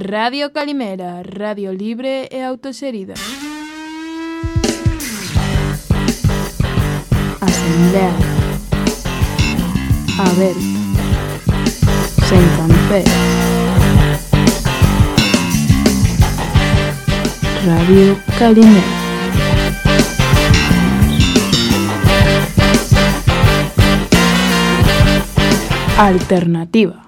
Radio Calimera, radio libre e autoserida. Asamblea. Aberta. Sen cancer. Radio Calimera. Alternativa.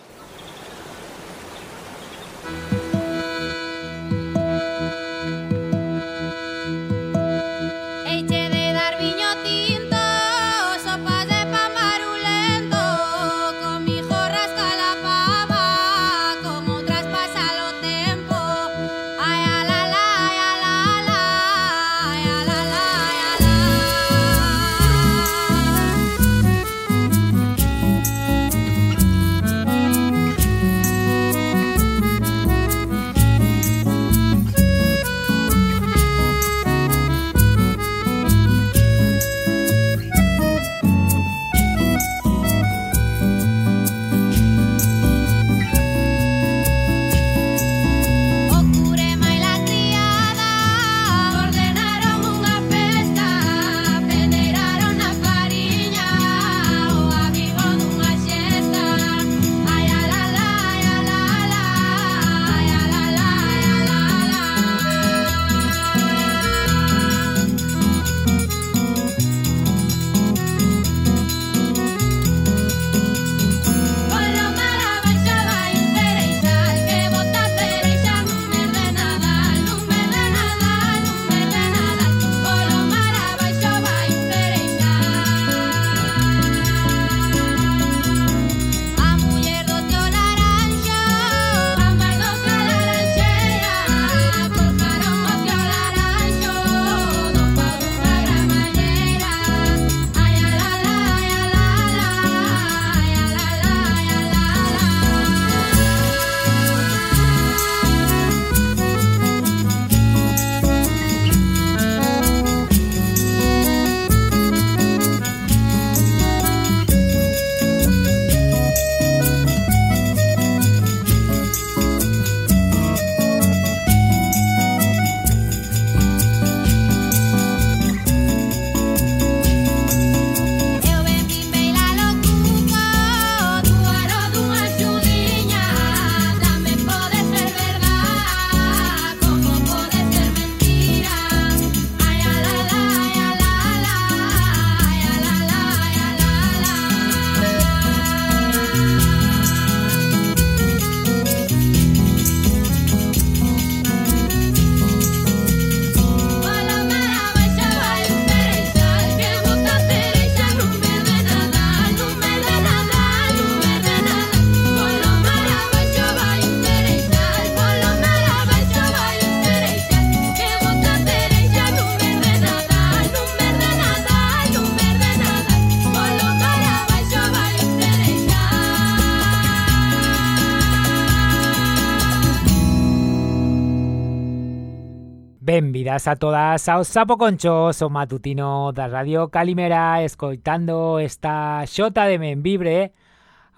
Benvidas a todas aos sapoconchos, o matutino da Radio Calimera escoitando esta xota de Membibre,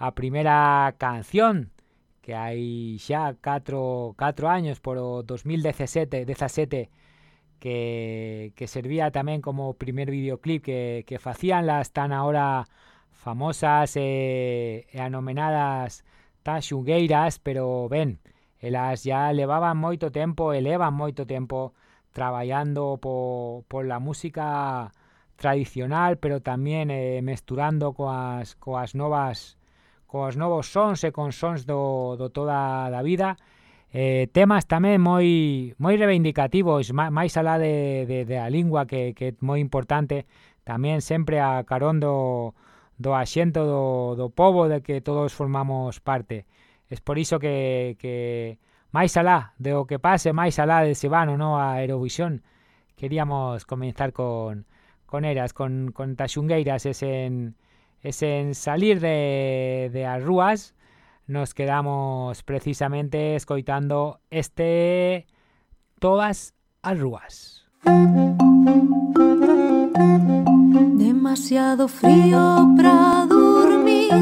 a primeira canción que hai xa 4 4 años por o 2017, 17 que que servía tamén como primer videoclip que que facían las tan ahora famosas e, e anomenadas taxugueiras, pero ben, elas ya levaban moito tempo, elevan moito tempo traballando por, por la música tradicional, pero tamén eh, mesturando coas, coas novas coas novos sons e con sons do, do toda da vida. Eh, temas tamén moi moi reivindicativos máis alá de, de, de a lingua que, que é moi importante tamén sempre a carón do, do axento do, do povo de que todos formamos parte. Es por iso que, que máis alá de o que pase, máis alá de se vano no, a Eurovisión, queríamos comenzar con, con eras, con, con taxungueiras, esen, esen salir de, de as nos quedamos precisamente escoitando este Todas as rúas. Demasiado frío para dormir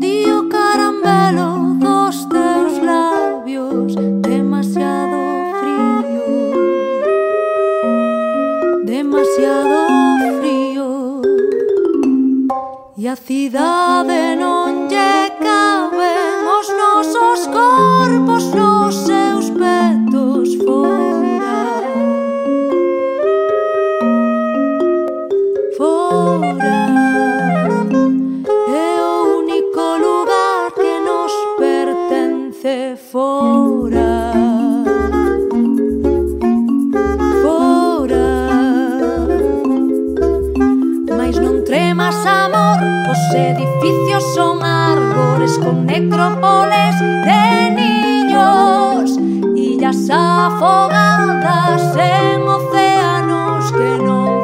Dio caramelo fríos, demasiado frío, demasiado frío. E a cidade non lle caben os nosos corpos, non sei. fora. Fora. Mais non tremas, amor Os edificios son árbores Con necrópoles de niños Illas afogadas en océanos que non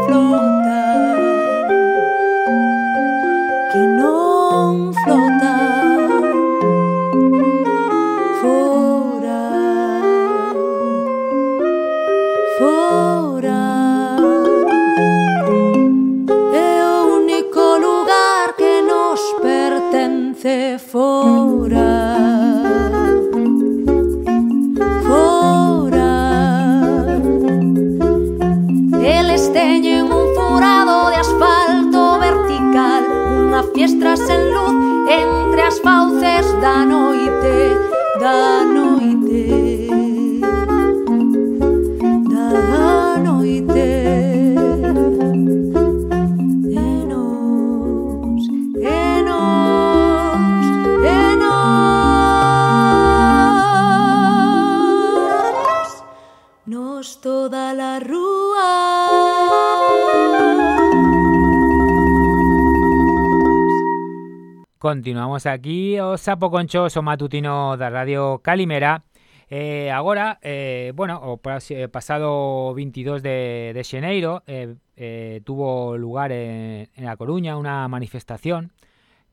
Continuamos aquí. O Sapo Conchoso Matutino da Radio Calimera. Eh, Agora, eh, bueno, eh, pasado 22 de, de eh, eh, tuvo lugar en, en Coruña unha manifestación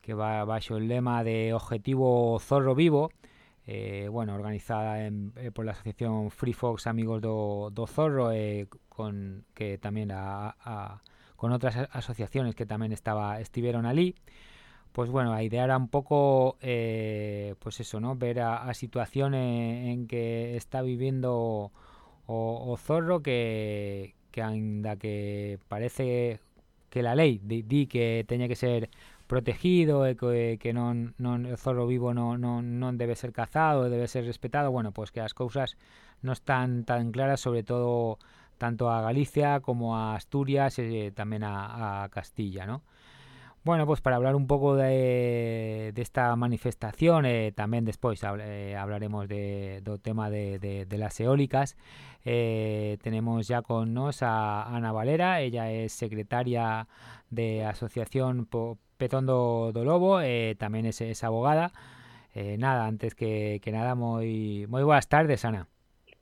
que va baixo el lema de Objetivo Zorro Vivo bueno, organizada por la asociación Free Fox Amigos do, do Zorro con que a, con outras asociaciones que tamén estaba estiveron ali pues bueno, a idea era un pouco eh, pues eso, ¿no? ver a, a situación en, que está viviendo o, Zorro que, que anda que parece que la lei di, que teña que ser protegido e que, que non, non o zorro vivo non, non, non debe ser cazado, debe ser respetado, bueno, pues que as cousas non están tan claras, sobre todo tanto a Galicia como a Asturias e tamén a, a Castilla, ¿no? Bueno, pues para hablar un pouco de, de esta manifestación, eh, tamén despois eh, hablaremos de, do tema de, de, las eólicas, eh, tenemos ya con nos a Ana Valera, ella es secretaria de Asociación Petón do, Lobo, tamén es, es abogada. Nada, antes que, que nada, moi, moi boas tardes, Ana.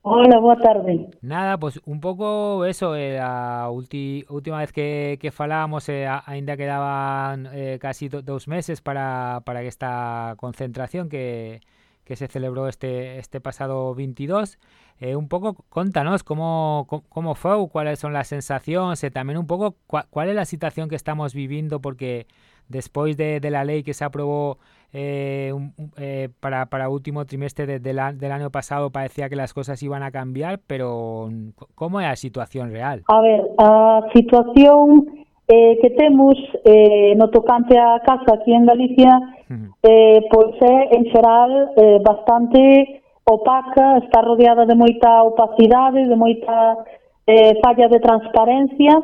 Hola, boa tarde. Nada, pues un pouco eso, eh, a ulti, última vez que, que falábamos, eh, quedaban eh, casi do, dous meses para, para esta concentración que, que se celebrou este este pasado 22. Eh, un pouco contanos como como foi, cuáles son as sensacións e tamén un pouco cuál, cuál é a situación que estamos vivindo porque despois de, de la lei que se aprobou eh, un, eh, para, para, último trimestre de, de la, del año pasado parecía que las cosas iban a cambiar, pero mm, ¿cómo é a situación real? A ver, a situación eh, que temos eh, no tocante a casa aquí en Galicia uh -huh. eh, pois é en xeral eh, bastante opaca, está rodeada de moita opacidade, de moita eh, falla de transparencia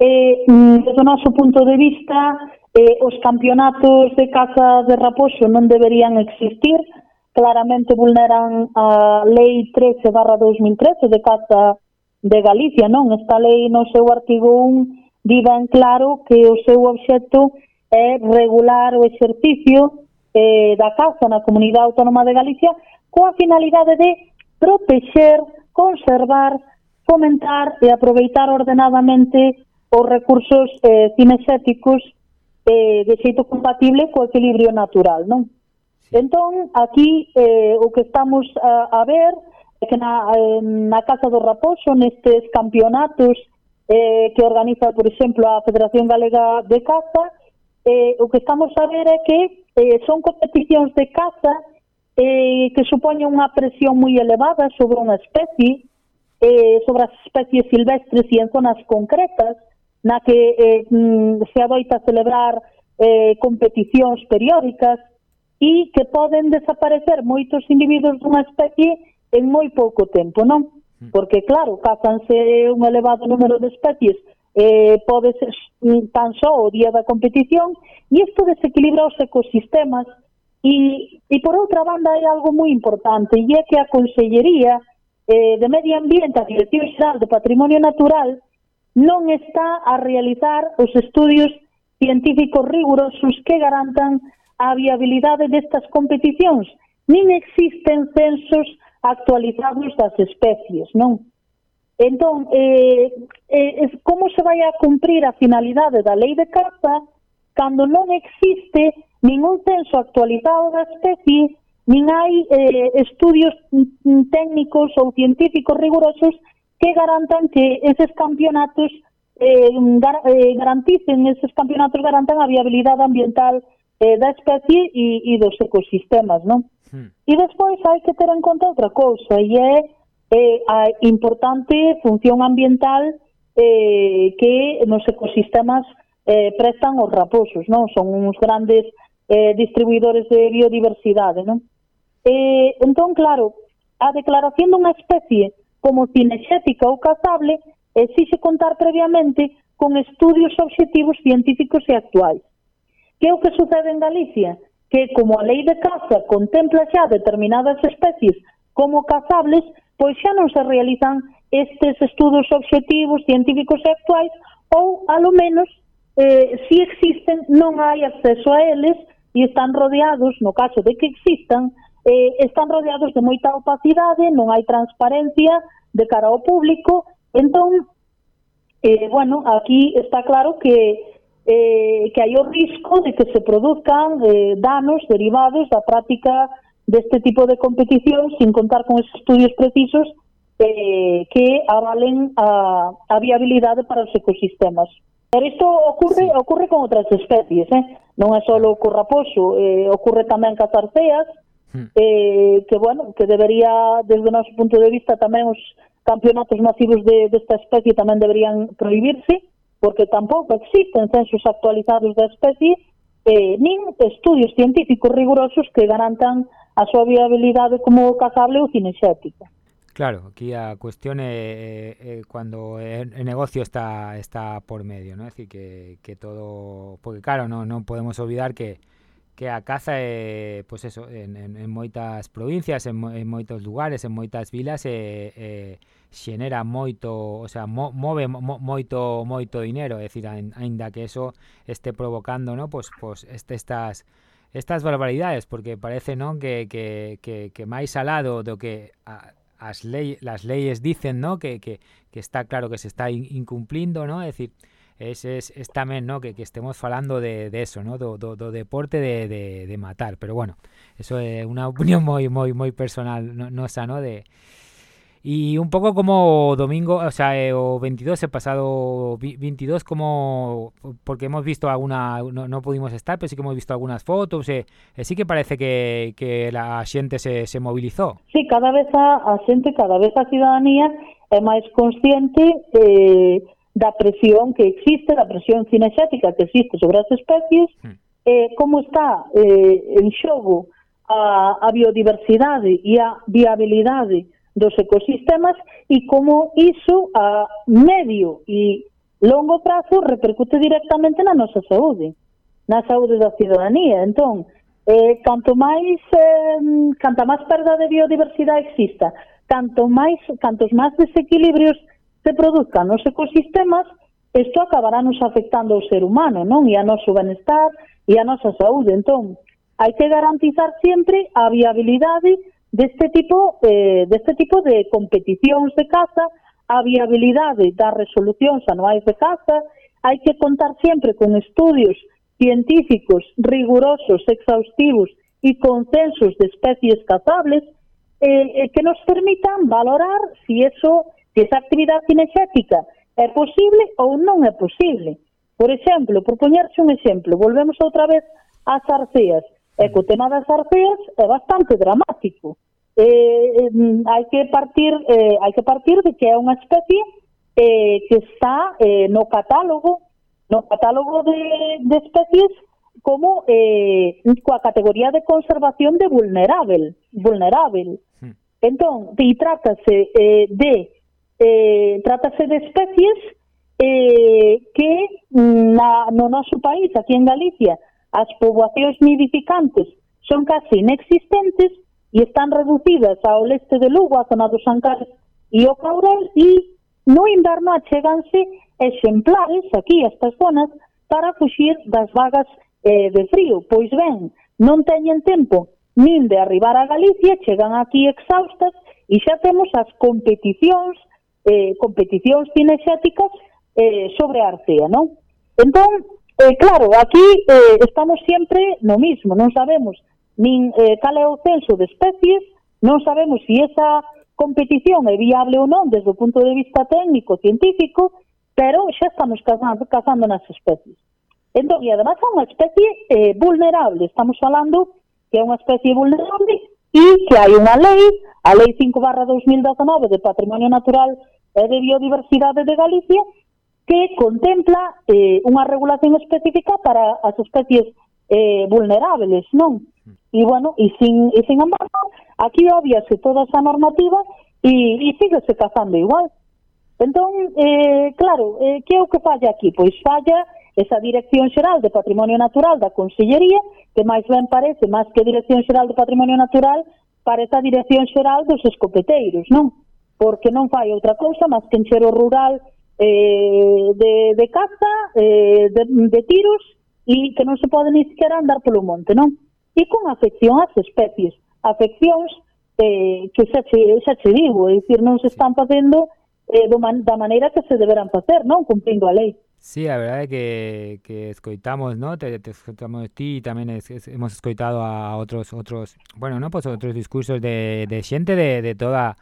e eh, mm, desde o noso punto de vista Eh, os campeonatos de caza de raposo non deberían existir, claramente vulneran a Lei 13 barra 2013 de Caza de Galicia, non? Esta lei no seu artigo 1 di ben claro que o seu obxecto é regular o exercicio eh, da caza na Comunidade Autónoma de Galicia coa finalidade de protexer, conservar, fomentar e aproveitar ordenadamente os recursos eh, cinexéticos eh, de xeito compatible co equilibrio natural, non? Entón, aquí eh, o que estamos a, a ver é que na, na Casa do Raposo, nestes campeonatos eh, que organiza, por exemplo, a Federación Galega de Caza, eh, o que estamos a ver é que eh, son competicións de caza eh, que supoñen unha presión moi elevada sobre unha especie, eh, sobre as especies silvestres e en zonas concretas, na que eh, mm, se adoita celebrar eh, competicións periódicas e que poden desaparecer moitos individuos dunha especie en moi pouco tempo, non? Mm. Porque, claro, casanse un elevado número de especies eh, pode ser mm, tan só o día da competición e isto desequilibra os ecosistemas e, e por outra banda hai algo moi importante e é que a Consellería eh, de Medio Ambiente, a Dirección Xeral de Patrimonio Natural non está a realizar os estudios científicos rigurosos que garantan a viabilidade destas competicións, nin existen censos actualizados das especies, non? Entón, eh, eh, como se vai a cumprir a finalidade da lei de caza cando non existe ningún censo actualizado da especie, nin hai eh, estudios técnicos ou científicos rigurosos que garantan que eses campeonatos eh, gar, eh, garanticen, eses campeonatos garantan a viabilidade ambiental eh, da especie e, e dos ecosistemas, non? Hmm. E despois hai que ter en conta outra cousa, e é eh, a importante función ambiental eh, que nos ecosistemas eh, prestan os raposos, non? Son uns grandes eh, distribuidores de biodiversidade, non? Eh, entón, claro, a declaración dunha especie como cinexética ou cazable, exixe contar previamente con estudios obxectivos científicos e actuais. Que é o que sucede en Galicia? Que, como a lei de caza contempla xa determinadas especies como cazables, pois xa non se realizan estes estudos obxectivos científicos e actuais ou, alo menos, eh, si existen, non hai acceso a eles e están rodeados, no caso de que existan, eh, están rodeados de moita opacidade, non hai transparencia de cara ao público, entón, eh, bueno, aquí está claro que eh, que hai o risco de que se produzcan eh, danos derivados da práctica deste tipo de competición sin contar con esos estudios precisos eh, que avalen ah, a, a viabilidade para os ecosistemas. Pero isto ocurre, sí. ocurre con outras especies, eh? non é só co raposo, eh, ocurre tamén cas arceas, Mm. eh, que bueno, que debería desde o noso punto de vista tamén os campeonatos masivos de, desta especie tamén deberían prohibirse porque tampouco existen censos actualizados da especie eh, nin estudios científicos rigurosos que garantan a súa viabilidade como cazable ou cinexética. Claro, aquí a cuestión é, é, é cando o negocio está está por medio, ¿no? Es decir, que que todo porque claro, non non podemos olvidar que que a caza eh, pois eso, en, en, en, moitas provincias, en, en, moitos lugares, en moitas vilas e, eh, xenera moito, o sea, mo, move mo, moito moito dinero, é dicir, aínda que eso este provocando, ¿no? Pues pues este, estas estas barbaridades, porque parece, ¿no? que que que, que máis alado do que a, as lei, las leyes dicen, ¿no? Que, que, que está claro que se está incumplindo, ¿no? É dicir, es, es, es no, que, que estemos falando de, de eso, no? do, do, deporte de, de, de matar, pero bueno, eso é unha opinión moi moi moi personal no, nosa, no, de y un pouco como domingo, o sea, eh, o 22, el pasado 22, como porque hemos visto alguna, no, no pudimos estar, pero sí que hemos visto algunas fotos, eh, eh, sí que parece que, que la xente se, se movilizó. Sí, cada vez a, a xente, cada vez a ciudadanía é máis consciente eh, da presión que existe, da presión cinexética que existe sobre as especies, eh, como está eh, en xogo a, a biodiversidade e a viabilidade dos ecosistemas e como iso a medio e longo prazo repercute directamente na nosa saúde, na saúde da ciudadanía. Entón, eh, canto máis eh, canta máis perda de biodiversidade exista, canto máis cantos máis desequilibrios se produzcan nos ecosistemas, isto acabará nos afectando ao ser humano, non? E a noso benestar e a nosa saúde. Entón, hai que garantizar sempre a viabilidade deste tipo eh, deste tipo de competicións de caza, a viabilidade das resolucións anuais de caza, hai que contar sempre con estudios científicos rigurosos, exhaustivos e consensos de especies cazables eh, eh, que nos permitan valorar si eso se esa actividade cinexética é posible ou non é posible. Por exemplo, por poñerse un exemplo, volvemos outra vez ás arceas, e co tema das arceas é bastante dramático. Eh, hai que partir eh, hai que partir de que é unha especie eh, que está eh, no catálogo no catálogo de, de especies como eh, coa categoría de conservación de vulnerável vulnerável hmm. entón, e trátase eh, de eh, trátase de especies eh, que na, no noso país, aquí en Galicia, as poboacións nidificantes son casi inexistentes e están reducidas ao leste de Lugo, a zona dos Ancares e o Caurel, e no inverno acheganse exemplares aquí a estas zonas para fuxir das vagas eh, de frío. Pois ben, non teñen tempo nin de arribar a Galicia, chegan aquí exhaustas e xa temos as competicións eh, competicións cinexéticas eh, sobre a artea, non? Entón, eh, claro, aquí eh, estamos sempre no mismo, non sabemos nin eh, cal é o censo de especies, non sabemos se si esa competición é viable ou non desde o punto de vista técnico, científico, pero xa estamos cazando, cazando nas especies. Entón, e además é unha especie eh, vulnerable, estamos falando que é unha especie vulnerable e que hai unha lei, a Lei 5 barra 2019 de Patrimonio Natural e de Biodiversidade de Galicia que contempla eh, unha regulación específica para as especies eh, vulnerables, non? Hmm. E, bueno, e sin, e sin embargo, aquí obviase toda esa normativa e, e síguese cazando igual. Entón, eh, claro, eh, que é o que falla aquí? Pois falla esa Dirección Xeral de Patrimonio Natural da Consellería, que máis ben parece, máis que Dirección Xeral de Patrimonio Natural, para esa Dirección Xeral dos Escopeteiros, non? porque non fai outra cousa máis que encher o rural eh, de, de caza, eh, de, de tiros, e que non se pode ni siquiera andar polo monte, non? E con afección ás especies, afeccións eh, que xa che, xa che digo, é dicir, non se están facendo eh, do man, da maneira que se deberán facer, non? Cumprindo a lei. Sí, a verdade é que, que escoitamos, ¿no? Te, te escoitamos ti e tamén es, es, hemos escoitado a outros, outros bueno, ¿no? Pues outros discursos de, de xente de, de toda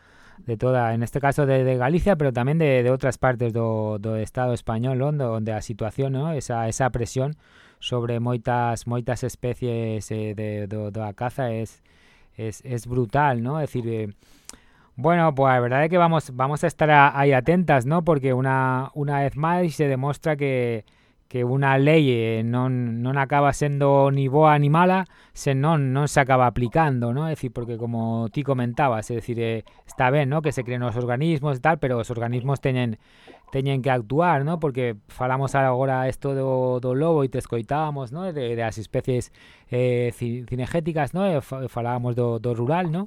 de toda, en este caso de, Galicia, pero tamén de, de partes do, do Estado español, onde, onde a situación, ¿no? esa, esa presión sobre moitas moitas especies eh, de, caza es, es, es brutal, ¿no? Es decir, eh, bueno, pues la verdad es que vamos, vamos a estar ahí atentas, ¿no? Porque una, una vez máis se demostra que, que unha lei eh, non, non acaba sendo ni boa ni mala, se non, non se acaba aplicando, ¿no? É dicir, porque como ti comentabas, é dicir, eh, está ben, ¿no? Que se creen os organismos e tal, pero os organismos teñen teñen que actuar, ¿no? Porque falamos agora isto do, do lobo e te escoitábamos, ¿no? De, de as especies eh, cinegéticas, ¿no? E falábamos do, do rural, ¿no?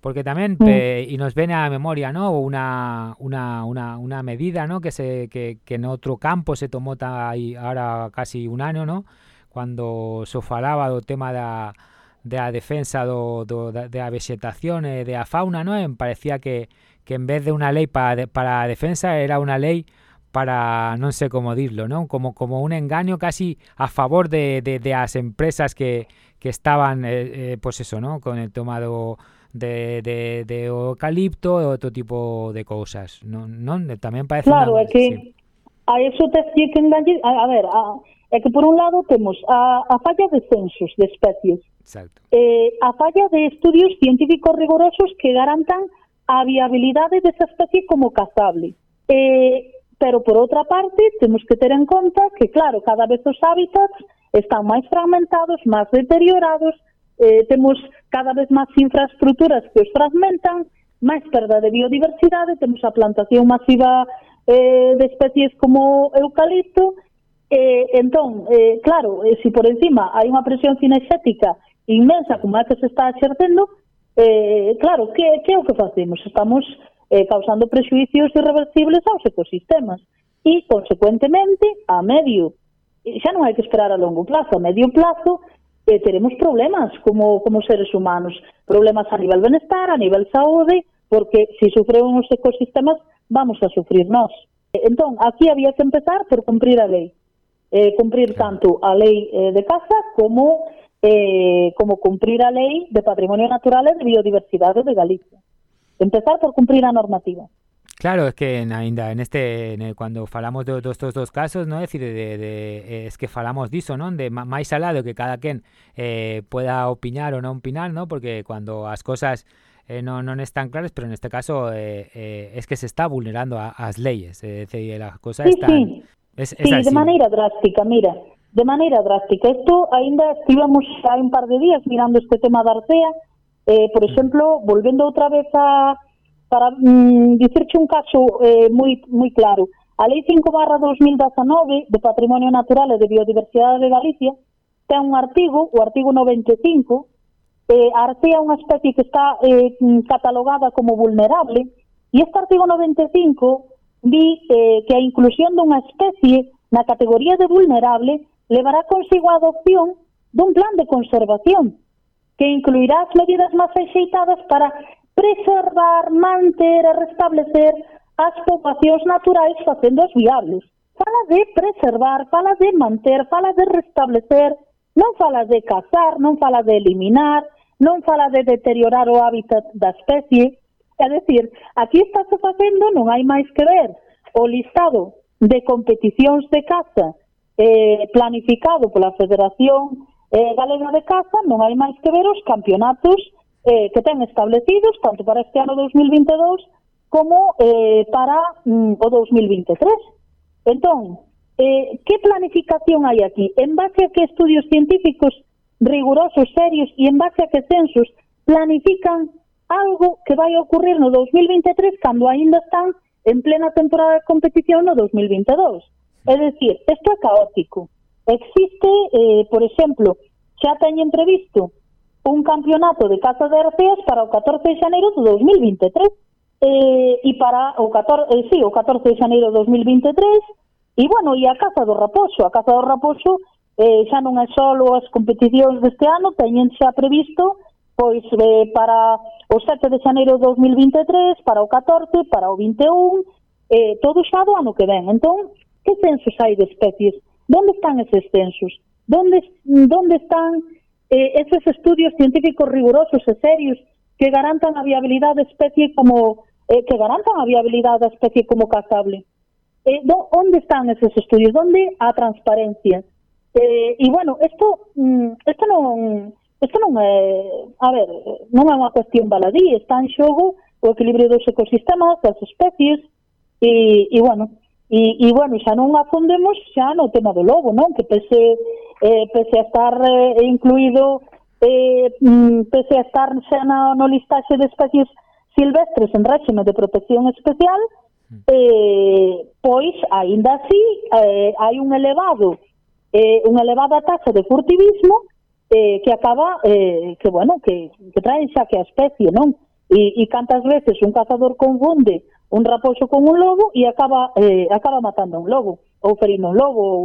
Porque tamén mm. pe, e nos ven a memoria, ¿no? Una, una, una, una medida, ¿no? Que se que, que en outro campo se tomou aí ahora casi un ano, ¿no? Cuando se falaba do tema da da defensa do, do da, da vegetación e da fauna, ¿no? Me parecía que, que en vez de unha lei para, para a defensa era unha lei para non sei como dirlo, ¿no? Como como un engaño casi a favor de, de, de as empresas que, que estaban eh, eh, pues eso, ¿no? Con el tomado de, de, de eucalipto e outro tipo de cousas, non? non? Tamén parece Claro, é que sí. a eso te que engañe... a, a ver, a, é que por un lado temos a, a falla de censos de especies, Exacto. Eh, a falla de estudios científicos rigorosos que garantan a viabilidade desa especie como cazable. Eh, pero por outra parte, temos que ter en conta que, claro, cada vez os hábitats están máis fragmentados, máis deteriorados, eh, temos cada vez máis infraestructuras que os fragmentan, máis perda de biodiversidade, temos a plantación masiva eh, de especies como eucalipto, eh, entón, eh, claro, eh, si por encima hai unha presión cinexética inmensa como a que se está exercendo, eh, claro, que, que é o que facemos? Estamos eh, causando prexuicios irreversibles aos ecosistemas e, consecuentemente, a medio, xa non hai que esperar a longo plazo, a medio plazo, eh, teremos problemas como, como seres humanos, problemas a nivel benestar, a nivel saúde, porque se si sufren os ecosistemas vamos a sufrir nós. Eh, entón, aquí había que empezar por cumprir a lei. Eh, cumprir tanto a lei eh, de casa como eh, como cumprir a lei de patrimonio natural e de biodiversidade de Galicia. Empezar por cumprir a normativa. Claro, es que ainda en este en, cuando falamos de do, dos dos casos, no, es decir de, de, eh, es que falamos diso, ¿no? de máis alá do que cada quen eh, pueda opinar ou non opinar, no, porque cuando as cosas eh, non, non están claras, pero en este caso eh, eh, es que se está vulnerando a, as leyes, é eh, dicir, las cosas sí, están sí. Es, es sí, así. de maneira drástica, mira, de maneira drástica. Isto ainda estivemos hai un par de días mirando este tema da Arcea, eh, por mm. exemplo, volvendo outra vez a para mm, dicirche un caso eh, moi, moi claro. A Lei 5 barra 2019 de Patrimonio Natural e de Biodiversidade de Galicia ten un artigo, o artigo 95, eh, a arcea é unha especie que está eh, catalogada como vulnerable, e este artigo 95 di eh, que a inclusión dunha especie na categoría de vulnerable levará consigo a adopción dun plan de conservación que incluirá as medidas máis axeitadas para preservar, manter e restablecer as poboacións naturais facéndoas viables. Fala de preservar, fala de manter, fala de restablecer, non fala de cazar, non fala de eliminar, non fala de deteriorar o hábitat da especie. É dicir, aquí está se facendo, non hai máis que ver o listado de competicións de caza eh, planificado pola Federación eh, Galega de Caza, non hai máis que ver os campeonatos eh, que ten establecidos tanto para este ano 2022 como eh, para mm, o 2023. Entón, eh, que planificación hai aquí? En base a que estudios científicos rigurosos, serios e en base a que censos planifican algo que vai ocurrir no 2023 cando aínda están en plena temporada de competición no 2022. É dicir, isto é caótico. Existe, eh, por exemplo, xa teñen previsto un campeonato de caza de arpeas eh, para o 14 de xaneiro de 2023 eh, e para o 14, eh, sí, o 14 de xaneiro de 2023 e bueno, e a caza do raposo a caza do raposo eh, xa non é só as competicións deste ano teñen xa previsto pois eh, para o 7 de xaneiro de 2023, para o 14, para o 21, eh, todo xa do ano que ven. Entón, que censos hai de especies? Donde están eses censos? Donde, donde están eh, esos estudios científicos rigurosos e serios que garantan a viabilidade da especie como eh, que garantan a viabilidade da especie como cazable. Eh, do, onde están esos estudios? Onde a transparencia? Eh, e bueno, isto mm, non isto non é, a ver, non é unha cuestión baladí, está en xogo o equilibrio dos ecosistemas, das especies e, e bueno, e, e bueno, xa non afondemos xa no tema do lobo, non? Que pese eh, pese a estar eh, incluído eh, mm, pese a estar xa na, no listaxe de especies silvestres en réxime de protección especial mm. eh, pois aínda así eh, hai un elevado eh, unha elevada taxa de furtivismo eh, que acaba eh, que bueno que, que trae xa que a especie non? E, e cantas veces un cazador confunde un raposo con un lobo e acaba eh, acaba matando un lobo ou ferindo un lobo ou,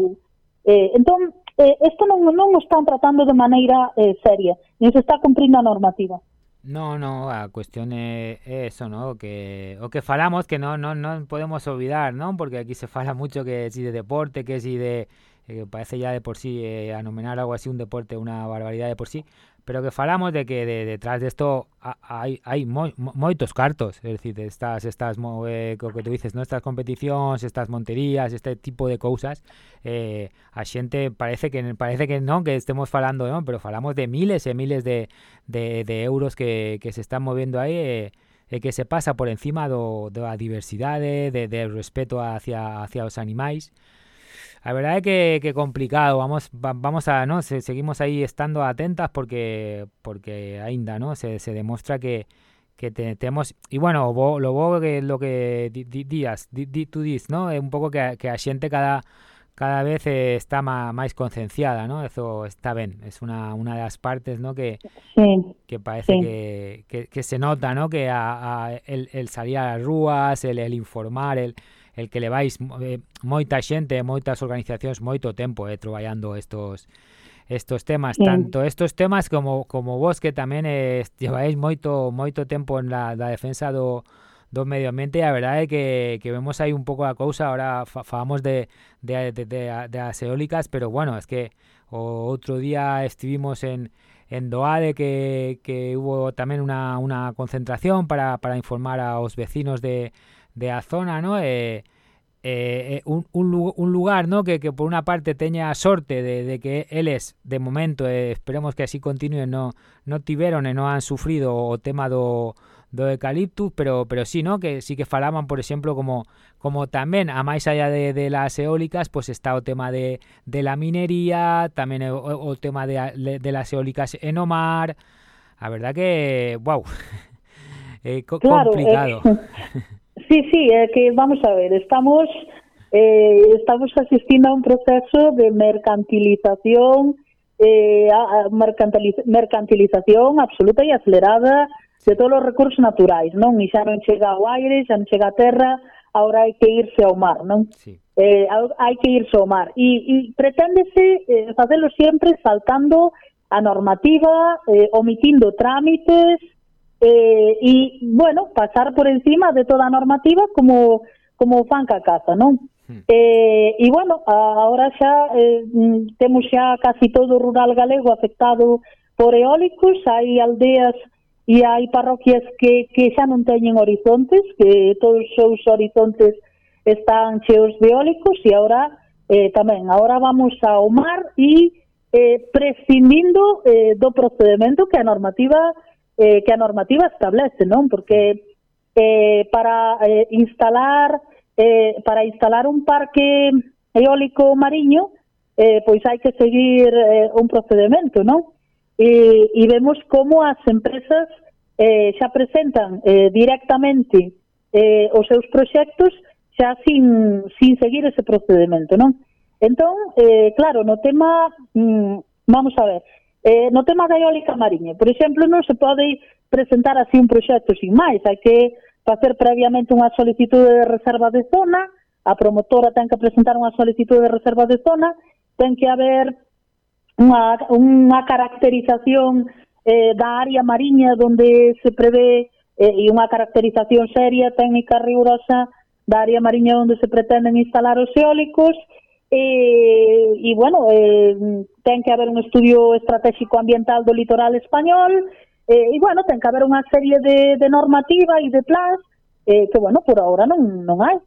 eh, entón eh, isto non, non o están tratando de maneira eh, seria, nin se está cumprindo a normativa. No, no, a cuestión é eso, ¿no? Que o que falamos que no no no podemos olvidar, ¿no? Porque aquí se fala mucho que si de deporte, que si de eh, parece ya de por sí eh, anomenar algo así un deporte una barbaridad de por sí, pero que falamos de que de, detrás de esto hai, hai moi, moitos cartos, é dicir, estas estas eh, co que tú dices, ¿no? estas competicións, estas monterías, este tipo de cousas, eh, a xente parece que parece que non que estemos falando, non, pero falamos de miles e miles de, de, de euros que, que se están movendo aí eh, e que se pasa por encima do, da diversidade, de, eh, de respeto hacia hacia os animais. La verdad es que, que complicado. Vamos, vamos a, ¿no? Se, seguimos ahí estando atentas porque, porque ainda, ¿no? Se, se demuestra que, que te, tenemos y bueno, lo que lo que días, di, di, tú dices, ¿no? Es un pouco que, que a xente cada cada vez eh, está má, máis concienciada, ¿no? Eso está ben, es una, una das partes, ¿no? Que, sí, que parece sí. que, que, que se nota, ¿no? Que a, a el, el salir a las rúas, el, el informar, el, el que leváis eh, moita xente, moitas organizacións moito tempo eh, traballando estos estos temas, sí. tanto estos temas como como vos que tamén eh, lleváis moito moito tempo na da defensa do do medio ambiente e a verdade é que, que vemos aí un pouco a cousa, ahora fa, falamos de, de, de, de, de as eólicas, pero bueno, es que o outro día estivimos en, en Doade que, que hubo tamén unha, unha concentración para, para informar aos vecinos de, de a zona, ¿no? Eh, eh, eh un, un, un, lugar, ¿no? Que, que, por una parte teña a sorte de, de, que eles, de momento, eh, esperemos que así continúen, no, no tiveron e han sufrido o tema do, do eucaliptus, pero pero sí, ¿no? Que sí que falaban, por exemplo, como como tamén a máis allá de, de las eólicas, pues está o tema de, de la minería, tamén eh, o, o tema de, de las eólicas en o mar. A verdad que, wow. eh, co claro, eh, complicado. Eh, Sí, sí, é que vamos a ver, estamos eh, estamos asistindo a un proceso de mercantilización eh, a, a mercantiliz mercantilización absoluta e acelerada de todos os recursos naturais, non? E xa non chega ao aire, xa non chega a terra, agora hai que irse ao mar, non? Sí. Eh, hai que irse ao mar. E, e preténdese eh, facelo sempre saltando a normativa, eh, omitindo trámites, eh, e, bueno, pasar por encima de toda normativa como, como fanca casa, non? Hmm. Eh, e bueno, agora xa eh, mm, temos xa casi todo o rural galego afectado por eólicos, hai aldeas e hai parroquias que, que xa non teñen horizontes, que todos os seus horizontes están cheos de eólicos e agora eh, tamén, agora vamos ao mar e eh, prescindindo eh, do procedimento que a normativa eh, que a normativa establece, non? Porque eh, para eh, instalar eh, para instalar un parque eólico mariño, eh, pois hai que seguir eh, un procedimento, non? E, e vemos como as empresas eh, xa presentan eh, directamente eh, os seus proxectos xa sin, sin seguir ese procedimento, non? Entón, eh, claro, no tema, mm, vamos a ver, Eh, no tema da eólica mariña, por exemplo, non se pode presentar así un proxecto sin máis, hai que facer previamente unha solicitude de reserva de zona, a promotora ten que presentar unha solicitude de reserva de zona, ten que haber unha, unha caracterización eh, da área mariña donde se prevé eh, e unha caracterización seria, técnica, rigurosa da área mariña onde se pretenden instalar os eólicos, Eh, e, e bueno, eh, ten que haber un estudio estratégico ambiental do litoral español, eh, e bueno, ten que haber unha serie de, de normativa e de plans eh, que, bueno, por ahora non, non hai.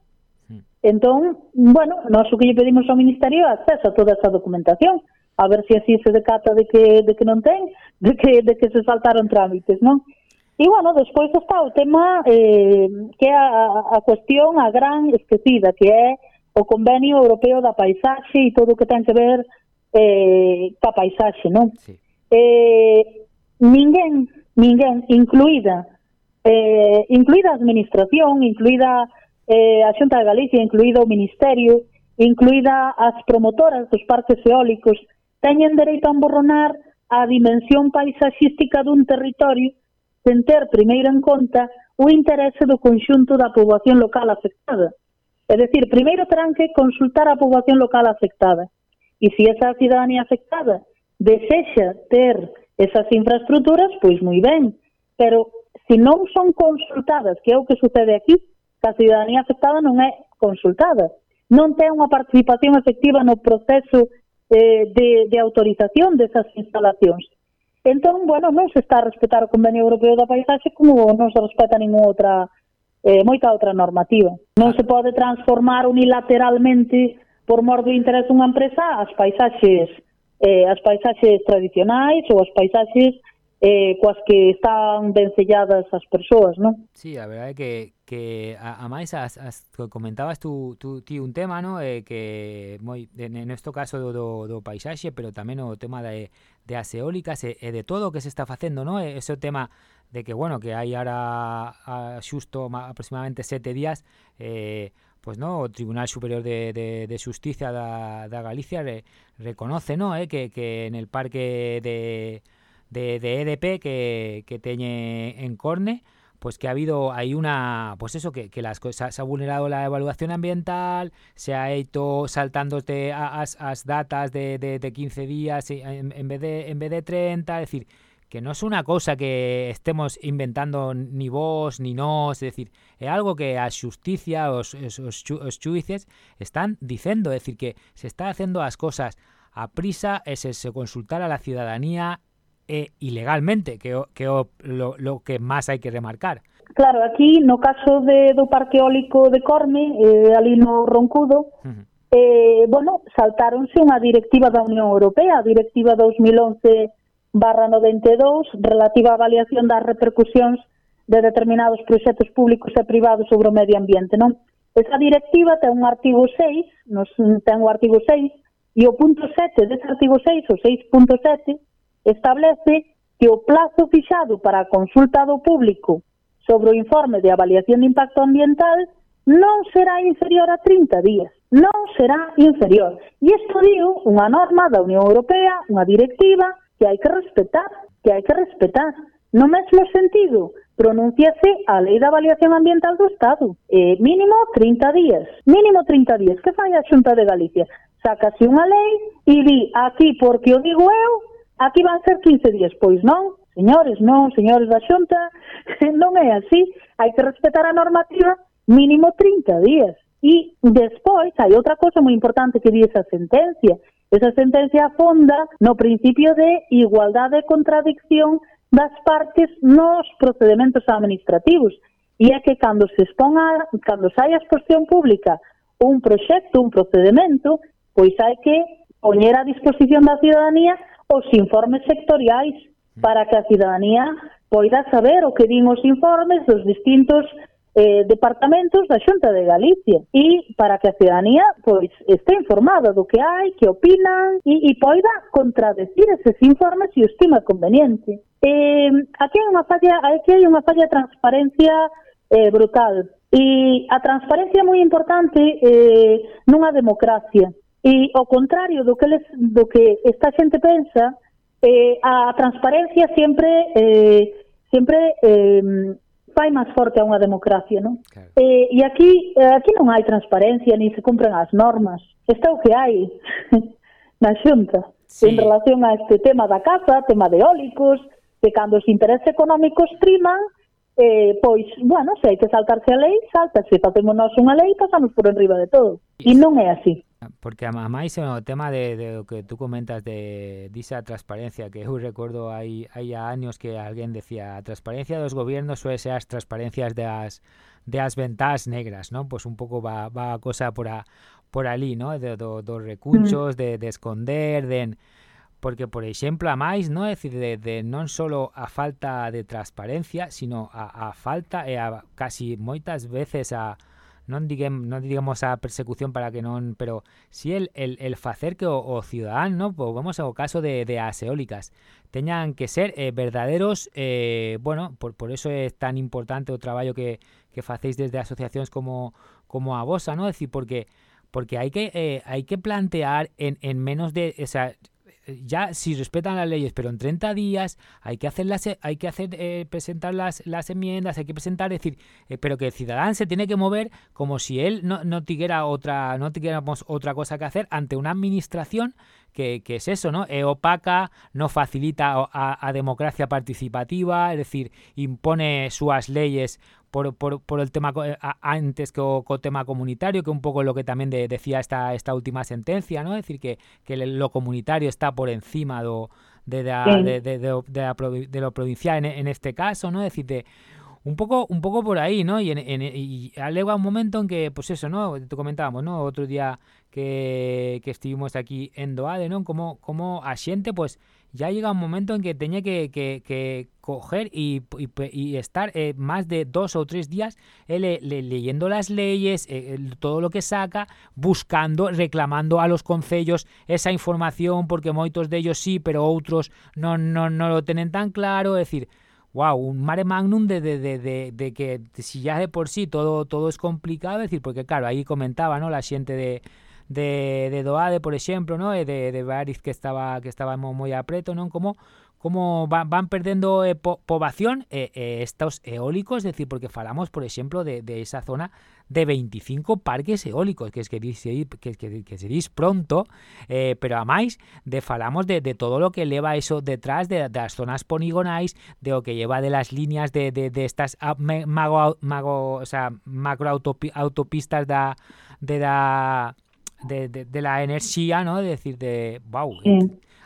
Entón, bueno, nós o que lle pedimos ao Ministerio é acceso a toda esta documentación, a ver se así se decata de que, de que non ten, de que, de que se saltaron trámites, non? E, bueno, despois está o tema eh, que é a, a cuestión a gran esquecida, que é o Convenio Europeo da Paisaxe e todo o que ten que ver eh, ca paisaxe, non? Sí. Eh, ninguén, ninguén, incluída, eh, incluída a Administración, incluída eh, a Xunta de Galicia, incluída o Ministerio, incluída as promotoras dos parques eólicos, teñen dereito a emborronar a dimensión paisaxística dun territorio sen ter primeiro en conta o interese do conxunto da poboación local afectada. É decir, primeiro terán que consultar a poboación local afectada. E se esa cidadanía afectada desexa ter esas infraestructuras, pois moi ben, pero se non son consultadas, que é o que sucede aquí, que a cidadanía afectada non é consultada, non ten unha participación efectiva no proceso eh, de, de autorización desas instalacións. Entón, bueno, non se está a respetar o Convenio Europeo da Paisaxe como non se respeta ninguna outra eh, moita outra normativa. Non se pode transformar unilateralmente por mor do interés dunha empresa as paisaxes eh, as paisaxes tradicionais ou as paisaxes eh, coas que están vencelladas as persoas, non? Sí, a verdade é que, que a, a máis as, as comentabas tú, tú ti un tema, non? Eh, que moi en, en este caso do, do, do paisaxe, pero tamén o tema de, de as eólicas e, e de todo o que se está facendo, no? Ese tema de que, bueno, que hai ahora a, xusto aproximadamente sete días eh, pues no, Tribunal Superior de, de, de Justicia Galicia re, reconoce, no, eh, que, que en el parque de de, EDP que, que teñe en Corne, pues que ha habido hay una pues eso que, que las cosas se ha vulnerado la evaluación ambiental se ha hecho saltándote a, as, datas de, de, de 15 días en, en, vez de en vez de 30 es decir que no es una cosa que estemos inventando ni vos ni no, es decir, es algo que a justicia os, os, os, están diciendo, es decir, que se está haciendo las cosas a prisa, es ese consultar a la ciudadanía e ilegalmente, que, que o, lo, lo que máis hai que remarcar. Claro, aquí no caso de, do parque eólico de Corme, eh, ali no Roncudo, uh -huh. eh, bueno, saltáronse unha directiva da Unión Europea, a directiva 2011 barra 92, relativa á avaliación das repercusións de determinados proxectos públicos e privados sobre o medio ambiente, non? Esa directiva ten un artigo 6, nos, ten o artigo 6, e o punto 7 dese artigo 6, o 6.7, establece que o plazo fixado para a consulta do público sobre o informe de avaliación de impacto ambiental non será inferior a 30 días, non será inferior. E isto digo unha norma da Unión Europea, unha directiva que hai que respetar, que hai que respetar. No mesmo sentido, pronunciase a Lei da Avaliación Ambiental do Estado. Eh, mínimo 30 días. Mínimo 30 días. Que fai a Xunta de Galicia? Sacase unha lei e di aquí porque o digo eu, Aquí van ser 15 días, pois non, señores, non, señores da xunta, non é así, hai que respetar a normativa mínimo 30 días. E despois hai outra cosa moi importante que di esa sentencia. Esa sentencia afonda no principio de igualdade e contradicción das partes nos procedimentos administrativos. E é que cando se exponga, cando sai a exposición pública un proxecto, un procedimento, pois hai que poñer a disposición da ciudadanía os informes sectoriais para que a cidadanía poida saber o que din os informes dos distintos eh, departamentos da Xunta de Galicia e para que a cidadanía pois este informada do que hai, que opinan e, e poida contradecir eses informes se o estima conveniente. Eh, aquí hai unha falla, aquí hai unha falla de transparencia eh, brutal. E a transparencia é moi importante eh, nunha democracia. E ao contrario do que, les, do que esta xente pensa, eh, a transparencia sempre eh, sempre eh, fai máis forte a unha democracia, non? Claro. Eh, e aquí eh, aquí non hai transparencia, ni se cumpren as normas. Está o que hai na xunta sí. en relación a este tema da casa, tema de eólicos, que cando os intereses económicos priman, eh, pois, bueno, se hai que saltarse a lei, saltase, facemos nós unha lei, pasamos por enriba de todo. E non é así. Porque ademais o tema de, de o que tú comentas de disa transparencia, que eu recordo hai, hai años que alguén decía a transparencia dos gobiernos suele ser as transparencias das, de as ventás negras, ¿no? Pois un pouco va, va a cosa por, a, por ali, ¿no? De, do, dos recursos, mm. de, de esconder, de... Porque, por exemplo, a máis, ¿no? É de, de non só a falta de transparencia, sino a, a falta e a casi moitas veces a non digamos, a persecución para que non, pero si el, el, el facer que o, o ciudadano, pues vamos ao caso de, de as eólicas, que ser eh, verdaderos, eh, bueno, por, por eso é tan importante o traballo que, que facéis desde asociacións como, como a Bosa, ¿no? Es decir, porque porque hay que eh, hay que plantear en, en menos de, ya si respetan las leyes, pero en 30 días hay que hacer las, hay que hacer eh, presentar las, las enmiendas, hay que presentar, decir, eh, pero que el ciudadano se tiene que mover como si él no, no tuviera otra, no tuviéramos otra cosa que hacer ante una administración que, que es eso, ¿no? Es opaca, no facilita a, a democracia participativa, es decir, impone sus leyes por, por, por el tema eh, antes que o, co tema comunitario, que un pouco lo que tamén de, decía esta esta última sentencia, ¿no? Es decir, que, que lo comunitario está por encima do, de, da, sí. de, de, de, de, la, de lo provincial en, en este caso, ¿no? Es decir, de, un poco un poco por ahí, ¿no? Y, en, en, y alega un momento en que, pues eso, ¿no? Te comentábamos, ¿no? Otro día que, que estuvimos aquí en Doade, ¿no? Como, como a xente, pues ya llega un momento en que tenía que, coger y, estar eh, más de dos o tres días eh, le, le, leyendo las leyes, eh, todo lo que saca, buscando, reclamando a los concellos esa información, porque moitos de ellos sí, pero outros no, no, no lo tienen tan claro, es decir, wow, un mare magnum de, de, de, de, que si ya de por sí todo, todo es complicado, es decir, porque claro, ahí comentaba, ¿no? La xente de, de, de Doade, por exemplo, no? e de, de Baris que estaba que estábamos moi apreto, non? Como como van, van perdendo eh, po, pobación eh, eh, estos eólicos, es decir, porque falamos, por exemplo, de, de esa zona de 25 parques eólicos, que es que dice que, que, que dis pronto, eh, pero a máis de falamos de, de todo lo que leva eso detrás de, das zonas poligonais, de o que lleva de las líneas de, de, de estas ah, mago, mago, o sea, macro autopi, autopistas da de da de, de, de la enerxía, ¿no? De decir, de, wow, sí.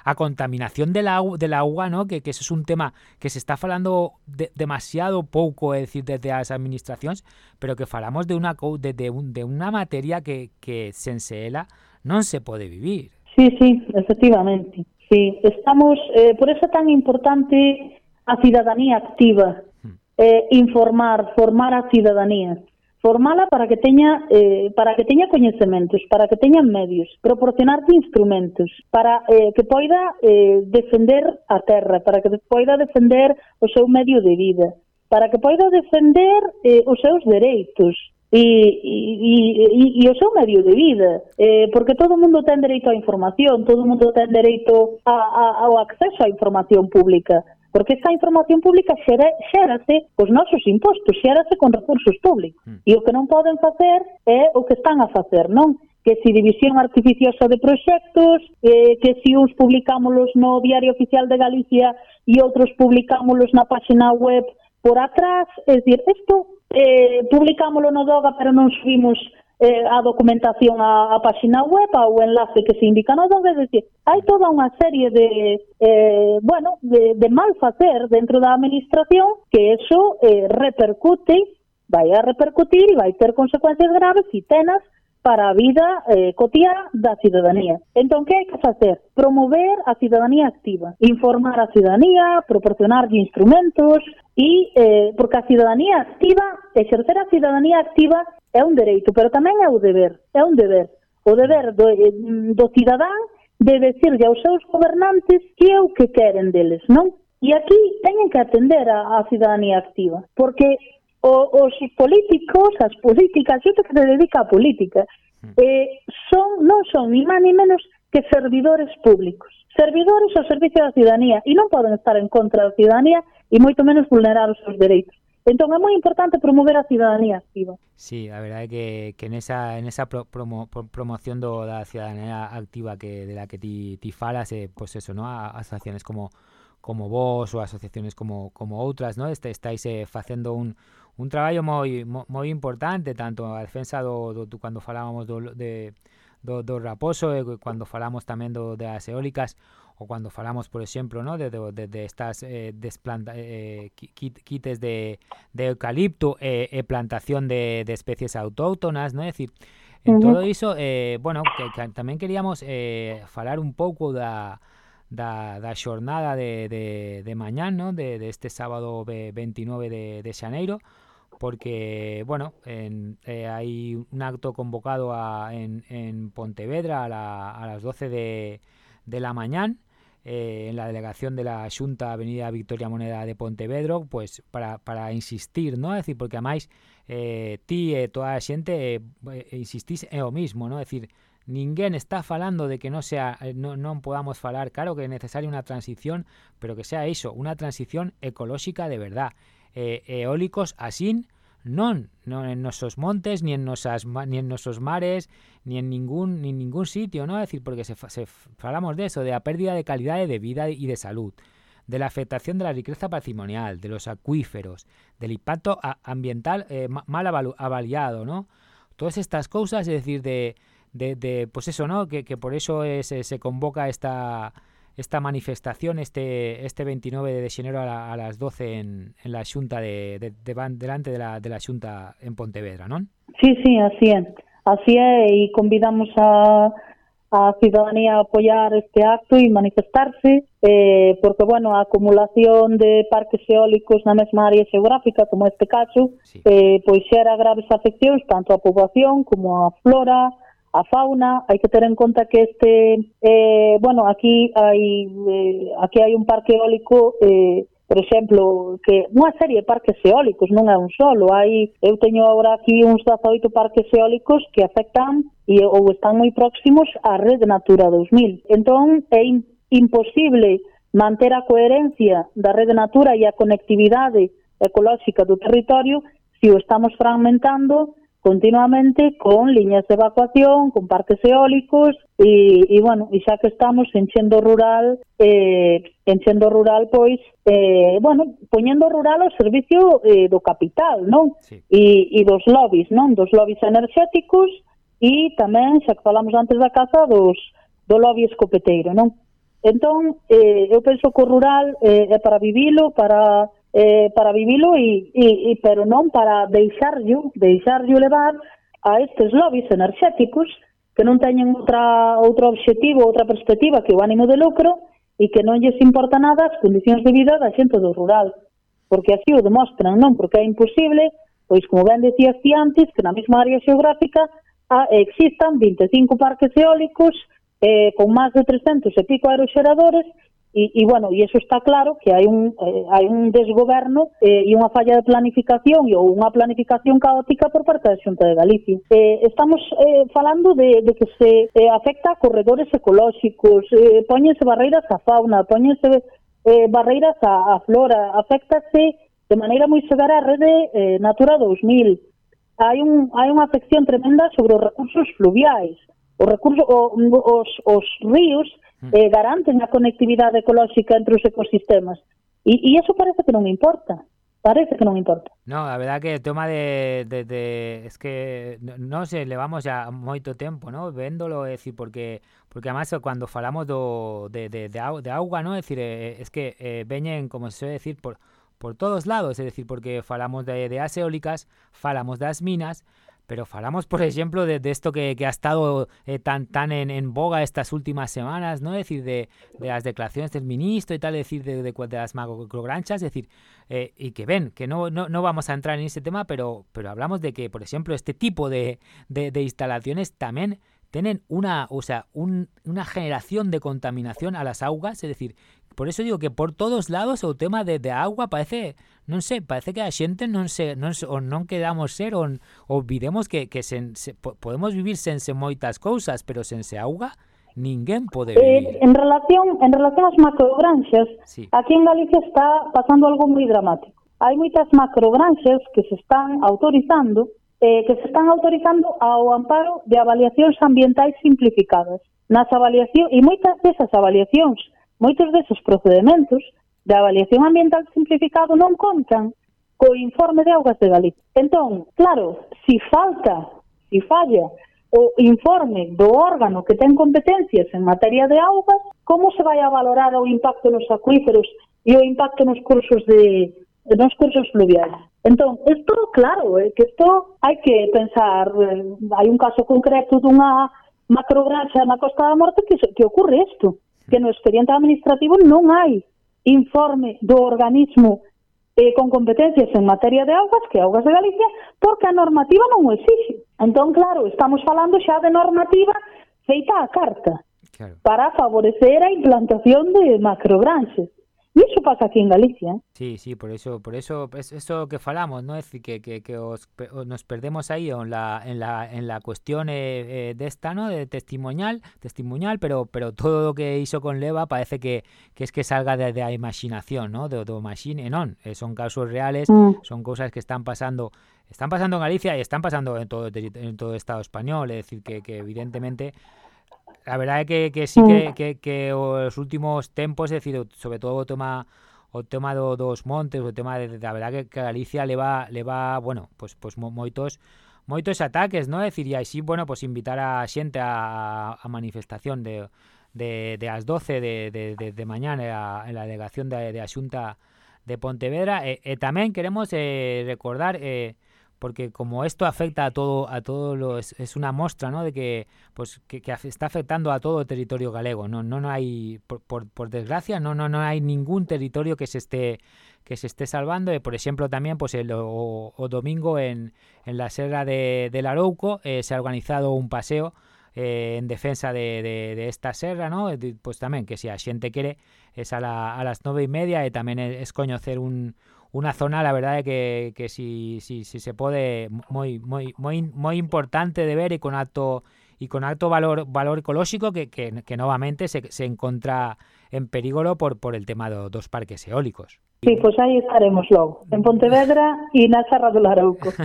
a contaminación del, agua, del agua, ¿no? Que, que eso es un tema que se está falando de, demasiado pouco, é dicir, desde as administracións, pero que falamos de unha de, de, un, de unha materia que, que sense ela non se pode vivir. Sí, sí, efectivamente. Sí, estamos, eh, por eso é tan importante a cidadanía activa, hmm. eh, informar, formar a cidadanía formala para que teña eh, para que teña coñecementos, para que teña medios, proporcionarte instrumentos, para eh, que poida eh, defender a terra, para que poida defender o seu medio de vida, para que poida defender eh, os seus dereitos, e, e, e, e o seu medio de vida. Eh, porque todo mundo ten dereito á información todo mundo ten dereito a, a, ao acceso á información pública porque esta información pública xera, xerase cos nosos impostos, xerase con recursos públicos. Mm. E o que non poden facer é o que están a facer, non? que si división artificiosa de proxectos, eh, que si uns publicámolos no Diario Oficial de Galicia e outros publicámolos na página web por atrás, é dicir, isto eh, publicámolo no DOGA pero non subimos eh, a documentación á, a página web, ao enlace que se indica. No don, é dicir, hai toda unha serie de, eh, bueno, de, de mal facer dentro da administración que eso eh, repercute vai a repercutir e vai ter consecuencias graves e tenas para a vida eh, cotía da cidadanía. Entón, que hai que facer? Promover a cidadanía activa, informar a cidadanía, proporcionarlle instrumentos e, eh, porque a cidadanía activa, exercer a cidadanía activa é un dereito, pero tamén é o deber, é un deber. O deber do, eh, do cidadán de decirle aos seus gobernantes que é o que queren deles, non? E aquí teñen que atender a, a cidadanía activa, porque o, os políticos, as políticas, xente que se dedica a política, eh, son non son ni máis ni menos que servidores públicos. Servidores ao servicio da ciudadanía e non poden estar en contra da ciudadanía e moito menos vulnerar os seus dereitos. Entón é moi importante promover a ciudadanía activa. Sí, a verdade é que, que en esa pro, promo, promoción do, da ciudadanía activa que de la que ti, ti falas, eh, pues eso, ¿no? A, asociaciones como como vos ou asociaciones como, como outras, ¿no? Este, estáis eh, facendo un, un traballo moi, moi importante tanto a defensa do, do, do cando falábamos do, de, do, do raposo e cando falamos tamén do, das eólicas ou cando falamos, por exemplo, no, de, de, de estas eh, desplanta, eh, quites de, de eucalipto e, eh, e plantación de, de especies autóctonas, ¿no? É dicir, en todo iso, eh, bueno, que, que tamén queríamos eh, falar un pouco da, da, da xornada de, de, de mañán, ¿no? de, este sábado 29 de, de xaneiro, porque, bueno, en, eh, hai un acto convocado a, en, en Pontevedra a, la, a las 12 de, de la mañán, eh, en la delegación de la Xunta Avenida Victoria Moneda de Pontevedro, pues para, para insistir, ¿no? Es decir, porque además eh, ti e toda a xente eh, insistís en o mismo, ¿no? Decir, ninguén está falando de que no sea eh, no, podamos falar, claro que é necesaria unha transición, pero que sea iso, unha transición ecolóxica de verdad. Eh, eólicos así non, non en nosos montes, ni en nosas ni en nosos mares, ni en ningún ni ningún sitio, ¿no? Es decir, porque se, se falamos de eso, de la pérdida de calidad de vida y de salud, de la afectación de la riqueza patrimonial, de los acuíferos, del impacto ambiental eh, mal avaliado, ¿no? Todas estas cosas, es decir, de, de, de pues eso, ¿no? Que, que por eso es, se convoca esta esta manifestación este este 29 de xenero a, la, a las 12 en, en la Xunta de, de, de, delante de la, de la Xunta en Pontevedra, non? Sí, sí, así é. Así é e convidamos a a ciudadanía a apoiar este acto e manifestarse eh, porque, bueno, a acumulación de parques eólicos na mesma área xeográfica, como este caso, sí. eh, pois xera graves afeccións tanto á poboación como á flora, a fauna, hai que ter en conta que este, eh, bueno, aquí hai, eh, aquí hai un parque eólico eh, por exemplo, que unha serie de parques eólicos, non é un solo, hai, eu teño agora aquí uns 18 parques eólicos que afectan e, ou están moi próximos á rede Natura 2000. Entón, é in, imposible manter a coherencia da rede Natura e a conectividade ecolóxica do territorio se o estamos fragmentando continuamente con liñas de evacuación, con parques eólicos e, e bueno, e xa que estamos enchendo rural, eh, enchendo rural pois, eh, bueno, poñendo rural ao servicio eh, do capital, non? Sí. E, e dos lobbies, non? Dos lobbies enerxéticos e tamén, xa que falamos antes da caza, dos, do lobby escopeteiro, non? Entón, eh, eu penso que o rural eh, é para vivilo, para eh, para vivilo e, e, e pero non para deixarllo, deixarllo levar a estes lobbies enerxéticos que non teñen outra, outro obxectivo, outra perspectiva que o ánimo de lucro e que non lles importa nada as condicións de vida da xente do rural. Porque así o demostran, non? Porque é imposible, pois como ben decías ti antes, que na mesma área xeográfica a, existan 25 parques eólicos eh, con máis de 300 e pico aeroxeradores E, e bueno, e eso está claro que hai un, eh, hai un desgoberno eh, e unha falla de planificación e ou unha planificación caótica por parte da Xunta de Galicia. Eh, estamos eh, falando de, de que se eh, afecta a corredores ecolóxicos, eh, poñense barreiras á fauna, poñense eh, barreiras á, á flora, afectase de maneira moi severa a rede eh, Natura 2000. Hai, un, hai unha afección tremenda sobre os recursos fluviais. Os, recursos, o, os, os ríos Mm. eh, garanten a conectividade ecolóxica entre os ecosistemas. E, e eso parece que non importa parece que non importa. No, a verdad que o tema de, de, de es que non se levamos xa moito tempo, ¿no? Véndolo, é dicir, porque porque además cando falamos do de de de, de auga, ¿no? É dicir, eh, es que eh, veñen como se suele decir por por todos lados, é dicir, porque falamos de, de as eólicas, falamos das minas, pero falamos, por ejemplo, de, esto que, ha estado eh, tan, tan en, boga estas últimas semanas, ¿no? Es decir, de, las declaraciones del ministro y tal, decir, de, de, las macrogranchas, es decir, eh, y que ven, que no, no, vamos a entrar en ese tema, pero, pero hablamos de que, por ejemplo, este tipo de, instalaciones también tienen una, o sea, una generación de contaminación a las aguas, es decir, Por eso digo que por todos lados o tema de, de agua parece, non sei, parece que a xente non se non se, ou non quedamos ser ou olvidemos que que sen, se, podemos vivir sense moitas cousas, pero sense auga ninguén pode eh, vivir. Eh, en relación en relación ás macrogranxas, sí. aquí en Galicia está pasando algo moi dramático. Hai moitas macrogranxas que se están autorizando eh, que se están autorizando ao amparo de avaliacións ambientais simplificadas. Nas avaliacións, e moitas desas avaliacións moitos deses procedementos de avaliación ambiental simplificado non contan co informe de augas de Galicia. Entón, claro, si falta, si falla o informe do órgano que ten competencias en materia de augas, como se vai a valorar o impacto nos acuíferos e o impacto nos cursos de nos cursos fluviais. Entón, isto, claro, é que isto hai que pensar, eh, hai un caso concreto dunha macrogranxa na Costa da Morte que, que ocorre isto que no expediente administrativo non hai informe do organismo eh, con competencias en materia de augas, que é Augas de Galicia, porque a normativa non o exixe. Entón, claro, estamos falando xa de normativa feita a carta claro. para favorecer a implantación de macrogranxes. E iso pasa aquí en Galicia. ¿eh? Sí, sí, por eso, por eso, es eso que falamos, ¿no? Es decir, que, que, que os, nos perdemos ahí en la, en la, en la cuestión eh, eh, de esta, ¿no? De testimonial, testimonial, pero, pero todo lo que hizo con Leva parece que, que es que salga de, de la imaginación, ¿no? De, de machine, no, eh, son casos reales, mm. son cosas que están pasando, están pasando en Galicia y están pasando en todo, en todo el Estado español, es decir, que, que evidentemente A verdade é que, que sí que, que, que os últimos tempos, es decir, sobre todo o tema o tema do, dos montes, o tema de, da verdade que, que Galicia leva leva, bueno, pois pois moitos moitos ataques, non? É decir, e así, bueno, pois invitar a xente a, a manifestación de, de, de as 12 de, de, de, de mañá a, en la delegación de, de Xunta de Pontevedra e, e tamén queremos eh, recordar eh, porque como esto afecta a todo a todo lo es, es una muestra ¿no? de que pues que, que, está afectando a todo el territorio galego no no, no hay por, por, por, desgracia no no no hay ningún territorio que se esté que se esté salvando por ejemplo también pues el o, domingo en, en la serra de, del Arouco eh, se ha organizado un paseo eh, en defensa de, de, esta serra, ¿no? Pues tamén que si a xente quere es a, la, a las nove e media e tamén es coñecer un, una zona, la verdad que, que si, si, si se pode moi, moi, moi, moi importante de ver e con alto e con alto valor valor ecolóxico que, que, que novamente se, se encontra en perigolo por, por el tema de dos parques eólicos. Sí, pois pues aí estaremos logo, en Pontevedra e na Serra do Larauco.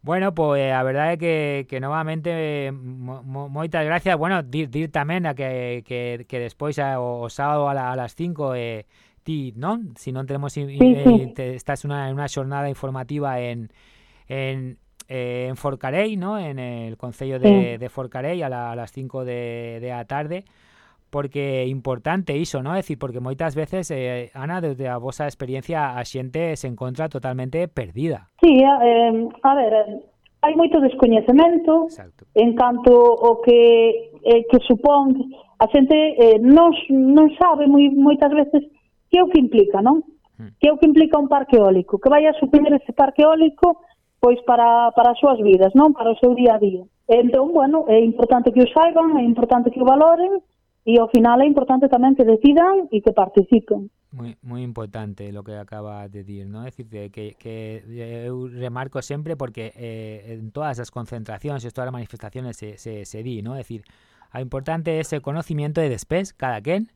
Bueno, pues eh, a verdade é que, que novamente mo, mo, moitas gracias. Bueno, dir, dir tamén a que, que, que despois a, eh, o, o sábado a, la, a las 5 eh, ti, non? Si non tenemos sí, eh, sí. Te, estás una, una xornada informativa en en eh, en Forcarei, ¿no? En el concello de, sí. de Forcarei a, la, a las 5 de, de a tarde porque importante iso, ¿no? É dicir, porque moitas veces, eh, Ana, desde a vosa experiencia, a xente se encontra totalmente perdida. Sí, eh, a ver, hai moito descoñecemento Exacto. en canto o que eh, que supón a xente eh, non, non sabe moi, moitas veces que é o que implica, non? Hmm. Que é o que implica un parque eólico, que vai a suprimir ese parque eólico pois para, para as súas vidas, non? Para o seu día a día. Entón, bueno, é importante que o saiban, é importante que o valoren, e ao final é importante tamén que decidan e que participen. Moi, moi importante lo que acaba de dir, ¿no? É dicir, que, que eh, eu remarco sempre porque eh, en todas as concentracións e todas as manifestaciones se, se, se di, ¿no? É dicir, a importante é ese conocimiento de despés, cada quen,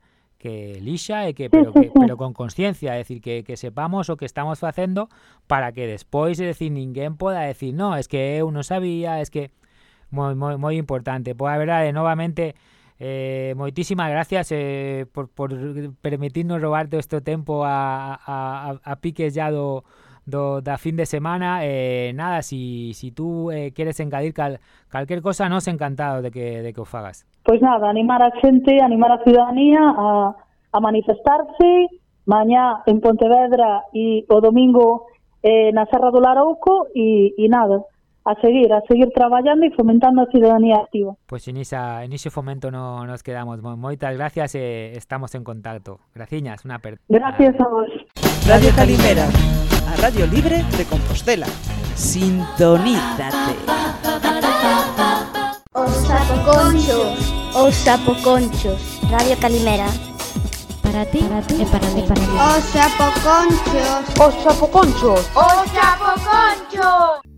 que lixa e que pero, que, pero con conciencia, é dicir, que, que sepamos o que estamos facendo para que despois, é dicir, ninguén poda decir, no, es que eu non sabía, es que moi, moi, moi importante. Pois a verdade, novamente, eh, moitísimas gracias eh, por, por permitirnos robarte este tempo a, a, a, a piques ya do, do, da fin de semana eh, nada, si, si tú eh, queres encadir cal, calquer cosa nos encantado de que, de que o fagas. Pois nada, animar a xente, animar a ciudadanía a, a manifestarse. Mañá en Pontevedra e o domingo eh, na Serra do Larouco e, e nada, a seguir, a seguir traballando e fomentando a ciudadanía activa. Pois pues en, esa, en ese fomento no, nos quedamos. Moitas gracias e estamos en contacto. Graciñas, unha apertura. Gracias a vos. Radio Calimera, a Radio Libre de Compostela. Sintonízate. Os sapoconchos, os sapoconchos, Radio Calimera. Para ti, para ti e para mí. Para mí. Os sapoconchos, os sapoconchos, os sapoconchos.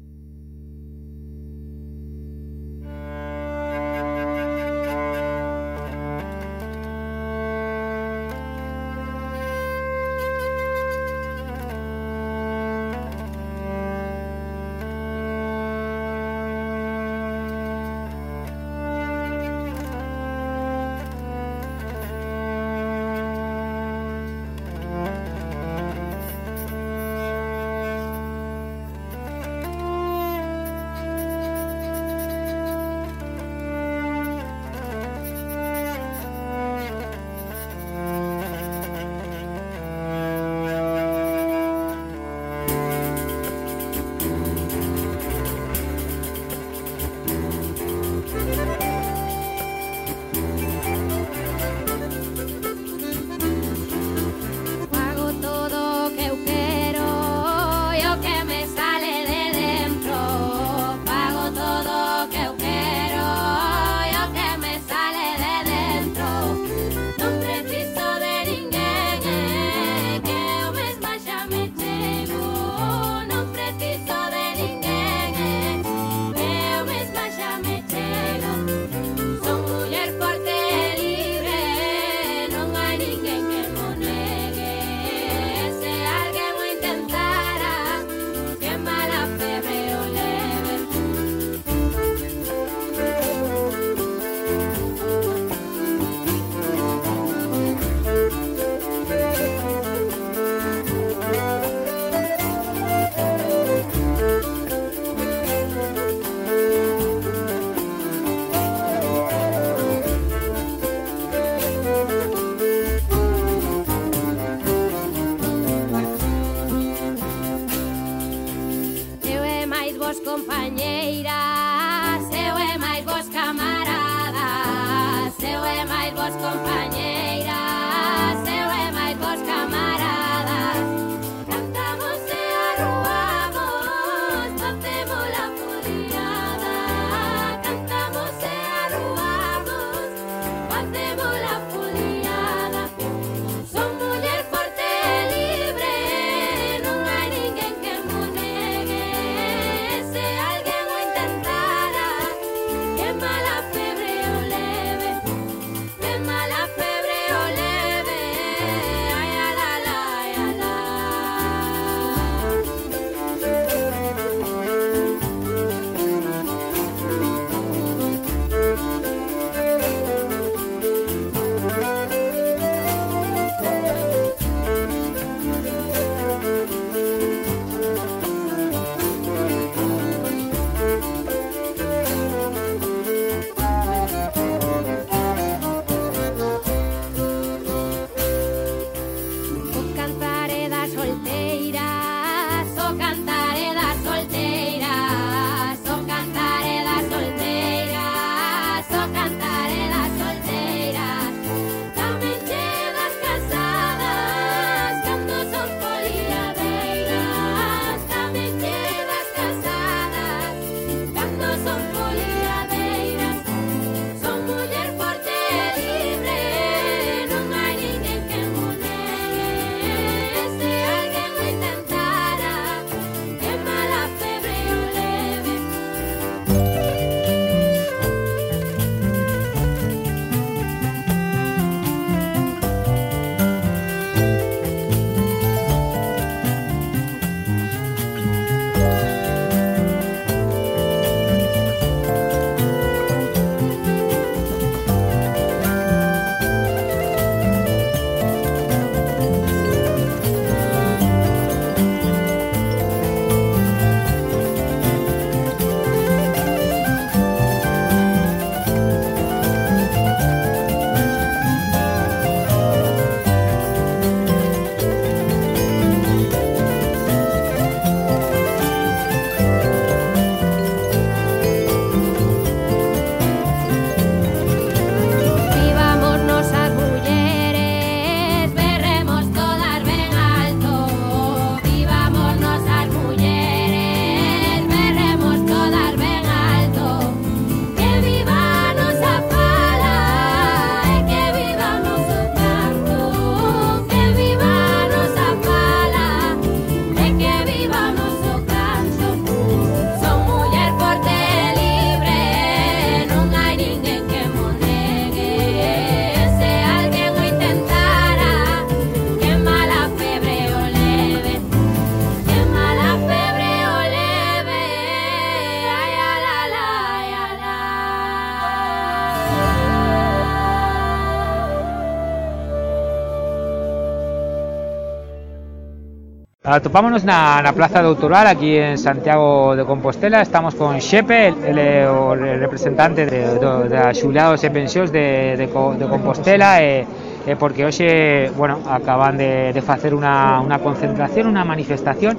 Atopámonos na, na Plaza do Autoral aquí en Santiago de Compostela Estamos con Xepe, el, el, o representante de, de, de Xuliados e Pensións de, de, de Compostela e, e porque hoxe, bueno, acaban de, de facer unha, unha concentración, unha manifestación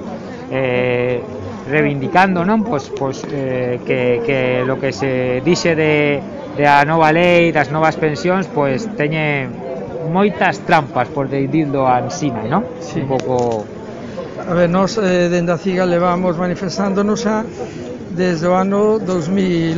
eh, reivindicando non pois, pois, eh, que, que lo que se dixe de, de a nova lei das novas pensións pois teñe moitas trampas por dirlo ansina, non? Sí. Un pouco A ver, nós eh, dende a CIGA levamos manifestándonos xa desde o ano 2011,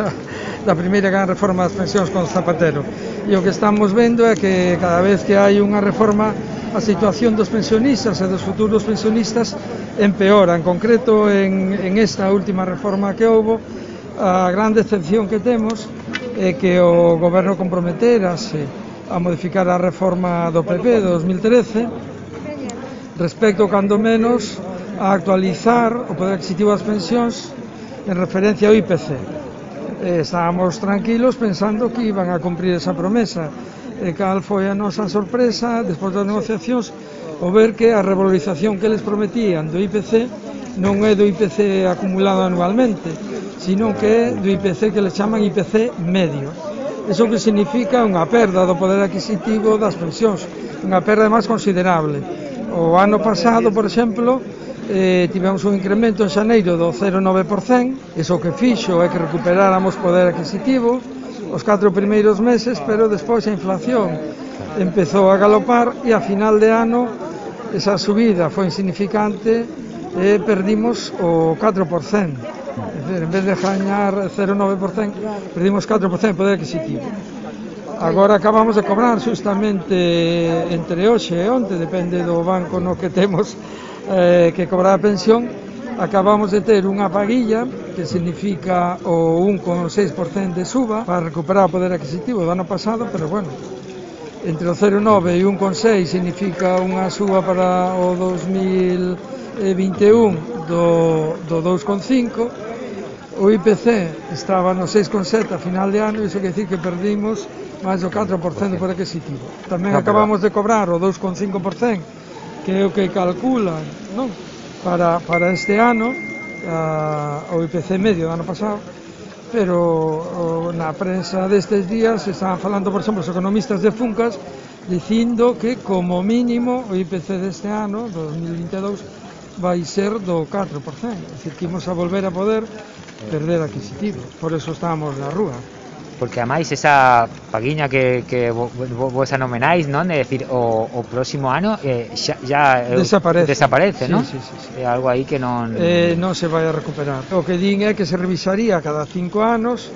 xa, da primeira gran reforma das pensións con Zapatero. E o que estamos vendo é que cada vez que hai unha reforma a situación dos pensionistas e dos futuros pensionistas empeora. En concreto, en, en esta última reforma que houbo, a gran decepción que temos é que o goberno comprometerase a modificar a reforma do PP de 2013 respecto, cando menos, a actualizar o poder adquisitivo das pensións en referencia ao IPC. Eh, estábamos tranquilos pensando que iban a cumprir esa promesa. E cal foi a nosa sorpresa, despois das negociacións, o ver que a revalorización que les prometían do IPC non é do IPC acumulado anualmente, sino que é do IPC que le chaman IPC medio. Eso que significa unha perda do poder adquisitivo das pensións, unha perda máis considerable. O ano pasado, por exemplo, eh, tivemos un incremento en xaneiro do 0,9%, iso que fixo é que recuperáramos poder adquisitivo os catro primeiros meses, pero despois a inflación empezou a galopar e a final de ano esa subida foi insignificante e perdimos o 4%. É dicir, en vez de gañar 0,9%, perdimos 4% de poder adquisitivo. Agora acabamos de cobrar justamente entre hoxe e onte, depende do banco no que temos eh, que cobrar a pensión, acabamos de ter unha paguilla que significa o 1,6% de suba para recuperar o poder adquisitivo do ano pasado, pero bueno, entre o 0,9 e 1,6 significa unha suba para o 2021 do, do 2,5 o IPC estaba no 6,7 a final de ano, iso quer decir que perdimos máis o 4% por adquisitivo. Tamén no, acabamos pero... de cobrar o 2,5%, que é o que calculan non? Para, para este ano, a, o IPC medio do ano pasado, pero o, na prensa destes días estaban falando, por exemplo, os economistas de Funcas dicindo que como mínimo o IPC deste ano, 2022, vai ser do 4%, é dicir, que imos a volver a poder perder adquisitivo, por eso estamos na rúa porque además esa paguiña que, que vos anomenáis, non? É decir, o, o próximo ano eh, xa, ya eh, desaparece, desaparece sí, non? Sí, sí, sí. É algo aí que non... Eh, non se vai a recuperar. O que din é que se revisaría cada cinco anos,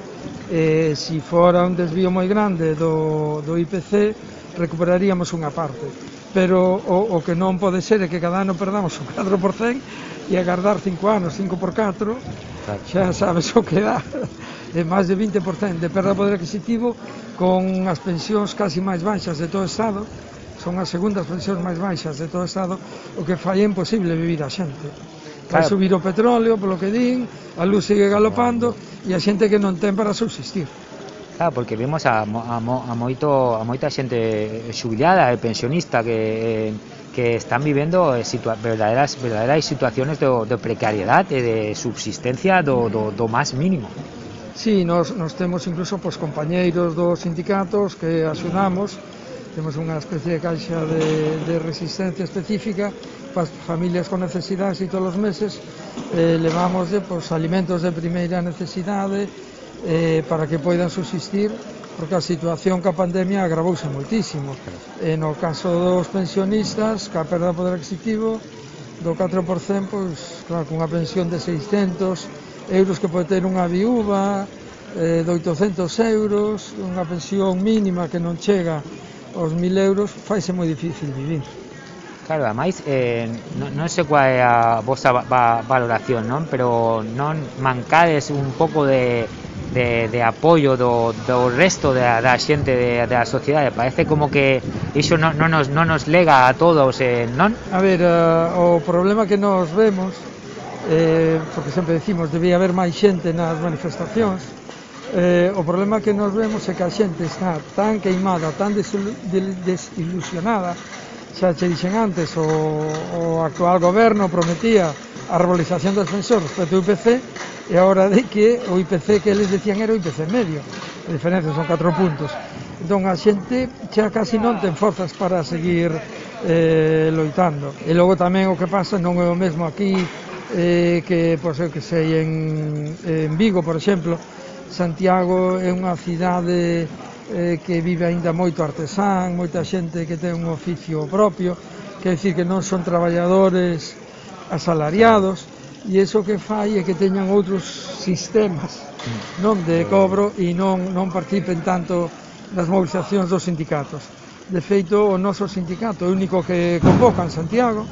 eh, si fora un desvío moi grande do, do IPC, recuperaríamos unha parte. Pero o, o que non pode ser é que cada ano perdamos o 4% e agardar 5 anos, 5 por 4, xa sabes o que dá eh, máis de 20% de perda de poder adquisitivo con as pensións casi máis baixas de todo o Estado, son as segundas pensións máis baixas de todo o Estado, o que fai imposible vivir a xente. Vai subir o petróleo, polo que din, a luz sigue galopando e a xente que non ten para subsistir. Claro, porque vemos a, a, a, moito, a moita xente xubilada e pensionista que, eh, que están vivendo eh, situa verdadeiras, verdadeiras situaciones de, de precariedade e de subsistencia do, do, do máis mínimo. Sí, nos, nos temos incluso pois, compañeiros dos sindicatos que axudamos, temos unha especie de caixa de, de resistencia específica para familias con necesidades e todos os meses eh, levamos eh, de, pois, alimentos de primeira necesidade eh, para que poidan subsistir porque a situación ca pandemia agravouse moitísimo. E no caso dos pensionistas, ca perda do poder adquisitivo do 4%, pois, claro, cunha pensión de 600 euros que pode ter unha viúva, eh, de 800 euros, unha pensión mínima que non chega aos 1000 euros, faise moi difícil vivir. Claro, ademais, eh, non, non sei cual é a vosa va, valoración, non? Pero non mancades un pouco de, de, de apoio do, do resto da, da xente de, da sociedade parece como que iso non, non, nos, non nos lega a todos eh, non? A ver, uh, o problema que nos vemos eh, porque sempre decimos debía haber máis xente nas manifestacións. Eh, o problema que nos vemos é que a xente está tan queimada tan desilusionada xa che dixen antes o, o actual goberno prometía a rebolización das pensións respecto ao IPC e a hora de que o IPC que eles decían era o IPC medio. A diferencia son 4 puntos. Entón a xente xa casi non ten forzas para seguir eh, loitando. E logo tamén o que pasa non é o mesmo aquí eh, que, pois, eu que sei, en, en Vigo, por exemplo, Santiago é unha cidade eh, que vive aínda moito artesán, moita xente que ten un oficio propio, que decir que non son traballadores asalariados, e iso que fai é que teñan outros sistemas non de cobro e non, non participen tanto nas mobilizacións dos sindicatos. De feito, o noso sindicato é o único que convoca en Santiago,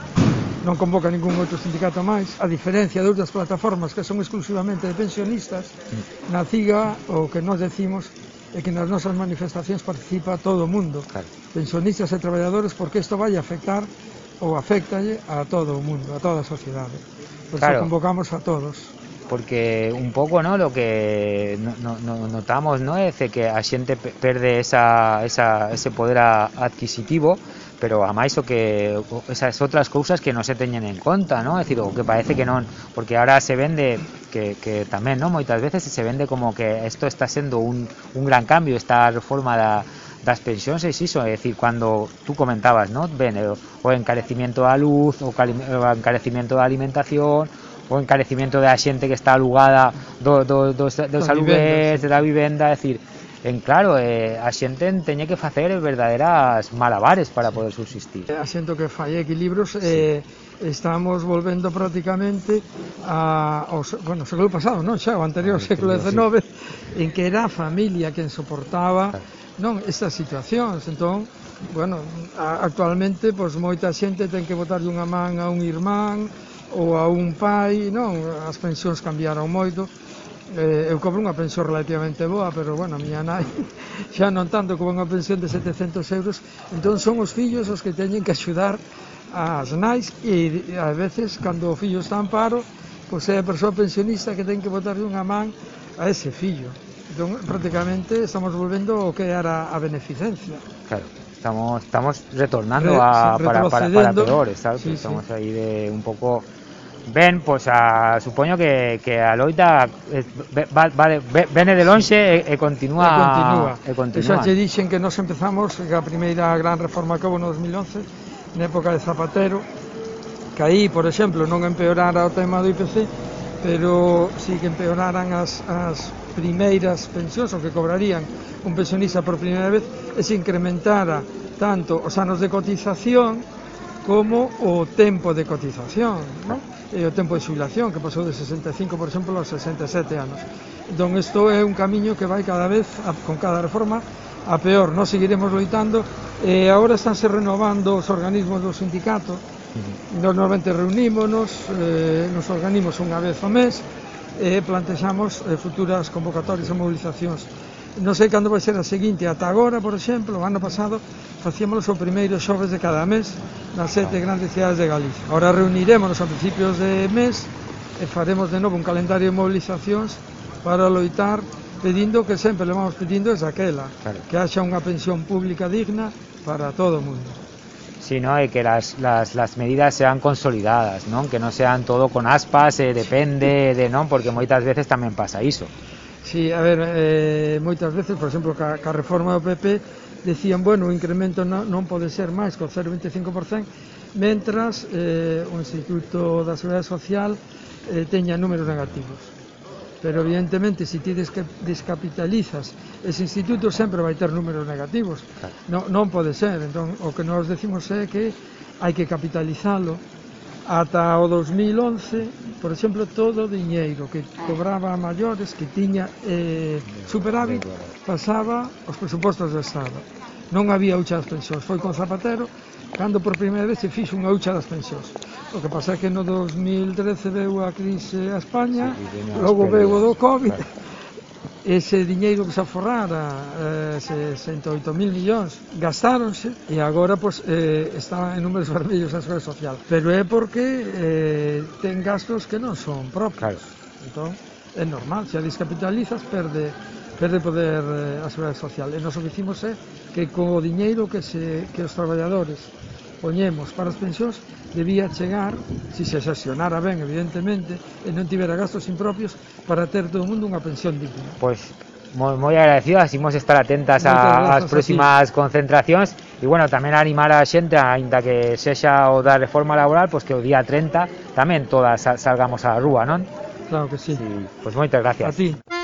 non convoca ningún outro sindicato máis, a diferencia de outras plataformas que son exclusivamente de pensionistas, mm. na CIGA o que nós decimos é que nas nosas manifestacións participa todo o mundo, claro. pensionistas e traballadores, porque isto vai afectar ou afectalle a todo o mundo, a toda a sociedade. Por claro. convocamos a todos. Porque un pouco, ¿no? Lo que no, no, notamos, ¿no? É que a xente perde esa, esa, ese poder adquisitivo pero a máis o que esas outras cousas que non se teñen en conta, non? É dicir, o que parece que non, porque ahora se vende que, que tamén, non? Moitas veces se vende como que isto está sendo un, un gran cambio, esta reforma da, das pensións é iso, é dicir, cando tú comentabas, non? Ben, o, o encarecimiento da luz, o, cali, o encarecimiento da alimentación, o encarecimiento da xente que está alugada do, do, dos, dos, dos da vivenda, é dicir, En claro, eh, a xente teñe que facer verdadeiras malabares para poder subsistir. Eh, a xento que fai equilibrios eh, estamos volvendo prácticamente a, ao, bueno, século pasado, non? Xa, o anterior ah, século XIX, sí. en que era a familia quen soportaba ah. non estas situacións. Entón, bueno, a, actualmente pois moita xente ten que botarlle unha man a un irmán ou a un pai, non? As pensións cambiaron moito eh, eu cobro unha pensión relativamente boa, pero bueno, a miña nai xa non tanto como unha pensión de 700 euros, entón son os fillos os que teñen que axudar as nais e a veces cando o fillo está en paro, pois é a persoa pensionista que ten que botarlle unha man a ese fillo. Entón, prácticamente estamos volvendo o que era a beneficencia. Claro, estamos, estamos retornando Re, a, para, para, para peores, ¿sabes? Sí, estamos sí. aí de un pouco Ben, pois a, supoño que, que a loita eh, va, ve, vene de lonxe e, e continúa e continúa. E continúa. E xa che dixen que nos empezamos que a primeira gran reforma que houve no 2011 na época de Zapatero que aí, por exemplo, non empeorara o tema do IPC pero sí que empeoraran as, as primeiras pensións o que cobrarían un pensionista por primeira vez e se incrementara tanto os anos de cotización como o tempo de cotización, non? e o tempo de xubilación, que pasou de 65, por exemplo, aos 67 anos. Entón, isto é un camiño que vai cada vez, a, con cada reforma, a peor. Nós seguiremos loitando e agora estánse renovando os organismos do sindicato. Nos normalmente reunímonos, eh, nos organimos unha vez ao mes e plantexamos eh, futuras convocatorias e mobilizacións Non sei cando vai ser a seguinte, ata agora, por exemplo, o ano pasado, facíamos o primeiro xoves de cada mes nas sete grandes cidades de Galicia. Ahora reunirémonos a principios de mes e faremos de novo un calendario de movilizacións para loitar pedindo que sempre le vamos pedindo es aquela, Claro. que haxa unha pensión pública digna para todo o mundo. Sí, ¿no? Y que las, las, las medidas sean consolidadas, ¿no? Que no sean todo con aspas, eh, depende de, ¿no? Porque moitas veces tamén pasa iso. Sí, a ver, eh, moitas veces, por exemplo, ca, ca reforma do PP, decían, bueno, o incremento non, non pode ser máis co 0,25%, mentras eh, o Instituto da Seguridade Social eh, teña números negativos. Pero, evidentemente, se si ti desca, descapitalizas ese instituto sempre vai ter números negativos. Non, non pode ser. Entón, o que nós decimos é que hai que capitalizalo, ata o 2011, por exemplo, todo o diñeiro que cobraba a maiores, que tiña eh, superávit, pasaba aos presupostos do Estado. Non había hucha das pensións. Foi con Zapatero cando por primeira vez se fixo unha hucha das pensións. O que pasa é que no 2013 veu a crise a España, sí, logo veu o do COVID, claro Ese diñeiro que se aforrara, eh, 68 mil millóns, gastáronse e agora pois, eh, está en números vermellos na Seguridade Social. Pero é porque eh, ten gastos que non son propios. Claro. Entón, é normal, se a descapitalizas perde perde poder eh, a Seguridade Social. E nos o que hicimos é que co diñeiro que, se, que os traballadores poñemos para as pensións debía chegar, se se xasionara ben, evidentemente, e non tivera gastos impropios para ter todo o mundo unha pensión digna. Pois moi, moi agradecido, así imos estar atentas a, as próximas a concentracións e bueno, tamén animar a xente aínda que sexa o da reforma laboral, pois que o día 30 tamén todas salgamos á rúa, non? Claro que sí. sí pois moitas gracias. A ti.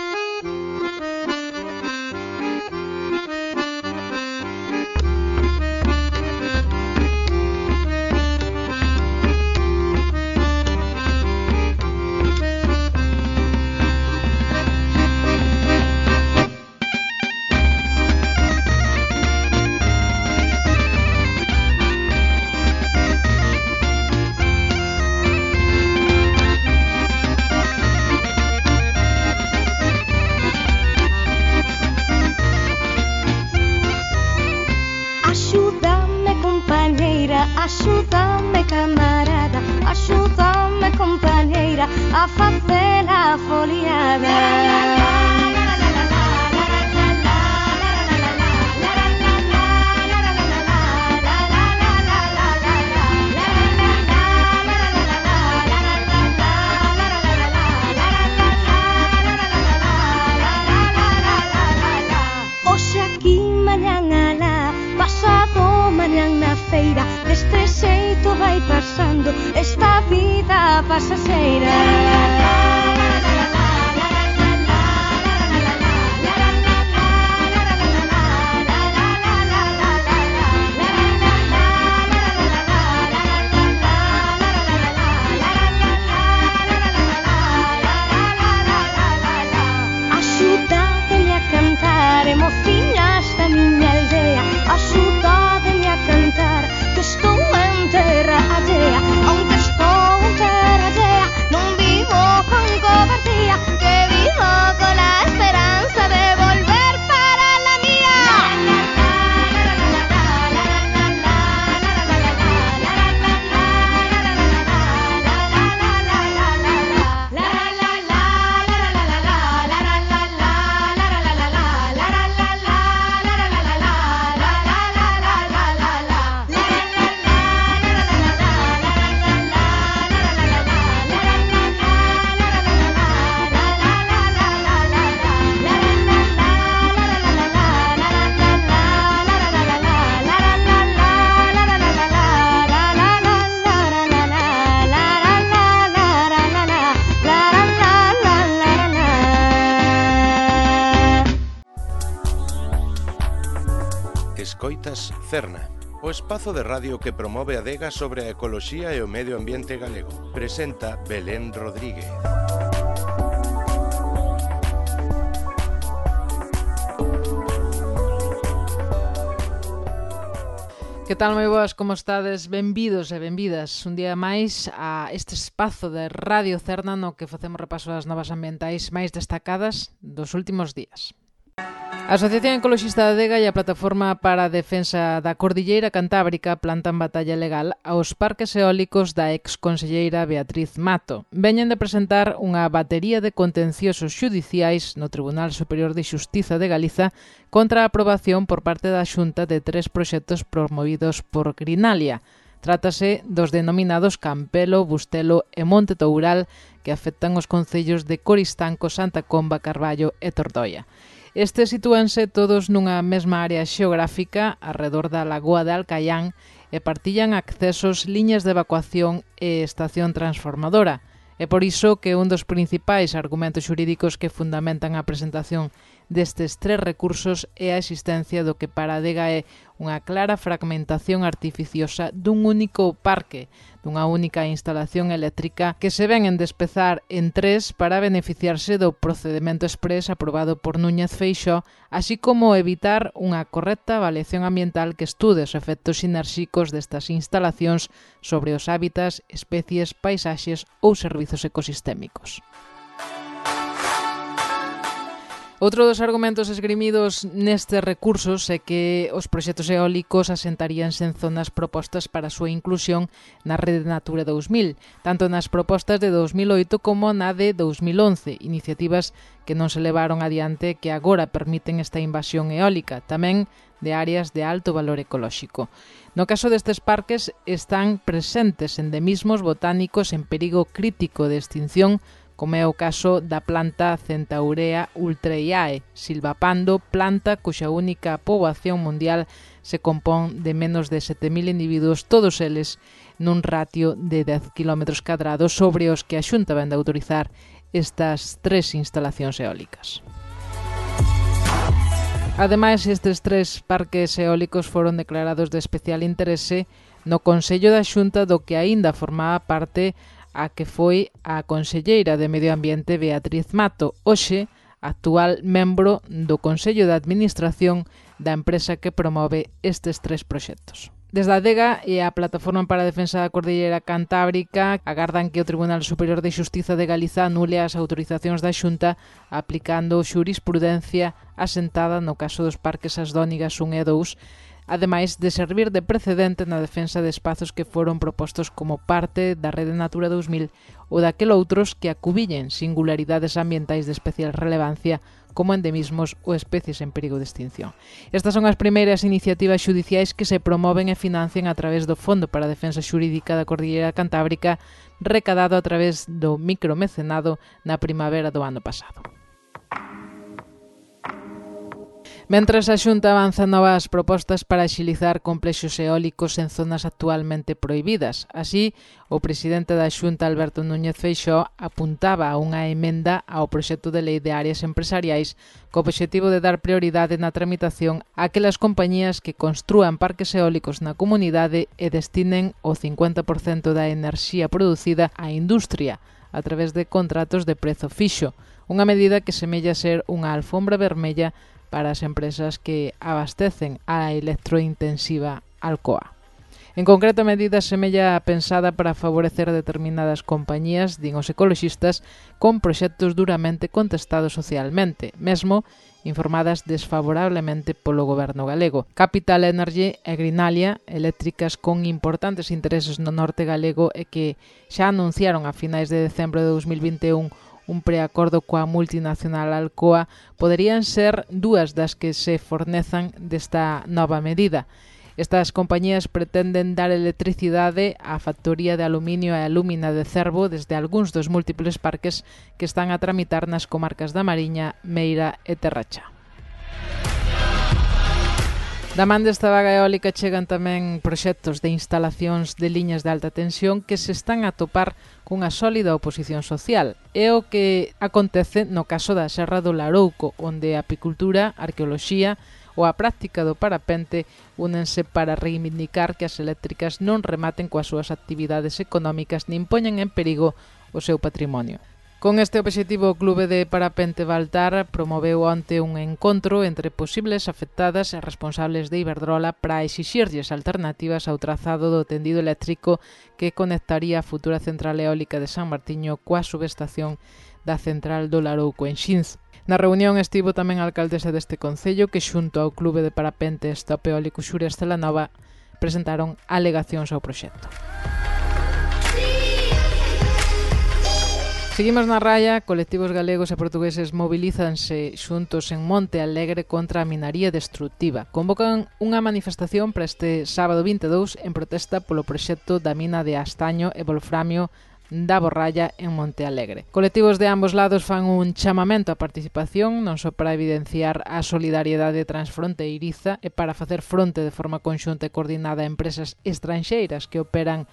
Cerna, o espazo de radio que promove a Dega sobre a ecoloxía e o medio ambiente galego. Presenta Belén Rodríguez. Que tal, moi boas, como estades? Benvidos e benvidas un día máis a este espazo de Radio Cerna no que facemos repaso das novas ambientais máis destacadas dos últimos días. A Asociación Ecologista Dega e a Plataforma para a Defensa da Cordilleira Cantábrica plantan batalla legal aos parques eólicos da exconselleira Beatriz Mato. Veñen de presentar unha batería de contenciosos xudiciais no Tribunal Superior de Xustiza de Galiza contra a aprobación por parte da Xunta de tres proxectos promovidos por Grinalia. Trátase dos denominados Campelo, Bustelo e Monte Toural que afectan os concellos de Coristanco, Santa Comba, Carballo e Tordoia. Estes sitúanse todos nunha mesma área xeográfica arredor da Lagoa de Alcaián e partillan accesos, liñas de evacuación e estación transformadora. É por iso que un dos principais argumentos xurídicos que fundamentan a presentación destes tres recursos é a existencia do que para Dega é unha clara fragmentación artificiosa dun único parque, dunha única instalación eléctrica que se ven en despezar en tres para beneficiarse do procedimento express aprobado por Núñez Feixó, así como evitar unha correcta avaliación ambiental que estude os efectos sinérxicos destas instalacións sobre os hábitats, especies, paisaxes ou servizos ecosistémicos. Outro dos argumentos esgrimidos nestes recursos é que os proxectos eólicos asentaríanse en zonas propostas para a súa inclusión na Rede Natura 2000, tanto nas propostas de 2008 como na de 2011, iniciativas que non se levaron adiante que agora permiten esta invasión eólica, tamén de áreas de alto valor ecolóxico. No caso destes parques están presentes endemismos botánicos en perigo crítico de extinción como é o caso da planta Centaurea ultraiae, silvapando planta cuxa única poboación mundial se compón de menos de 7.000 individuos, todos eles nun ratio de 10 km cadrados sobre os que a Xunta ven de autorizar estas tres instalacións eólicas. Ademais, estes tres parques eólicos foron declarados de especial interese no Consello da Xunta do que aínda formaba parte a que foi a conselleira de Medio Ambiente Beatriz Mato, hoxe actual membro do Consello de Administración da empresa que promove estes tres proxectos. Desde a DEGA e a Plataforma para a Defensa da Cordillera Cantábrica agardan que o Tribunal Superior de Xustiza de Galiza anule as autorizacións da Xunta aplicando xurisprudencia asentada no caso dos parques Asdónigas 1 e 2 ademais de servir de precedente na defensa de espazos que foron propostos como parte da Rede Natura 2000 ou daquel outros que acubillen singularidades ambientais de especial relevancia como endemismos ou especies en perigo de extinción. Estas son as primeiras iniciativas xudiciais que se promoven e financian a través do Fondo para a Defensa Xurídica da Cordillera Cantábrica, recadado a través do micromecenado na primavera do ano pasado. Mentres a Xunta avanza novas propostas para axilizar complexos eólicos en zonas actualmente prohibidas. Así, o presidente da Xunta, Alberto Núñez Feixó, apuntaba a unha emenda ao proxecto de lei de áreas empresariais co obxectivo de dar prioridade na tramitación a aquelas compañías que construan parques eólicos na comunidade e destinen o 50% da enerxía producida á industria a través de contratos de prezo fixo, unha medida que semella ser unha alfombra vermella para as empresas que abastecen a electrointensiva Alcoa. En concreto, a medida semella pensada para favorecer determinadas compañías, din os ecoloxistas, con proxectos duramente contestados socialmente, mesmo informadas desfavorablemente polo goberno galego. Capital Energy e Grinalia, eléctricas con importantes intereses no norte galego e que xa anunciaron a finais de decembro de 2021 un preacordo coa multinacional Alcoa poderían ser dúas das que se fornezan desta nova medida. Estas compañías pretenden dar electricidade á factoría de aluminio e alúmina de Cervo desde algúns dos múltiples parques que están a tramitar nas comarcas da Mariña, Meira e Terracha. Da man desta vaga eólica chegan tamén proxectos de instalacións de liñas de alta tensión que se están a topar cunha sólida oposición social. É o que acontece no caso da Serra do Larouco, onde a apicultura, a arqueoloxía ou a práctica do parapente únense para reivindicar que as eléctricas non rematen coas súas actividades económicas nin poñen en perigo o seu patrimonio. Con este obxectivo, o Clube de Parapente Baltar promoveu onte un encontro entre posibles afectadas e responsables de Iberdrola para exixirlles alternativas ao trazado do tendido eléctrico que conectaría a futura central eólica de San Martiño coa subestación da central do Larouco en Xinz. Na reunión estivo tamén a alcaldesa deste concello que xunto ao Clube de Parapente Stop Eólico Estela Nova presentaron alegacións ao proxecto. Seguimos na raya, colectivos galegos e portugueses mobilízanse xuntos en Monte Alegre contra a minaría destructiva. Convocan unha manifestación para este sábado 22 en protesta polo proxecto da mina de Astaño e Volframio da Borralla en Monte Alegre. Colectivos de ambos lados fan un chamamento á participación non só para evidenciar a solidariedade transfronteiriza e para facer fronte de forma conxunta e coordinada a empresas estranxeiras que operan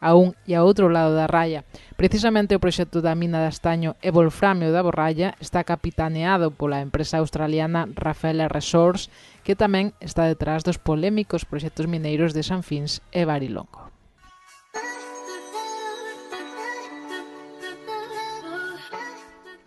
a un e a outro lado da raya. Precisamente o proxecto da mina de estaño e Volframio da Borralla está capitaneado pola empresa australiana Rafaela Resource, que tamén está detrás dos polémicos proxectos mineiros de Sanfins e Barilongo.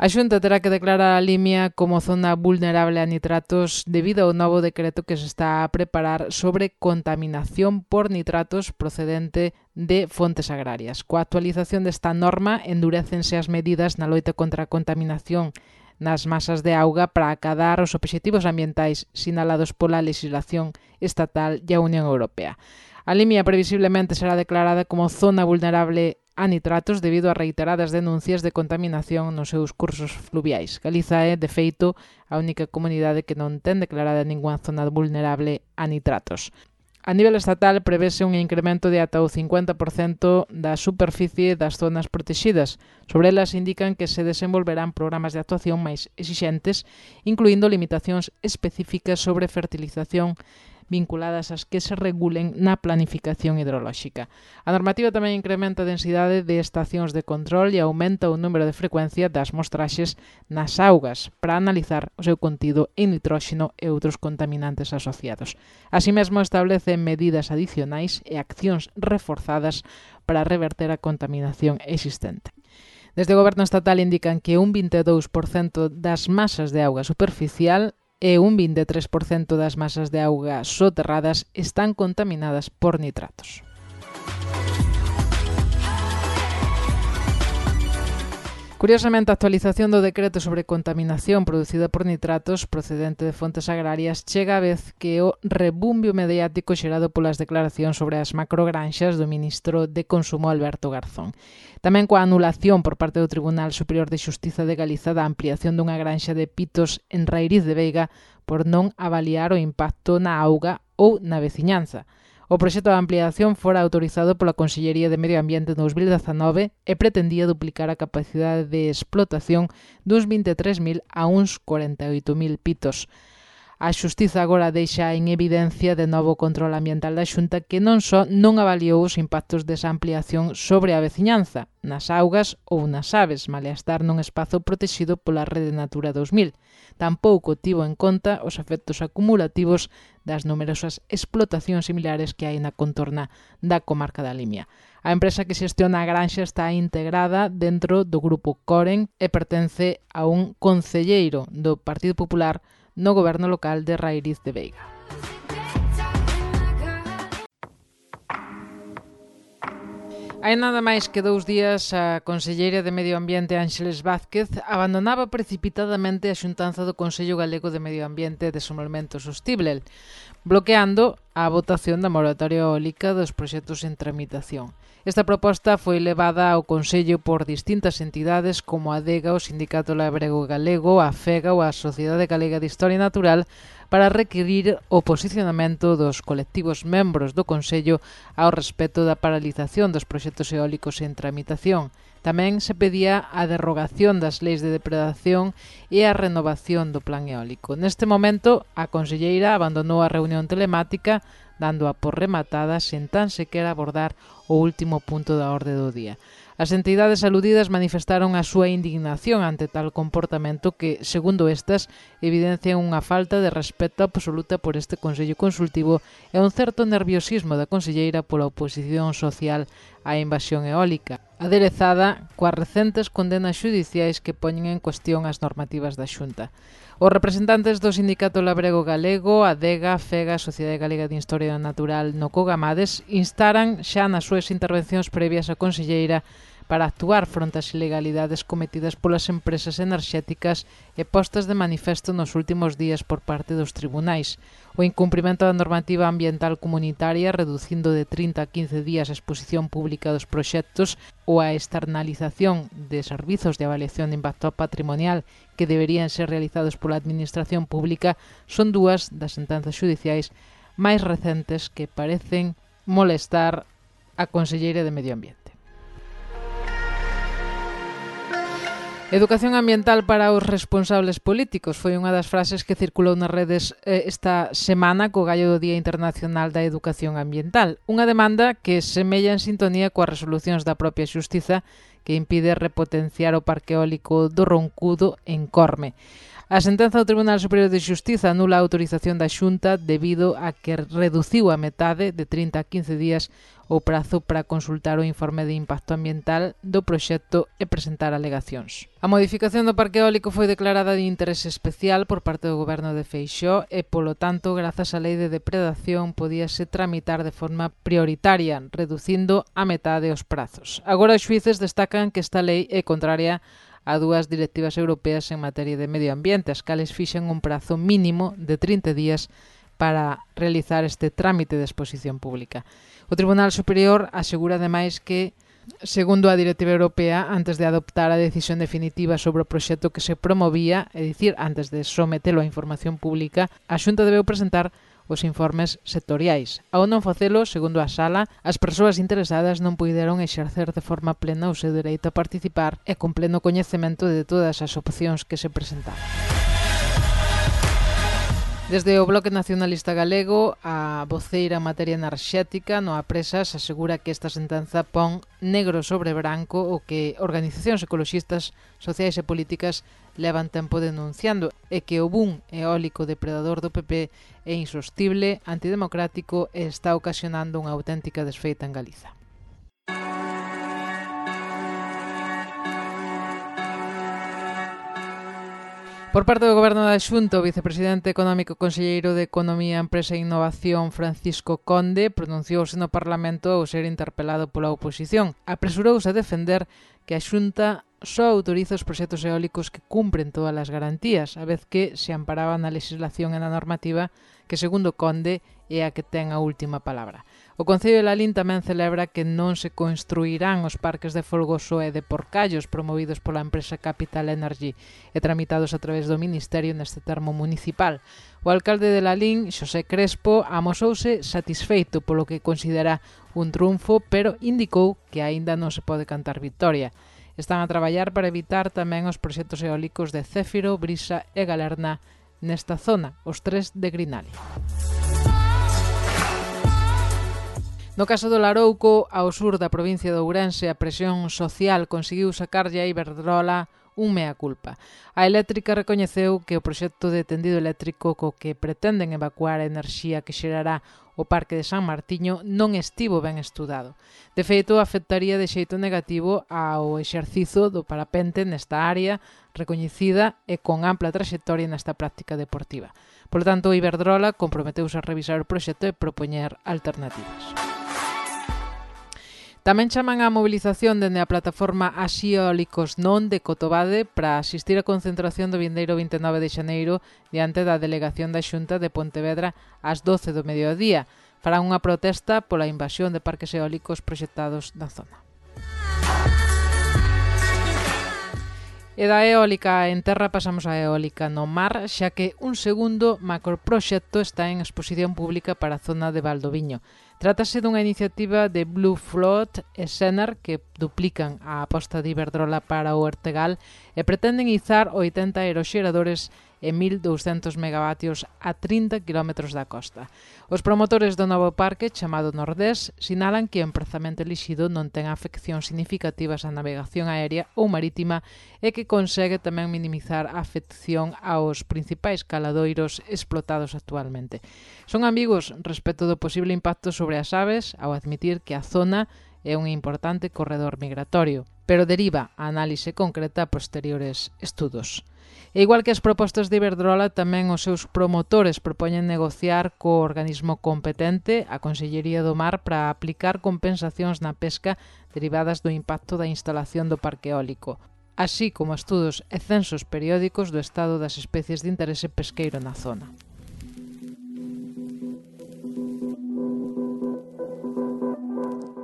A Xunta terá que declarar a Limia como zona vulnerable a nitratos debido ao novo decreto que se está a preparar sobre contaminación por nitratos procedente de fontes agrarias. Coa actualización desta norma endurecense as medidas na loita contra a contaminación nas masas de auga para acadar os obxectivos ambientais sinalados pola legislación estatal e a Unión Europea. A Limia previsiblemente será declarada como zona vulnerable a nitratos debido a reiteradas denuncias de contaminación nos seus cursos fluviais. Galiza é, de feito, a única comunidade que non ten declarada ningunha zona vulnerable a nitratos. A nivel estatal prevese un incremento de ata o 50% da superficie das zonas protexidas. Sobre elas indican que se desenvolverán programas de actuación máis exixentes, incluindo limitacións específicas sobre fertilización vinculadas ás que se regulen na planificación hidrolóxica. A normativa tamén incrementa a densidade de estacións de control e aumenta o número de frecuencia das mostraxes nas augas para analizar o seu contido en nitróxeno e outros contaminantes asociados. Así mesmo establece medidas adicionais e accións reforzadas para reverter a contaminación existente. Desde o Goberno Estatal indican que un 22% das masas de auga superficial e un 23% das masas de auga soterradas están contaminadas por nitratos. Curiosamente, a actualización do decreto sobre contaminación producida por nitratos procedente de fontes agrarias chega a vez que o rebumbio mediático xerado polas declaracións sobre as macrogranxas do ministro de Consumo Alberto Garzón. Tamén coa anulación por parte do Tribunal Superior de Xustiza de Galiza da ampliación dunha granxa de pitos en Rairiz de Veiga por non avaliar o impacto na auga ou na veciñanza – O proxecto de ampliación fora autorizado pola Consellería de Medio Ambiente en 2019 e pretendía duplicar a capacidade de explotación duns 23.000 a uns 48.000 pitos. A Xustiza agora deixa en evidencia de novo control ambiental da Xunta que non só non avaliou os impactos desa ampliación sobre a veciñanza, nas augas ou nas aves, male estar nun espazo protexido pola Rede Natura 2000. Tampouco tivo en conta os efectos acumulativos das numerosas explotacións similares que hai na contorna da comarca da Limia. A empresa que xestiona a granxa está integrada dentro do grupo Coren e pertence a un concelleiro do Partido Popular no goberno local de Raíris de Veiga. Hai nada máis que dous días a Conselleira de Medio Ambiente Ángeles Vázquez abandonaba precipitadamente a xuntanza do Consello Galego de Medio Ambiente e Desenvolvemento Sostible, bloqueando a votación da moratoria eólica dos proxectos en tramitación. Esta proposta foi levada ao Consello por distintas entidades como a DEGA, o Sindicato Labrego Galego, a FEGA ou a Sociedade Galega de Historia Natural para requirir o posicionamento dos colectivos membros do Consello ao respecto da paralización dos proxectos eólicos en tramitación. Tamén se pedía a derrogación das leis de depredación e a renovación do plan eólico. Neste momento, a conselleira abandonou a reunión telemática dando a por rematada sen tan sequera abordar o último punto da orde do día. As entidades aludidas manifestaron a súa indignación ante tal comportamento que, segundo estas, evidencia unha falta de respeto absoluta por este Consello Consultivo e un certo nerviosismo da Conselleira pola oposición social á invasión eólica, aderezada coas recentes condenas xudiciais que poñen en cuestión as normativas da Xunta. Os representantes do Sindicato Labrego Galego, ADEGA, FEGA, Sociedade Galega de Historia Natural no Cogamades, instaran xa nas súas intervencións previas a Conselleira para actuar fronte ás ilegalidades cometidas polas empresas enerxéticas e postas de manifesto nos últimos días por parte dos tribunais. O incumprimento da normativa ambiental comunitaria reducindo de 30 a 15 días a exposición pública dos proxectos ou a externalización de servizos de avaliación de impacto patrimonial que deberían ser realizados pola administración pública son dúas das sentenzas judiciais máis recentes que parecen molestar a Conselleira de Medio Ambiente. Educación ambiental para os responsables políticos foi unha das frases que circulou nas redes eh, esta semana co gallo do Día Internacional da Educación Ambiental. Unha demanda que semella en sintonía coas resolucións da propia Xustiza que impide repotenciar o parque eólico do Roncudo en Corme. A sentenza do Tribunal Superior de Xustiza anula a autorización da Xunta debido a que reduciu a metade de 30 a 15 días o prazo para consultar o informe de impacto ambiental do proxecto e presentar alegacións. A modificación do parque eólico foi declarada de interese especial por parte do goberno de Feixó e, polo tanto, grazas á lei de depredación, podíase tramitar de forma prioritaria, reducindo a metade os prazos. Agora os xuíces destacan que esta lei é contraria a dúas directivas europeas en materia de medio ambiente, as cales fixen un prazo mínimo de 30 días para realizar este trámite de exposición pública. O Tribunal Superior asegura ademais que Segundo a Directiva Europea, antes de adoptar a decisión definitiva sobre o proxecto que se promovía, é dicir, antes de sometelo a información pública, a Xunta debeu presentar os informes sectoriais. Ao non facelo, segundo a sala, as persoas interesadas non puideron exercer de forma plena o seu dereito a participar e con pleno coñecemento de todas as opcións que se presentaban. Desde o Bloque Nacionalista Galego, a voceira en materia enerxética no Apresas asegura que esta sentenza pon negro sobre branco o que organizacións ecologistas, sociais e políticas levan tempo denunciando e que o boom eólico depredador do PP é insostible, antidemocrático e está ocasionando unha auténtica desfeita en Galiza. Por parte do Goberno da Xunta, o vicepresidente económico conselleiro de Economía, Empresa e Innovación, Francisco Conde, pronunciouse no Parlamento ao ser interpelado pola oposición. Apresurouse a defender que a Xunta só autoriza os proxectos eólicos que cumpren todas as garantías, a vez que se amparaba na legislación e na normativa que, segundo Conde, é a que ten a última palabra. O Concello de Lalín tamén celebra que non se construirán os parques de Folgoso e de Porcallos promovidos pola empresa Capital Energy e tramitados a través do Ministerio neste termo municipal. O alcalde de Lalín, Xosé Crespo, amosouse satisfeito polo que considera un triunfo, pero indicou que aínda non se pode cantar victoria. Están a traballar para evitar tamén os proxectos eólicos de Céfiro, Brisa e Galerna nesta zona, os tres de Grinali. No caso do Larouco, ao sur da provincia de Ourense, a presión social conseguiu sacarlle a Iberdrola un mea culpa. A eléctrica recoñeceu que o proxecto de tendido eléctrico co que pretenden evacuar a enerxía que xerará o Parque de San Martiño non estivo ben estudado. De feito, afectaría de xeito negativo ao exercizo do parapente nesta área recoñecida e con ampla traxectoria nesta práctica deportiva. Por tanto, Iberdrola comprometeuse a revisar o proxecto e propoñer alternativas. Tamén chaman a mobilización dende a plataforma Asíolicos Non de Cotobade para asistir á concentración do vindeiro 29 de xaneiro diante da delegación da Xunta de Pontevedra ás 12 do mediodía. Farán unha protesta pola invasión de parques eólicos proxectados na zona. E da eólica en terra pasamos á eólica no mar, xa que un segundo macroproxecto está en exposición pública para a zona de Valdoviño. Trátase dunha iniciativa de Blue Float e Senar que duplican a aposta de Iberdrola para o Ertegal e pretenden izar 80 aeroxeradores e 1.200 megavatios a 30 km da costa. Os promotores do novo parque, chamado Nordés, sinalan que o emprazamento elixido non ten afeccións significativas á navegación aérea ou marítima e que consegue tamén minimizar a afección aos principais caladoiros explotados actualmente. Son ambigos respecto do posible impacto sobre as aves ao admitir que a zona é un importante corredor migratorio, pero deriva a análise concreta a posteriores estudos. E igual que as propostas de Iberdrola, tamén os seus promotores propoñen negociar co organismo competente, a Consellería do Mar, para aplicar compensacións na pesca derivadas do impacto da instalación do parque eólico, así como estudos e censos periódicos do estado das especies de interese pesqueiro na zona.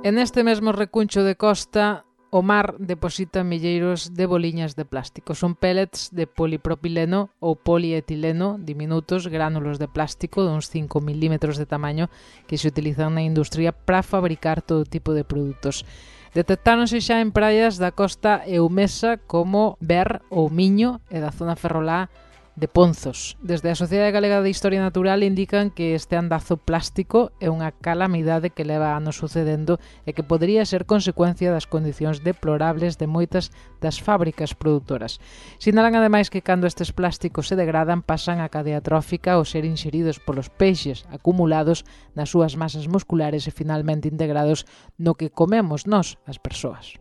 En este mesmo recuncho de costa O mar deposita milleiros de boliñas de plástico. Son pellets de polipropileno ou polietileno diminutos gránulos de plástico de uns 5 milímetros de tamaño que se utilizan na industria para fabricar todo tipo de produtos. Detectáronse xa en praias da costa eumesa como Ber ou Miño e da zona ferrolá de Ponzos. Desde a Sociedade Galega de Historia Natural indican que este andazo plástico é unha calamidade que leva anos sucedendo e que podría ser consecuencia das condicións deplorables de moitas das fábricas produtoras. Sinalan ademais que cando estes plásticos se degradan pasan a cadea trófica ao ser inxeridos polos peixes acumulados nas súas masas musculares e finalmente integrados no que comemos nós, as persoas.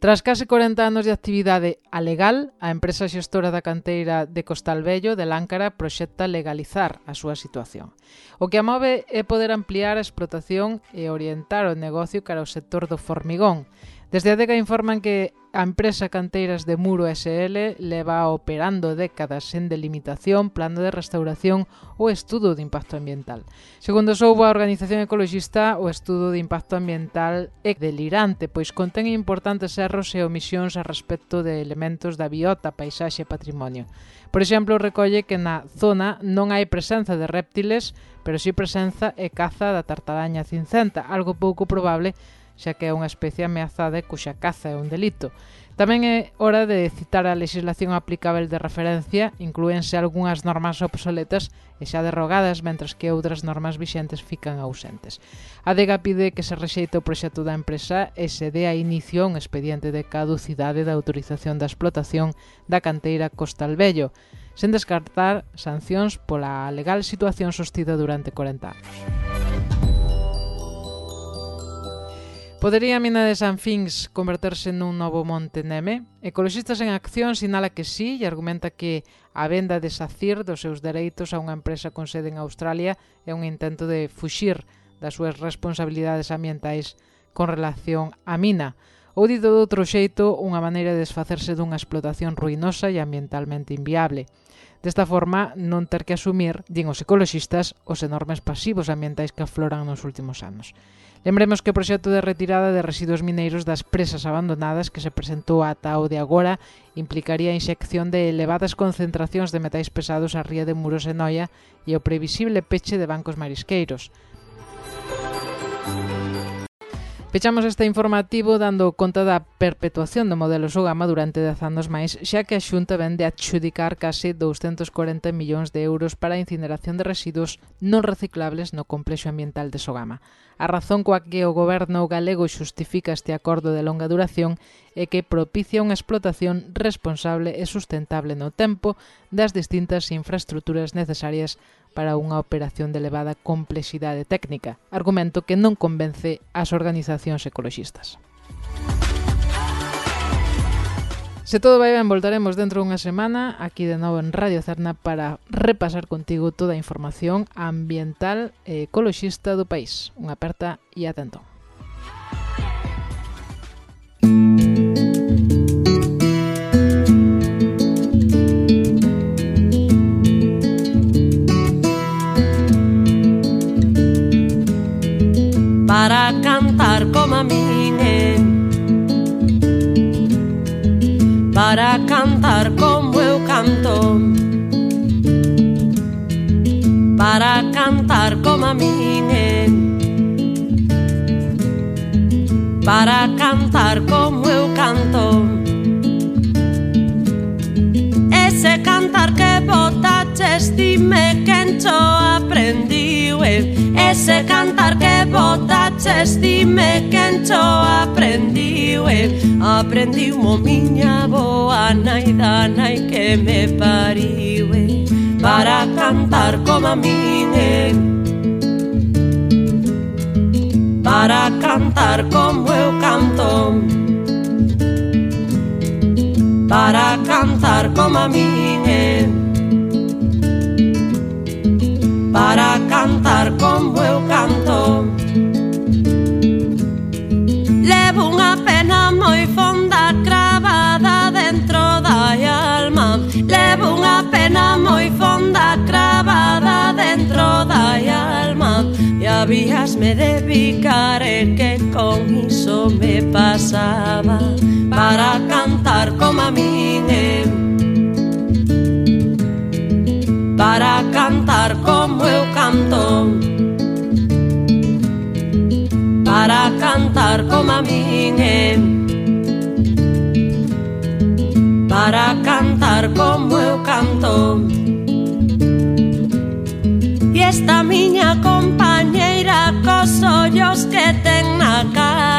Tras case 40 anos de actividade a legal, a empresa xestora da canteira de Costalvello de Láncara proxecta legalizar a súa situación. O que a move é poder ampliar a explotación e orientar o negocio cara ao sector do formigón, Desde ADEGA informan que a empresa Canteiras de Muro SL leva operando décadas sen delimitación, plano de restauración ou estudo de impacto ambiental. Segundo soubo a organización ecologista, o estudo de impacto ambiental é delirante, pois contén importantes erros e omisións a respecto de elementos da biota, paisaxe e patrimonio. Por exemplo, recolle que na zona non hai presenza de réptiles, pero si presenza e caza da tartaraña cincenta, algo pouco probable xa que é unha especie ameazada e cuxa caza é un delito. Tamén é hora de citar a legislación aplicável de referencia, incluense algunhas normas obsoletas e xa derrogadas, mentras que outras normas vixentes fican ausentes. A DEGA pide que se rexeite o proxecto da empresa e se dé a inicio un expediente de caducidade da autorización da explotación da canteira Costalbello, sen descartar sancións pola legal situación sostida durante 40 anos. Podería a mina de Sanfins converterse nun novo Monte Neme? Ecoloxistas en Acción sinala que sí e argumenta que a venda de SACIR dos seus dereitos a unha empresa con sede en Australia é un intento de fuxir das súas responsabilidades ambientais con relación á mina. Ou dito de outro xeito, unha maneira de desfacerse dunha explotación ruinosa e ambientalmente inviable. Desta forma, non ter que asumir, din os ecoloxistas, os enormes pasivos ambientais que afloran nos últimos anos. Lembremos que o proxecto de retirada de residuos mineiros das presas abandonadas que se presentou ata o de agora implicaría a inxección de elevadas concentracións de metais pesados a ría de Muros e Noia e o previsible peche de bancos marisqueiros. Pechamos este informativo dando conta da perpetuación do modelo Sogama durante 10 anos máis, xa que a Xunta ven de adxudicar case 240 millóns de euros para a incineración de residuos non reciclables no complexo ambiental de Sogama. A razón coa que o goberno galego xustifica este acordo de longa duración e que propicia unha explotación responsable e sustentable no tempo das distintas infraestructuras necesarias para unha operación de elevada complexidade técnica, argumento que non convence as organizacións ecoloxistas. Se todo vai ben, voltaremos dentro dunha semana aquí de novo en Radio Cerna para repasar contigo toda a información ambiental e ecoloxista do país. Unha aperta e atentón. para cantar como a miña para cantar como eu canto. Para cantar como a miña para cantar como eu canto. Ese cantar que botaches dime quen cho aprendiu eh? Ese cantar que botaches Dime quen cho aprendiu E aprendiu mo miña boa nai da nai que me pariu e, Para cantar como a min e, Para cantar como eu canto. Para cantar como a min e, para cantar como eu canto. Levo unha pena moi fonda cravada dentro da alma. Levo unha pena moi fonda cravada dentro da alma. E habías me de e que con iso me pasaba para cantar como a min para cantar como eu canto. Para cantar como a min para cantar como eu canto. E esta miña compañeira cos ollos que ten na cara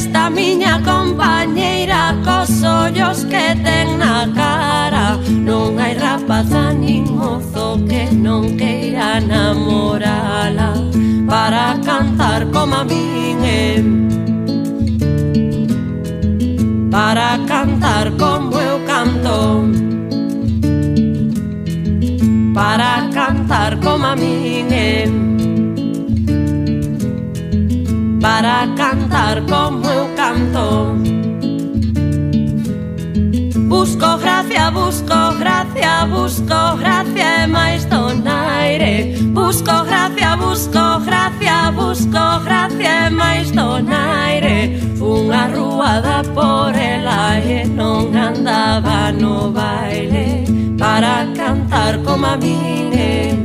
Esta miña compañeira cos ollos que ten na cara Non hai rapaza nin mozo que non queira namorala Para cantar como a min? Para cantar como eu canto Para cantar como a min eh? para cantar como eu canto. Busco gracia, busco gracia, busco gracia e máis donaire. Busco gracia, busco gracia, busco gracia e máis donaire. Unha ruada por ela e non andaba no baile para cantar como a mine.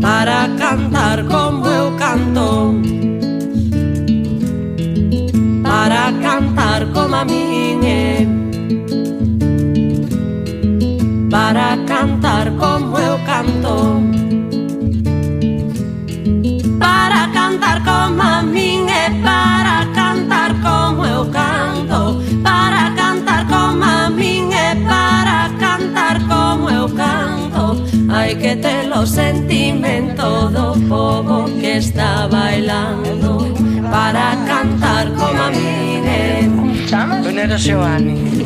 Para cantar como canto para cantar como a miñe para cantar como eu canto para cantar como a min para Hai que ter o sentimento do povo que está bailando Para cantar como a miren ¿eh? Venera Giovanni.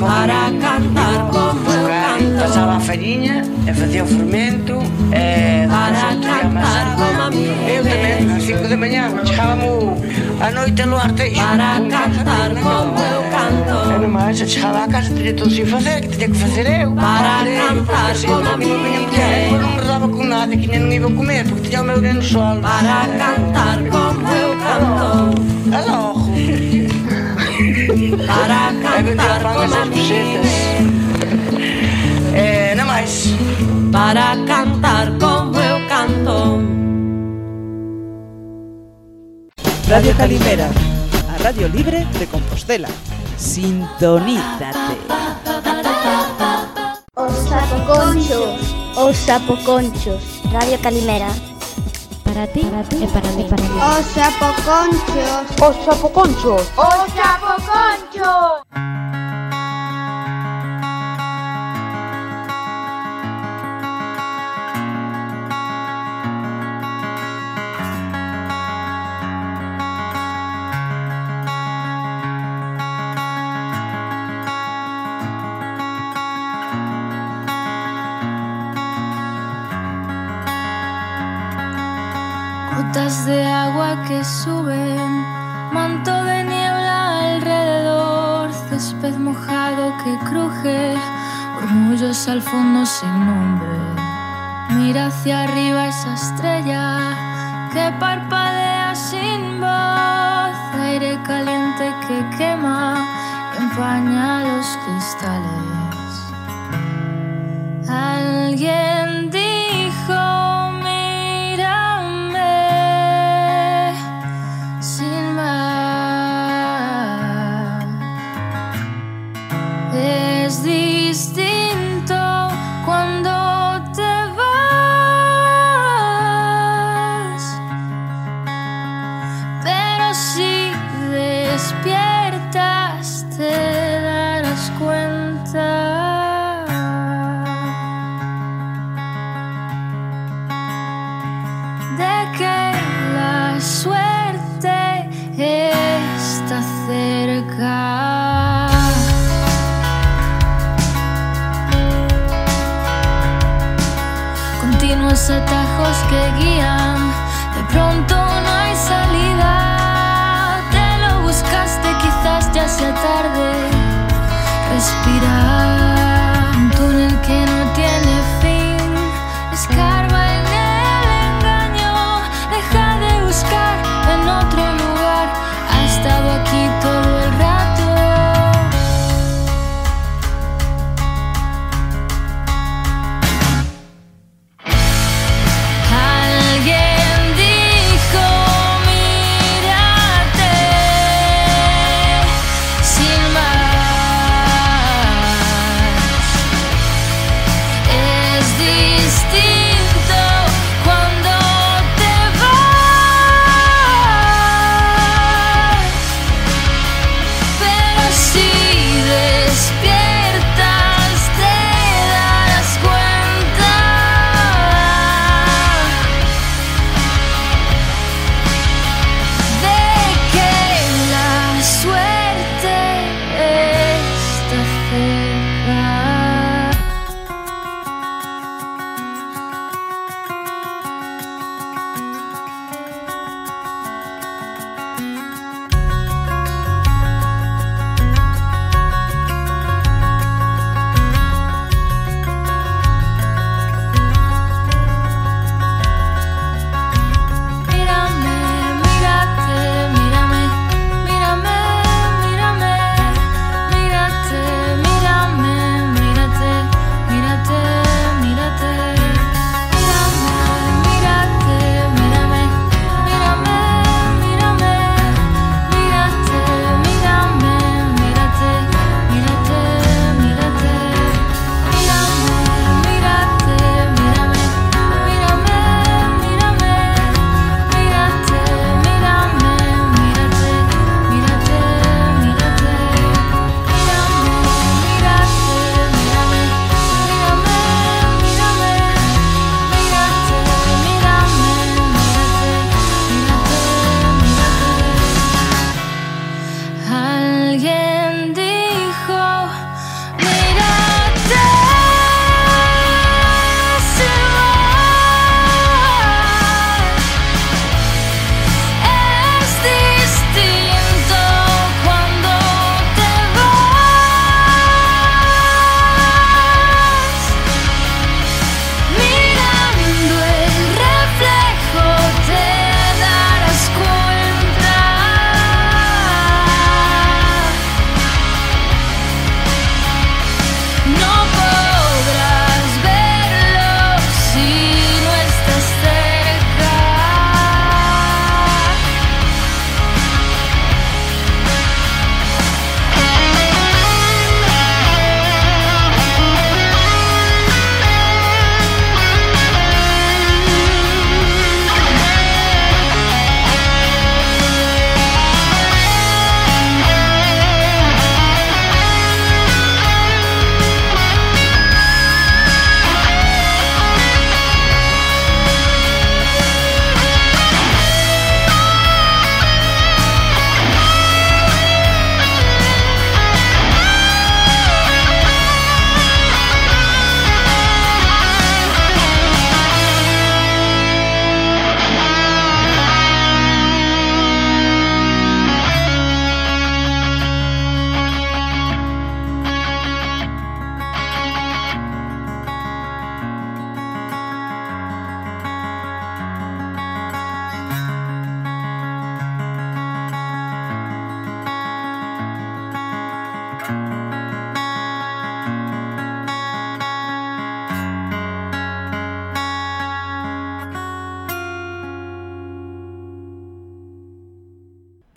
Para cantar como eu canto. Pasaba a fariña e facía o fermento e Para cantar como a miren Eu tamén, ás 5 de mañá, chegábamos A noite no luar Para cantar como eu canto. Era máis, chegaba a casa, teria tudo sem fazer Que teria que fazer eu. Para cantar como a minha mulher Eu não rezava com nada, que nem não iba comer Porque tinha o meu grande sol Para cantar como eu canto. É logo. Para cantar como a minha É, não mais Para cantar como eu canto. Radio Calimera, a radio libre de Compostela. Sintonízate. Os sapoconchos. Os sapoconchos. Radio Calimera. Para ti, para ti e para mí. Para mí. Os sapoconchos. Os sapoconchos. Os sapoconchos. Que suben, manto de niebla alrededor, césped mojado que cruje, murmullos al fondo sin nombre. Mira hacia arriba esa estrella que parpadea sin voz, aire caliente que quema empaña los cristales. Alguien tarde. Respirar,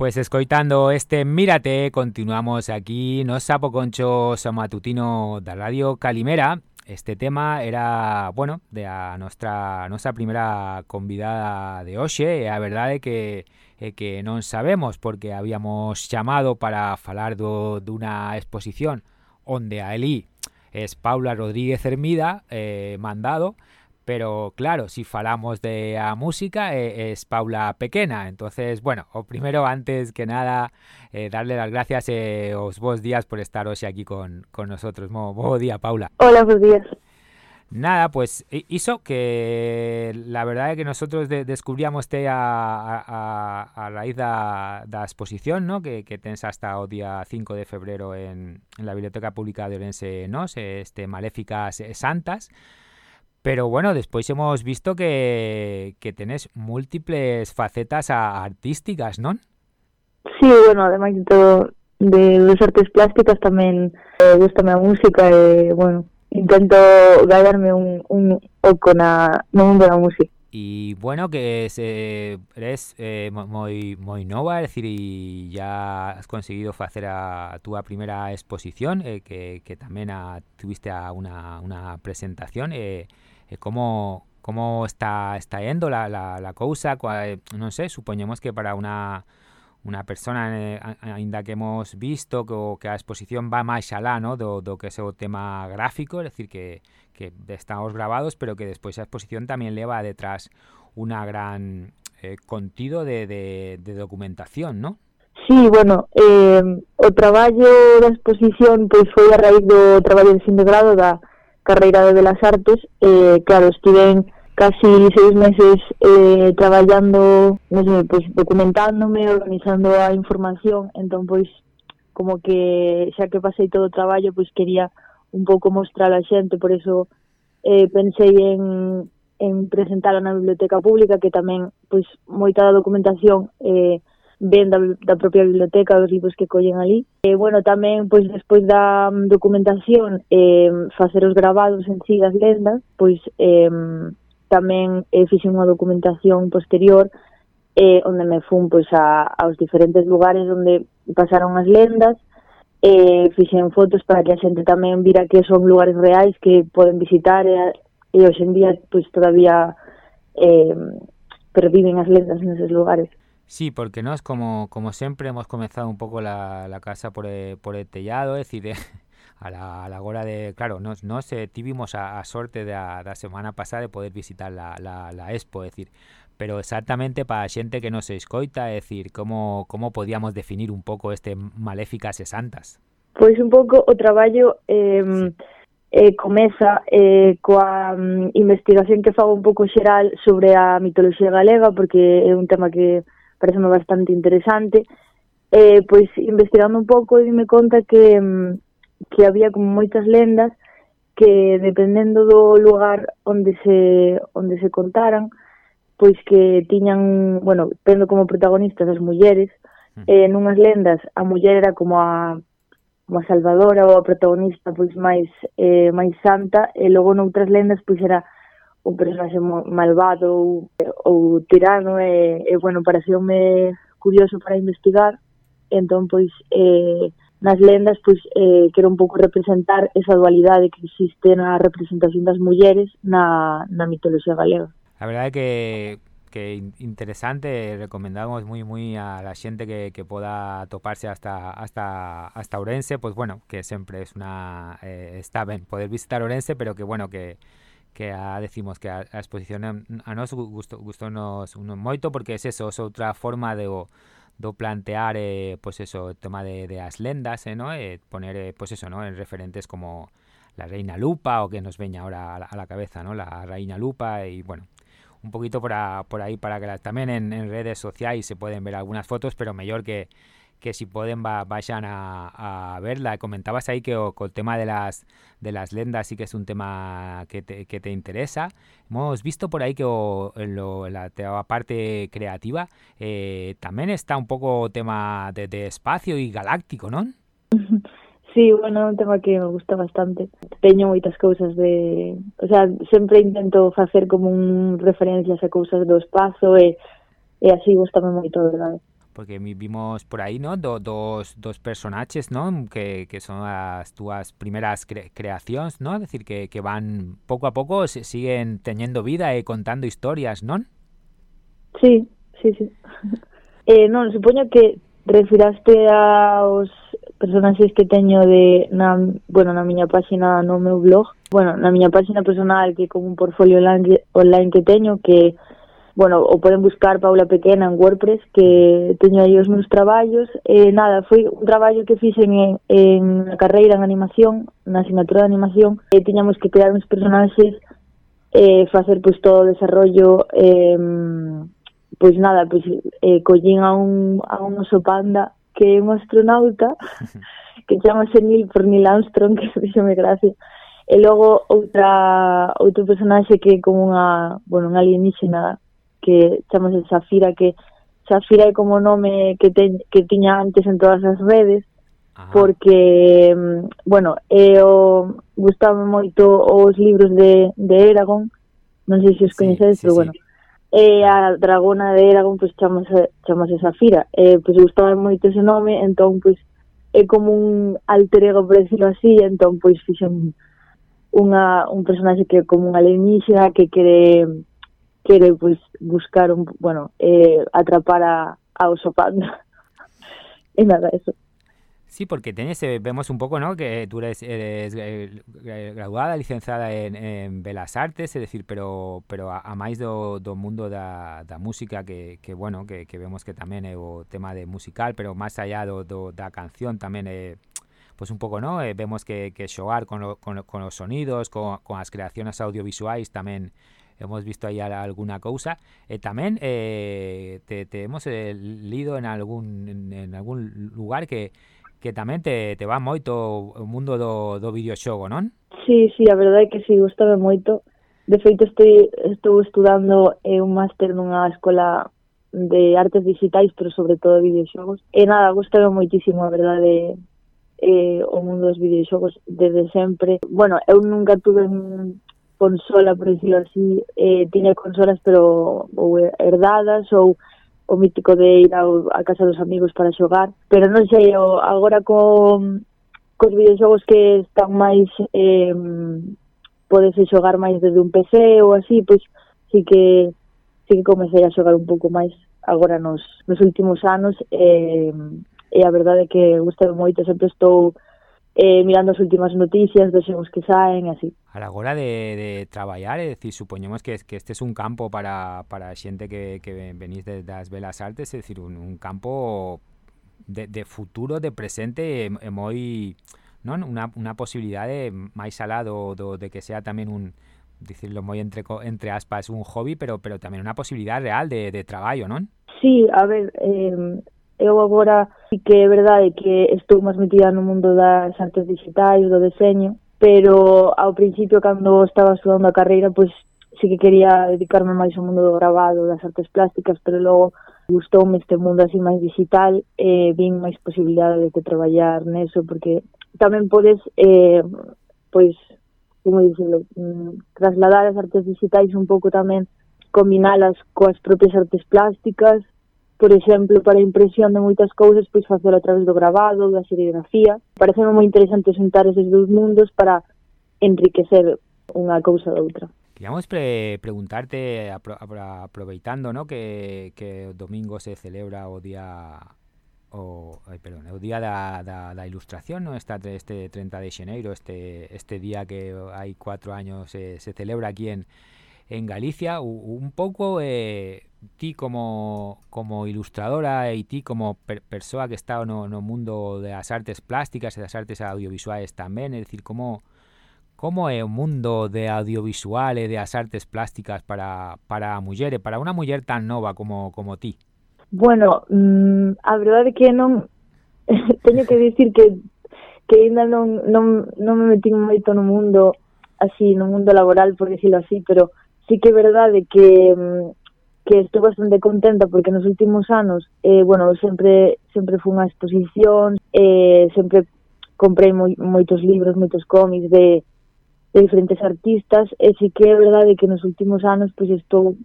Pues escoitando este Mírate, continuamos aquí no Sapo Concho Matutino da Radio Calimera. Este tema era, bueno, de a nuestra nuestra primeira convidada de hoxe, a verdade que que non sabemos porque habíamos chamado para falar do, dunha exposición onde a Eli es Paula Rodríguez Hermida, eh, mandado, pero claro, si falamos de a música eh, es Paula Pequena, entonces, bueno, o primero, antes que nada, eh, darle las gracias eh, os vos días por estar hoy aquí con, con nosotros. Mo, bo día, Paula. Hola, buenos días. Nada, pues hizo que la verdad es que nosotros de, descubríamos este a, a, a raíz de la exposición ¿no? que, que tens hasta el día 5 de febrero en, en la Biblioteca Pública de Orense Nos, este Maléficas Santas, pero bueno, despois hemos visto que, que tenés múltiples facetas a, artísticas, non? Sí, bueno, ademais de todo de das artes plásticas tamén eh, gustame a música e, bueno, intento gallarme un, un oco na, no mundo da música. Y bueno, que se, eres eh, moi moi nova, é dicir, e ya has conseguido facer a, a túa primeira exposición, eh, que, que tamén a, tuviste a una, una presentación, eh, eh, como como está está yendo la, la, la cousa, non sei, supoñemos que para unha unha persona eh, aínda que hemos visto que, que a exposición va máis alá no? do, do que é tema gráfico, é dicir que, que estamos grabados, pero que despois a exposición tamén leva detrás unha gran eh, contido de, de, de documentación, ¿no? Sí, bueno, eh, o traballo da exposición pois foi a raíz do traballo de fin de grado da carreira de Belas Artes, eh, claro, estiven casi seis meses eh, traballando, non sei, pois, documentándome, organizando a información, entón, pois, como que xa que pasei todo o traballo, pois quería un pouco mostrar a xente, por eso eh, pensei en, en presentala na biblioteca pública, que tamén pois moita da documentación eh, ven da, da propia biblioteca dos libros que collen ali. E, bueno, tamén, pois, despois da mm, documentación, eh, facer os grabados en sí das lendas, pois, eh, tamén eh, fixen unha documentación posterior eh, onde me fun pois, a, aos diferentes lugares onde pasaron as lendas, eh, fixen fotos para que a xente tamén vira que son lugares reais que poden visitar e, e hoxe en día pois, todavía eh, perviven as lendas neses lugares. Sí, porque no es como, como sempre, hemos comenzado un pouco la, la casa por el, por el tellado, es decir, a la, a la hora de... Claro, nos, nos eh, tivimos a, a sorte da, da semana pasada de poder visitar la, la, la expo, es decir, pero exactamente para a xente que non se escoita, é dicir, como, como podíamos definir un pouco este Maléficas e Santas? Pois un pouco o traballo eh, sí. eh, comeza eh, coa um, investigación que fago un pouco xeral sobre a mitoloxía galega, porque é un tema que pareceme bastante interesante. Eh, pois investigando un pouco dime conta que, mm, que había como moitas lendas que dependendo do lugar onde se onde se contaran, pois que tiñan, bueno, tendo como protagonistas as mulleres, hmm. eh, nunhas lendas a muller era como a como a salvadora ou a protagonista pois máis eh, máis santa e logo noutras lendas pois era un personaxe malvado ou, ou tirano e, e bueno, pareceume curioso para investigar entón pois eh, nas lendas pois eh, quero un pouco representar esa dualidade que existe na representación das mulleres na, na mitoloxía galega. A verdade é que que interesante, recomendamos muy muy a la gente que, que, pueda toparse hasta hasta hasta Orense, pues pois, bueno, que siempre es una eh, está bien poder visitar Orense, pero que bueno que que a, decimos que a, a exposición a, a nos gustó, gustó nos un moito porque es eso, es outra forma de o, plantear eh, pues eso, el tema de, de as lendas, eh, ¿no? Eh, poner eh, pues eso, ¿no? en referentes como la reina Lupa o que nos veña ahora a la, a la cabeza, ¿no? La reina Lupa y bueno, un poquito por, por ahí para que tamén en, redes sociais se pueden ver algunas fotos, pero mellor que que si va, vayan a, verla. Comentabas aí que o, co tema de las de las lendas sí que es un tema que te, que te interesa. Hemos visto por aí que la, parte creativa eh, tamén está un pouco o tema de, espacio e galáctico, non? Sí, bueno, un tema que me gusta bastante. Teño moitas cousas de... O sea, sempre intento facer como un referencias a cousas do espazo e, e así gustame moito, verdade. Porque vimos por aí, ¿no? Do, dos, dos personajes, ¿no? Que, que son as túas primeras cre creacións, ¿no? Es decir, que, que van pouco a pouco se siguen teñendo vida e contando historias, non? Sí, sí, sí. eh, non, supoño que refiraste aos personaxes que teño de na, bueno, na miña páxina no meu blog, bueno, na miña páxina personal que como un portfolio online, online que teño que bueno, o poden buscar Paula Pequena en WordPress que teño aí os meus traballos. Eh, nada, foi un traballo que fixen en, en a carreira en animación na asignatura de animación e tiñamos que crear uns personaxes eh, facer pois todo o desarrollo eh, pois nada, pois eh, collín a un, a un oso panda que é un astronauta que chamase Neil por Neil Armstrong que fixome gracia. E logo outra outro personaxe que é como unha, bueno, unha alienígena que chamase Safira que Safira é como nome que, te, que tiña antes en todas as redes Ajá. porque mm, bueno, eu gustaba moito os libros de, de Eragon non sei se os coñecedes, sí, sí, pero sí. bueno e a dragona de Eragon pois chamase, chamase Safira e pois gustaba moito ese nome entón pois é como un alter ego por decirlo así entón pois fixen unha, un personaxe que é como unha alienígena que quere quere pues, buscar un, bueno, eh, atrapar a, a oso panda. y nada, eso. Sí, porque tenés, eh, vemos un poco, ¿no? Que tú eres, eres eh, graduada, licenciada en, en Belas Artes, es decir, pero pero a, a máis do, do mundo da, da música que, que bueno, que, que vemos que tamén é o tema de musical, pero máis allá do, do da canción tamén é pues un pouco, ¿no? Eh, vemos que, que xogar con, o, con, con os sonidos, con, con as creaciones audiovisuais tamén hemos visto aí alguna cousa e eh, tamén eh, te, te hemos eh, lido en algún en, en algún lugar que que tamén te, te va moito o mundo do, do videoxogo, non? Sí, sí, a verdade é que sí, gustame moito. De feito, estoy, estou estudando eh, un máster nunha escola de artes digitais, pero sobre todo videoxogos. E nada, gustame moitísimo, a verdade, eh, o mundo dos videoxogos desde sempre. Bueno, eu nunca tuve un, consola, por decirlo así, eh, tiña consolas pero ou eh, herdadas ou o mítico de ir ao, a casa dos amigos para xogar, pero non sei, o, agora co, cos videoxogos que están máis eh, podese xogar máis desde un PC ou así, pois sí que sí que comecei a xogar un pouco máis agora nos, nos últimos anos eh, e a verdade é que gustei moito, sempre estou eh, mirando as últimas noticias xogos que saen, así. A la hora de, de traballar, é dicir, supoñemos que, que este é un campo para, para xente que, que venís de, das Belas Artes, é dicir, un, un campo de, de futuro, de presente, e, e moi non unha, unha posibilidade máis alá do, do, de que sea tamén un dicirlo moi entre entre aspas un hobby, pero pero tamén unha posibilidade real de, de traballo, non? Sí, a ver, eh, eu agora sí que é verdade que estou máis metida no mundo das artes digitais, do deseño, pero ao principio, cando estaba estudando a carreira, pois sí que quería dedicarme máis ao mundo do grabado, das artes plásticas, pero logo gustoume este mundo así máis digital e eh, vin máis posibilidades de traballar neso, porque tamén podes, eh, pois, como dicirlo, mm, trasladar as artes digitais un pouco tamén combinalas coas propias artes plásticas por exemplo, para a impresión de moitas cousas, pois facelo a través do grabado, da serigrafía. Parece moi interesante xuntar eses dous mundos para enriquecer unha cousa da outra. Queríamos pre preguntarte, apro aproveitando no, que, que o domingo se celebra o día o, ai, perdón, o día da, da, da ilustración, no? Está este 30 de xeneiro, este, este día que hai cuatro años se, se celebra aquí en, en Galicia, un pouco eh, ti como como ilustradora e ti como per que está no, no mundo das artes plásticas e das artes audiovisuais tamén, é dicir, como como é o mundo de audiovisual e das artes plásticas para, para a muller para unha muller tan nova como, como ti? Bueno, mm, a verdade que non teño que dicir que que ainda non, non, non me metí moito no mundo así, no mundo laboral, por decirlo así, pero sí que é verdade que mm, que estou bastante contenta porque nos últimos anos, eh, bueno, sempre sempre fui a exposición, eh, sempre comprei moi, moitos libros, moitos cómics de, de diferentes artistas, e sí que é verdade que nos últimos anos pois pues, estou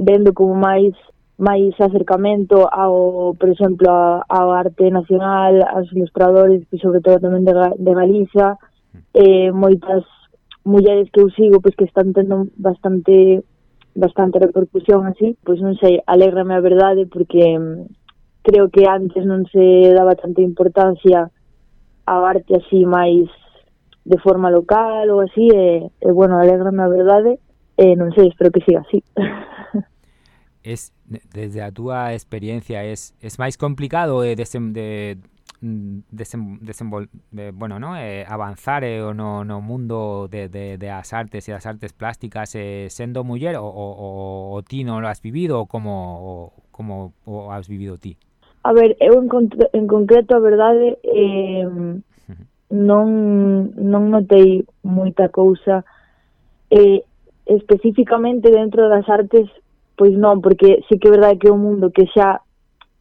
vendo como máis máis acercamento ao, por exemplo, a, ao arte nacional, aos ilustradores, e sobre todo tamén de, de Galiza, mm. eh, moitas mulleres que eu sigo pois que están tendo bastante bastante repercusión así, pois non sei, alégrame a verdade porque mm, creo que antes non se daba tanta importancia ao arte así máis de forma local ou así e, e bueno, alégrame a verdade e non sei, espero que siga así. es desde a túa experiencia es, es máis complicado eh, de, de Mm, desem, desembol, de, bueno, ¿no? Eh, avanzar eh, o no, no mundo de, de, de as artes e das artes plásticas eh, sendo muller o, o, o ti non lo has vivido ou como, o, como o has vivido ti? A ver, eu en, en concreto, a verdade, eh, non, non notei moita cousa eh, especificamente dentro das artes, pois non, porque sí que é verdade que é un mundo que xa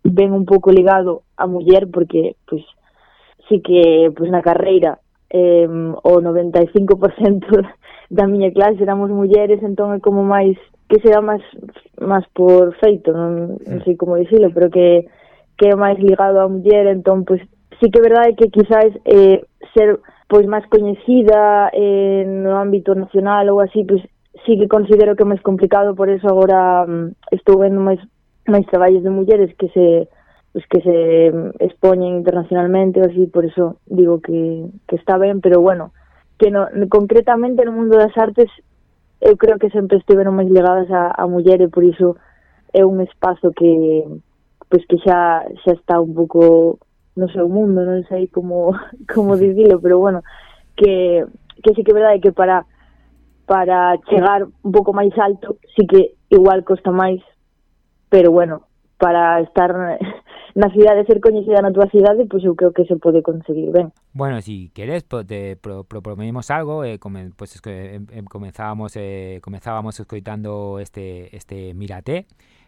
ven un pouco ligado a muller porque pois sí que pois na carreira eh, o 95% da miña clase éramos mulleres, entón é como máis que será máis máis por feito, non, non sei como dicilo, pero que que é máis ligado a muller, entón pois sí que é verdade que quizás eh, ser pois máis coñecida eh, no ámbito nacional ou así, pois sí que considero que é máis complicado, por eso agora um, estou vendo máis máis traballos de mulleres que se pues que se expoñen internacionalmente o así, por eso digo que, que está ben, pero bueno, que no, concretamente no mundo das artes eu creo que sempre estiveron máis ligadas a, a muller e por iso é un espazo que pois que xa xa está un pouco no seu mundo, non sei como como dicilo, pero bueno, que que sí que é verdade que para para chegar un pouco máis alto sí que igual costa máis, pero bueno, para estar na cidade ser coñecida na túa cidade, pois eu creo que se pode conseguir ben. Bueno, si queres, te pro, proponemos algo, eh, come, que pues, eh, comenzábamos, eh, comenzábamos escoitando este, este Mírate,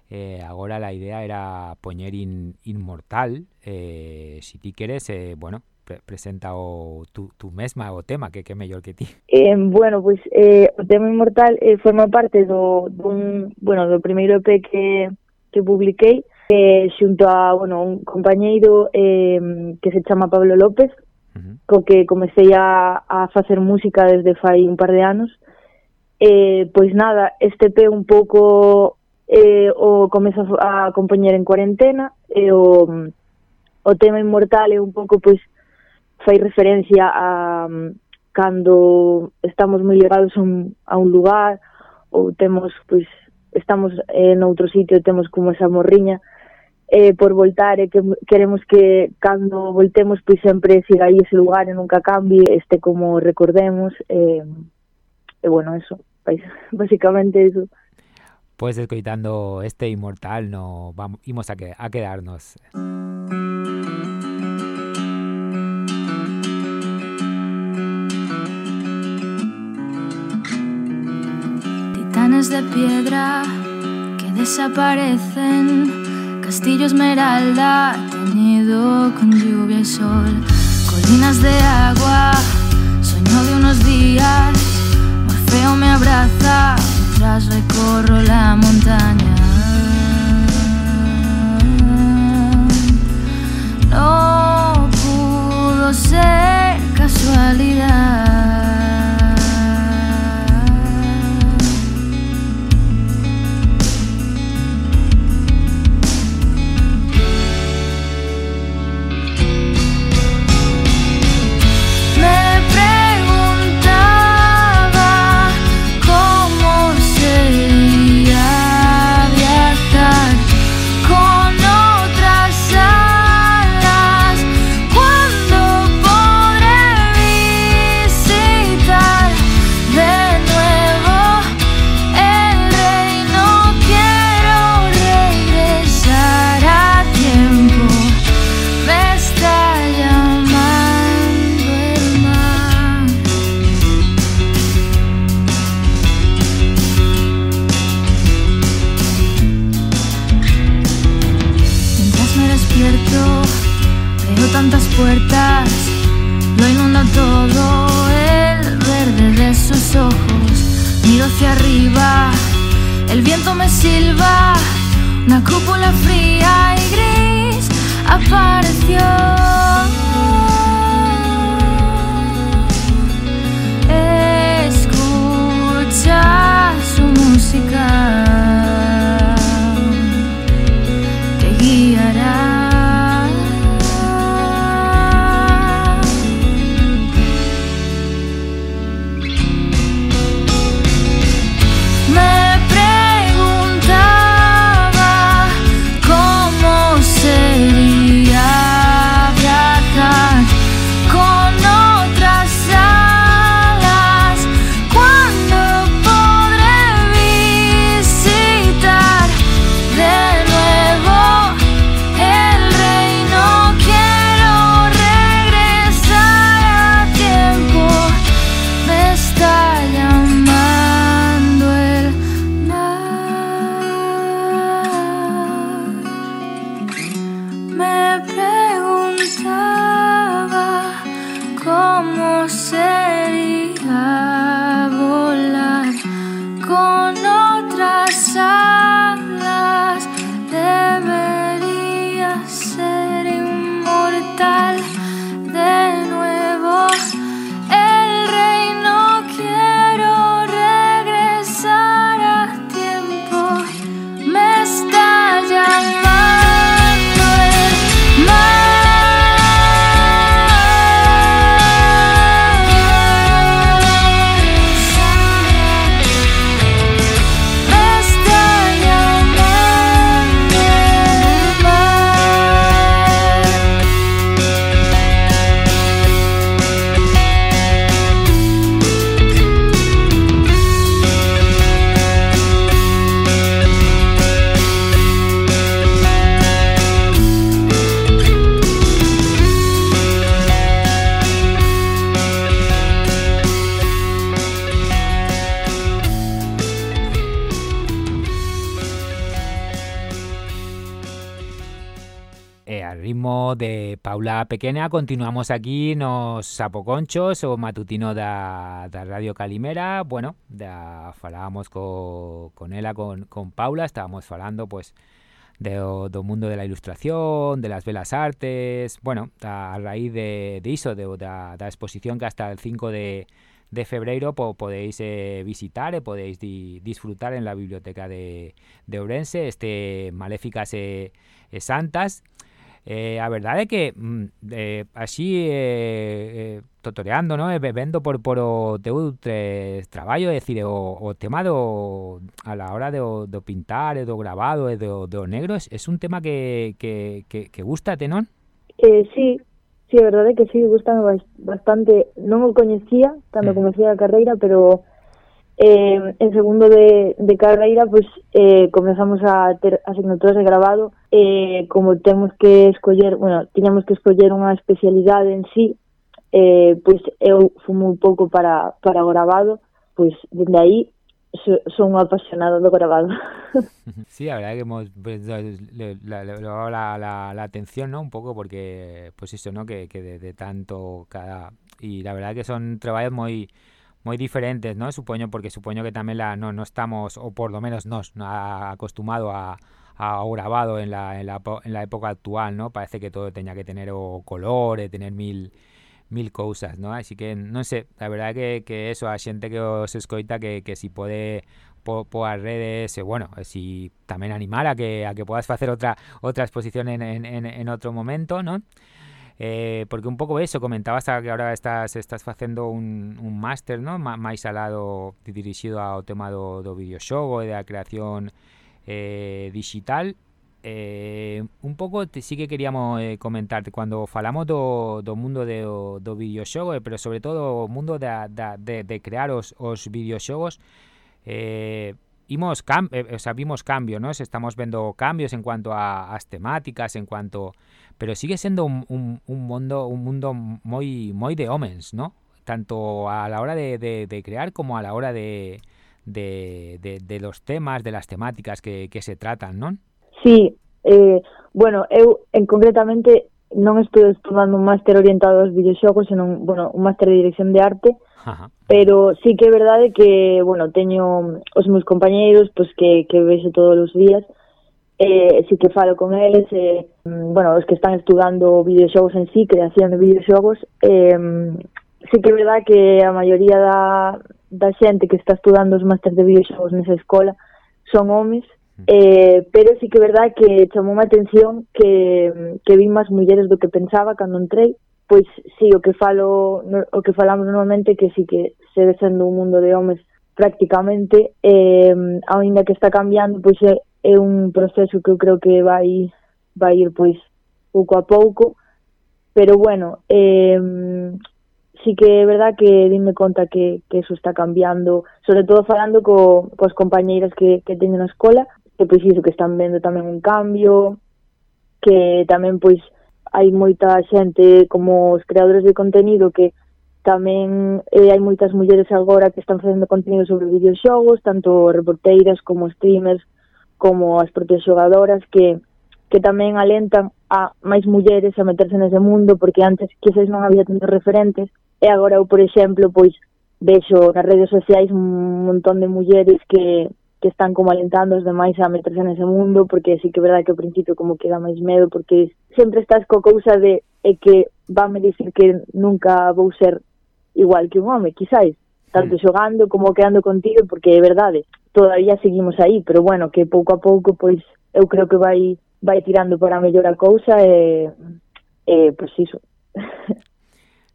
eh, agora la idea era poñer in, inmortal, eh, si ti queres, eh, bueno, pre presenta o tu, tu mesma o tema, que que mellor que ti. Eh, bueno, pois pues, eh, o tema inmortal eh, forma parte do dun, bueno, do primeiro EP que que publiquei eh, xunto a bueno, un compañeiro eh, que se chama Pablo López, uh -huh. co que comecei a, a facer música desde fai un par de anos. Eh, pois nada, este pe un pouco eh, o comezo a compoñer en cuarentena e o, o tema inmortal é un pouco pois fai referencia a um, cando estamos moi ligados un, a un lugar ou temos pois estamos eh, en outro sitio e temos como esa morriña eh, por voltar e que queremos que cando voltemos pois sempre siga aí ese lugar e nunca cambie, este como recordemos e, e bueno, eso, basicamente eso. Pois escoitando este inmortal no vamos imos a que a quedarnos. de piedra que desaparecen, castillo esmeralda teñido con lluvia y sol, colinas de agua, sueño de unos días, Morfeo me abraza mientras recorro la montaña. No pudo ser casualidad. Paula Pequena continuamos aquí nos Sapoconchos o matutino da, da Radio Calimera. Bueno, da, falábamos co, con ela, con, con Paula Estábamos falando, pues, do mundo de la ilustración, de las belas artes Bueno, a raíz de, de iso, de, da, da exposición que hasta el 5 de, de febreiro po, podéis eh, visitar e podéis di, disfrutar en la biblioteca de, de Ourense este Maléficas e, e Santas Eh, a verdade é que mm, eh, así eh, eh, totoreando, no? E vendo por, por o teu tre, traballo, é dicir, o, o tema do a la hora do, do pintar e do grabado e do, do negro é un tema que, que, que, que gustate, non? Eh, sí, sí, a verdade é que sí, gustame bas- bastante. Non o coñecía cando comecei a carreira, pero eh, en segundo de, de carreira pues, eh, comezamos a ter asignaturas de grabado eh, como temos que escoller, bueno, tiñamos que escoller unha especialidade en sí eh, pois eu fumo un pouco para, para grabado pois dende aí so, son unha apasionada do grabado Sí, la verdad que hemos pues, le, la, la, la atención, ¿no? Un poco porque, pues eso, ¿no? Que, que de, tanto cada... Y la verdad que son trabajos muy muy diferentes, ¿no? Supoño, porque supoño que también la, no, no estamos, o por lo menos nos, no ha acostumado a, a o grabado en la, en, la, en la época actual, ¿no? Parece que todo tenía que tener o color, e tener mil mil cousas, ¿no? Así que, non sei, a verdade que, que eso, a xente que os escoita que, que si pode po, redes, e bueno, e si tamén animar a que a que podas facer outra outra exposición en, en, en, outro momento, ¿no? Eh, porque un pouco eso, comentabas que ahora estás estás facendo un, un máster, ¿no? Ma- máis alado dirixido ao tema do, do videoxogo e da creación eh, digital eh, un pouco te, sí que queríamos eh, comentarte cando falamos do, do mundo de, do, do pero sobre todo o mundo de, de crear os, os videoxogos eh, vimos cambio, ¿no? Estamos vendo cambios en cuanto a as temáticas, en cuanto pero sigue sendo un, un, un mundo un mundo moi moi de homens, ¿no? Tanto a la hora de crear como a la hora de, de, de, de los temas, de las temáticas que, que se tratan, non? Sí, eh, bueno, eu en concretamente non estou estudando un máster orientado aos videoxogos, senón, bueno, un máster de dirección de arte, Ajá. pero sí que é verdade que, bueno, teño os meus compañeiros, pois que, que vexo todos os días, eh, sí que falo con eles, eh, mm, bueno, os que están estudando videoxogos en sí, creación de videoxogos, eh, sí que é verdad que a maioría da, da xente que está estudando os máster de videoxogos nesa escola son homes, mm. eh, pero sí que é verdad que chamou má atención que, que vi máis mulleres do que pensaba cando entrei, pois sí, o que falo o que falamos normalmente que sí que se ve sendo un mundo de homes prácticamente, eh, aínda que está cambiando, pois é, é un proceso que eu creo que vai vai ir pois pouco a pouco, pero bueno, eh, sí que é verdad que dime conta que, que eso está cambiando, sobre todo falando co, cos compañeiras que, que teño na escola, que pois iso, que están vendo tamén un cambio, que tamén pois hai moita xente como os creadores de contenido que tamén eh, hai moitas mulleres agora que están facendo contenido sobre videoxogos, tanto reporteiras como streamers, como as propias xogadoras que que tamén alentan a máis mulleres a meterse nese mundo porque antes quizás non había tantos referentes E agora eu, por exemplo, pois vexo nas redes sociais un montón de mulleres que, que están como alentando os demais a meterse nese mundo, porque sí que é verdade que ao principio como que dá máis medo, porque sempre estás co cousa de é que vanme dicir que nunca vou ser igual que un home, quizáis, tanto mm. xogando como quedando contigo, porque é verdade, todavía seguimos aí, pero bueno, que pouco a pouco, pois, eu creo que vai vai tirando para mellor a cousa e, e pois iso.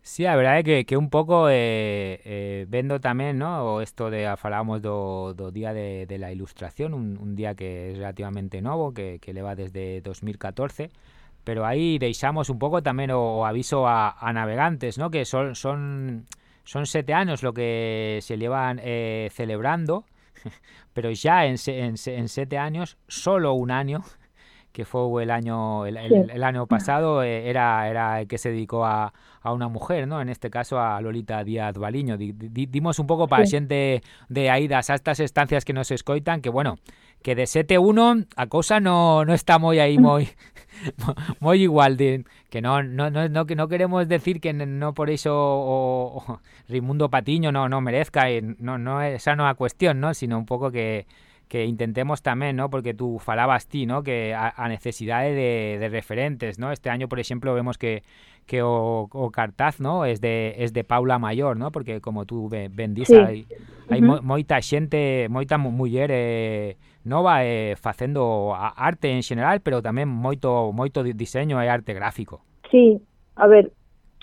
Sí, a verdade é que, que un pouco eh, eh, vendo tamén, no, o isto de falábamos do, do día de, de la ilustración, un, un día que é relativamente novo, que, que leva desde 2014, pero aí deixamos un pouco tamén o, aviso a, navegantes, no, que son son son sete anos lo que se llevan eh, celebrando pero ya en, en, en, siete años, solo un año, que fue el año el, el, el año pasado, eh, era, era el que se dedicó a, a, una mujer, ¿no? En este caso a Lolita Díaz Baliño. Di, di, dimos un pouco para sí. xente de Aidas a estas estancias que nos escoitan, que bueno, que de 7-1 a cousa no, no está moi aí moi moi igual de que no no no no que no queremos decir que no por eso o, o Rimundo Patiño no no merezca no no esa no a cuestión, ¿no? sino un pouco que que intentemos tamén, ¿no? porque tú falabas ti, ¿no? que a, a necesidade de, de referentes, ¿no? este año, por exemplo, vemos que que o, o cartaz, ¿no? es de es de Paula Mayor, ¿no? porque como tú ben dis, sí. hai, hai uh -huh. Mo, moita xente, moita muller eh, nova eh, facendo arte en general, pero tamén moito moito diseño e arte gráfico. Sí, a ver,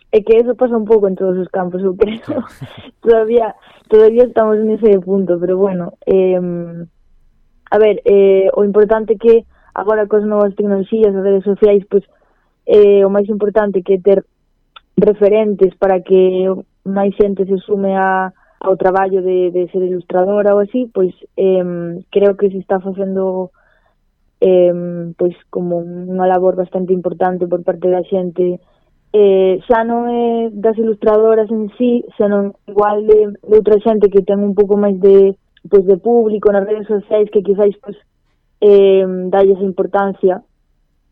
é que eso pasa un pouco en todos os campos, eu creo. Todavía todavía estamos en ese punto, pero bueno, eh a ver, eh, o importante que agora cos novas tecnoloxías, as redes sociais, pois, eh, o máis importante que ter referentes para que máis xente se sume a, ao traballo de, de ser ilustradora ou así, pois eh, creo que se está facendo eh, pois como unha labor bastante importante por parte da xente. Eh, xa non é das ilustradoras en sí, senón igual de, de outra xente que ten un pouco máis de pois de público nas redes sociais que quizáis pois eh, dalle esa importancia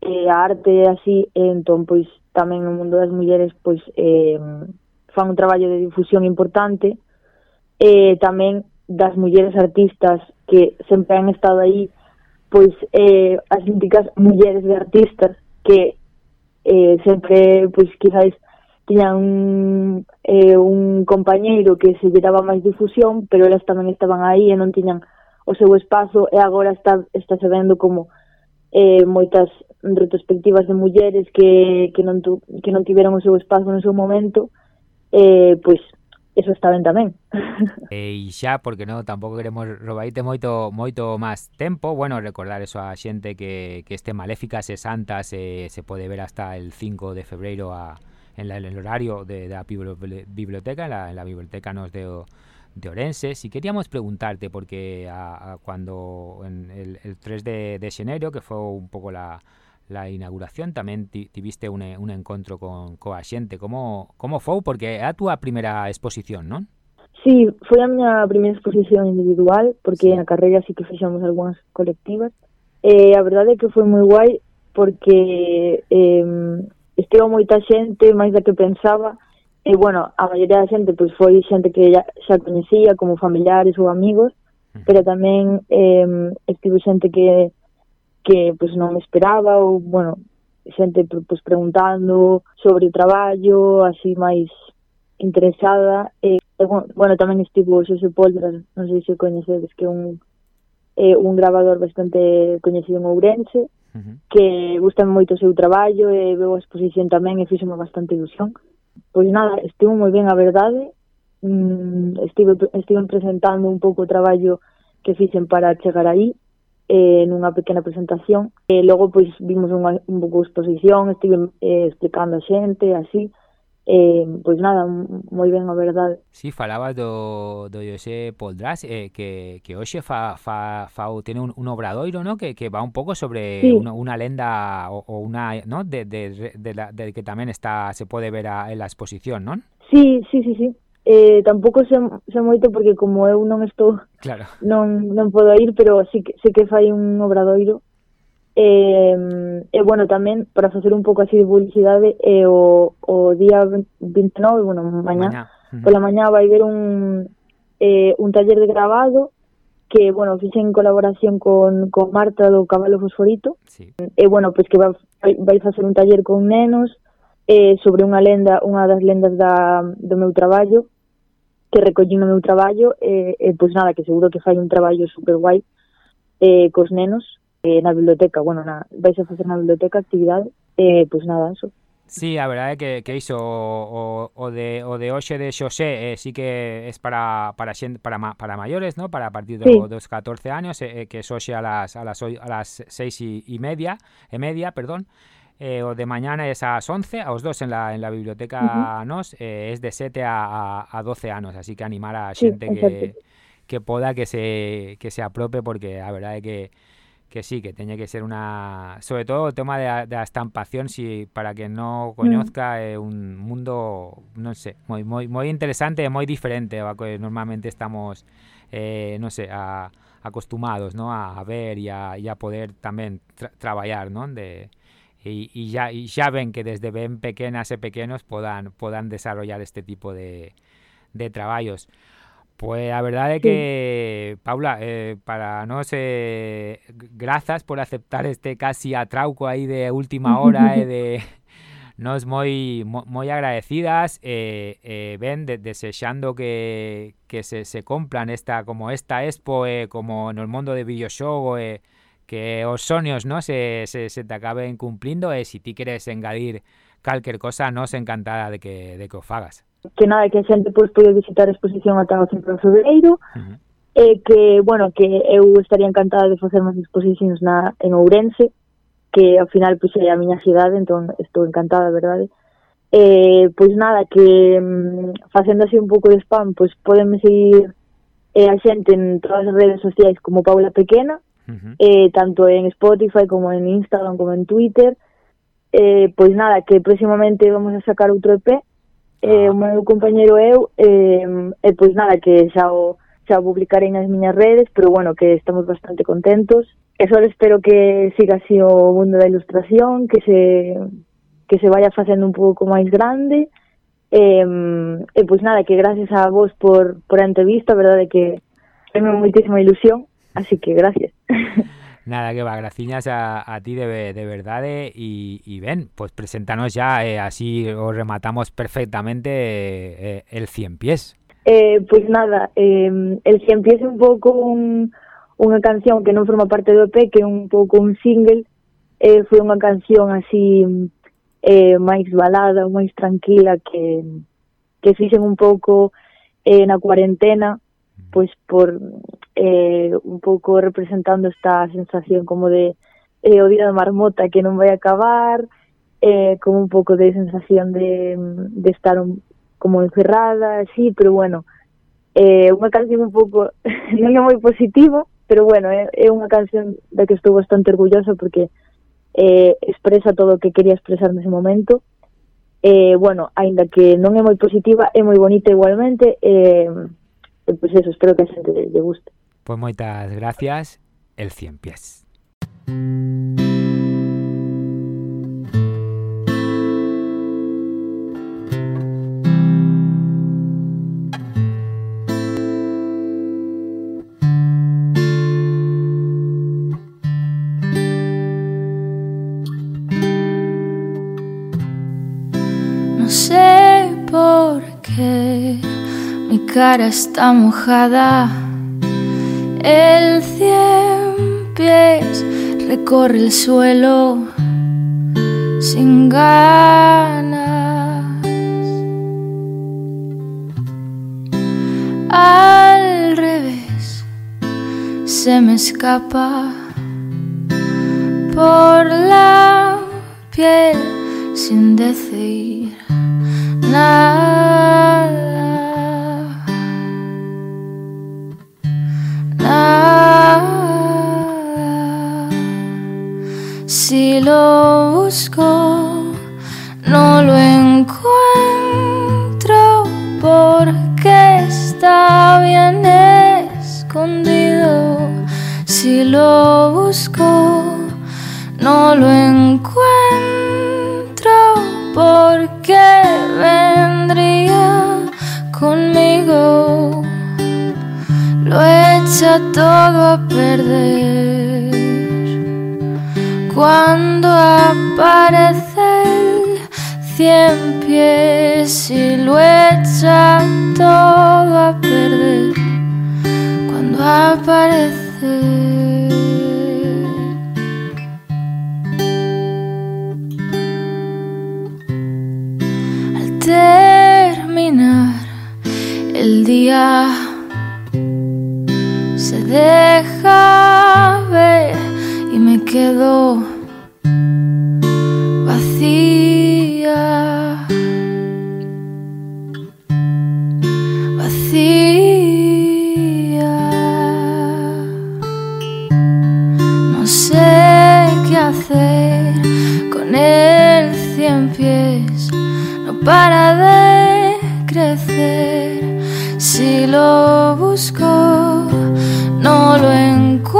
eh, a arte así, e entón pois tamén no mundo das mulleres pois eh, fan un traballo de difusión importante. Eh, e tamén das mulleres artistas que sempre han estado aí pois eh, as míticas mulleres de artistas que eh, sempre pois quizáis tiña un, eh, un compañeiro que se lle daba máis difusión, pero elas tamén estaban aí e non tiñan o seu espazo e agora está, está se vendo como eh, moitas retrospectivas de mulleres que, que, non tu, que non tiveron o seu espazo no seu momento, eh, pois eso está ben tamén. E xa, porque non, tampouco queremos robaite moito moito máis tempo, bueno, recordar eso a xente que, que este Maléficas e Santas eh, se pode ver hasta el 5 de febreiro a, en, la, en el horario de, de la biblioteca, en la, la biblioteca nos de, de Orense. Si queríamos preguntarte, porque a, a cuando en el, el 3 de, de xenero, que foi un pouco la, la inauguración, tamén tiviste un, un encontro con coa xente. Como, como foi? Porque é a túa primeira exposición, non? Sí, foi a miña primeira exposición individual, porque sí. na carreira sí que fixamos algunhas colectivas. Eh, a verdade é que foi moi guai, porque eh, estivo moita xente, máis da que pensaba, e, bueno, a maioría da xente pois, foi xente que ya, xa coñecía como familiares ou amigos, pero tamén eh, estivo xente que que pois, non esperaba ou, bueno, xente pois, preguntando sobre o traballo, así máis interesada. E, e bueno, tamén estivo Xosé Poltras, non sei se o coñecedes, que é un, eh, un grabador bastante coñecido en Ourense, uh -huh. que gustame moito o seu traballo e veo a exposición tamén e fíxome bastante ilusión. Pois nada, estivo moi ben a verdade, mm, estive, estive presentando un pouco o traballo que fixen para chegar aí, eh, nunha pequena presentación. E logo, pois, vimos unha, un pouco exposición, estive eh, explicando a xente, así, eh, pois nada, moi ben a verdade. Si, sí, falabas do, do José Poldrás, eh, que, que hoxe fa, fa, fa tiene un, un obradoiro, ¿no? que, que va un pouco sobre sí. una, una lenda o, o una, ¿no? de, de, de, la, de que tamén está se pode ver a, en la exposición, non? Sí, sí, sí, sí. Eh, tampouco sei, sei moito porque como eu non estou claro. non, non podo ir, pero sí que, sí que fai un obradoiro E, e bueno, tamén para facer un pouco así de publicidade e o, o día 29, bueno, mañá, mañá. Uh -huh. pola mañá vai ver un eh, un taller de grabado que, bueno, fixen en colaboración con, con Marta do Cabalo Fosforito sí. e, bueno, pois pues que vai, vai facer un taller con nenos eh, sobre unha lenda, unha das lendas da, do meu traballo que recollín no meu traballo e, eh, eh, pois nada, que seguro que fai un traballo super guai eh, cos nenos eh, na biblioteca, bueno, na, vais a facer na biblioteca actividade, eh, pois nada, eso. Sí, a verdade que, que iso o, o, de, o de hoxe de Xosé eh, sí que es para para xente, para, para maiores, ¿no? para a partir do, sí. dos 14 años, eh, que es hoxe a las, a las, a las 6 y, y media, e media, perdón, eh, o de mañana es a 11, a os dos en la, en la biblioteca uh -huh. nos, eh, es de 7 a, a, a 12 anos, así que animar a xente sí, que, que poda que se, que se aprope, porque a verdade que que sí, que tenía que ser una... Sobre todo el tema de, la, de estampación, si para que no mm. conozca, un mundo, no sé, muy, muy, muy interesante, muy diferente a que normalmente estamos, eh, no sé, a, acostumados ¿no? a, ver y a, poder también tra trabajar, ¿no? De, y, ya, ya ven que desde bien pequeñas y pequeños puedan, puedan desarrollar este tipo de, de trabajos. Pues a verdade é que, sí. Paula, eh, para nos, eh, grazas por aceptar este casi atrauco aí de última hora e eh, de... Nos moi moi agradecidas eh, eh, ben de, desexando que, que se, se compran esta como esta expo eh, como no mundo de videoxogo eh, que os sonios no se, se, se te acaben cumplindo e eh, si ti queres engadir calquer cosa nos encantada de que, de que o fagas. Que nada, que a xente pois, pode visitar a exposición ata o 5 de febreiro, uh eh, -huh. e que, bueno, que eu estaría encantada de facer máis exposicións na, en Ourense, que ao final pois, é a miña cidade, entón estou encantada, verdade? Eh, pois nada, que mm, facendo así un pouco de spam, pois podenme seguir eh, a xente en todas as redes sociais como Paula Pequena, uh -huh. eh, tanto en Spotify como en Instagram como en Twitter, Eh, pois nada, que próximamente vamos a sacar outro EP, eh, ah. o meu compañeiro eu, eh, e pois nada, que xa o, xa o publicarei nas miñas redes, pero bueno, que estamos bastante contentos. E só espero que siga así o mundo da ilustración, que se que se vaya facendo un pouco máis grande. E, e pois nada, que gracias a vos por, por a entrevista, verdade que teño moitísima ilusión, así que gracias. Nada, que va, gracias a, a ti de, de verdad y, y ven, pues preséntanos ya, eh, así os rematamos perfectamente eh, el 100 pies. Eh, pues nada, eh, el 100 pies es un pouco un, unha canción que non forma parte do EP, que é un pouco un single, eh, foi unha canción así eh, máis balada, máis tranquila, que, que fixen un pouco eh, na cuarentena, pois por eh, un pouco representando esta sensación como de eh, o día da marmota que non vai acabar, eh, como un pouco de sensación de, de estar un, como encerrada, así, pero bueno, eh, unha canción un pouco, non é moi positiva, pero bueno, é, é unha canción da que estou bastante orgullosa porque eh, expresa todo o que quería expresar nese momento, eh, bueno, aínda que non é moi positiva, é moi bonita igualmente, eh, pois pues eso, espero que a xente lle guste. Pues moitas gracias, el cien pies. No sé por qué mi cara está mojada. El cien pies recorre el suelo sin ganas. Al revés se me escapa por la piel sin decir nada. Si lo busco, no lo encuentro porque está bien escondido. Si lo busco, no lo encuentro porque vendría conmigo. Lo echa todo a perder cuando aparece el cien pies y lo echa todo a perder cuando aparece. Al terminar el día se deja ver y me quedo vacía, vacía. No sé qué hacer con el cien pies, no para de crecer. Si lo busco, no lo encuentro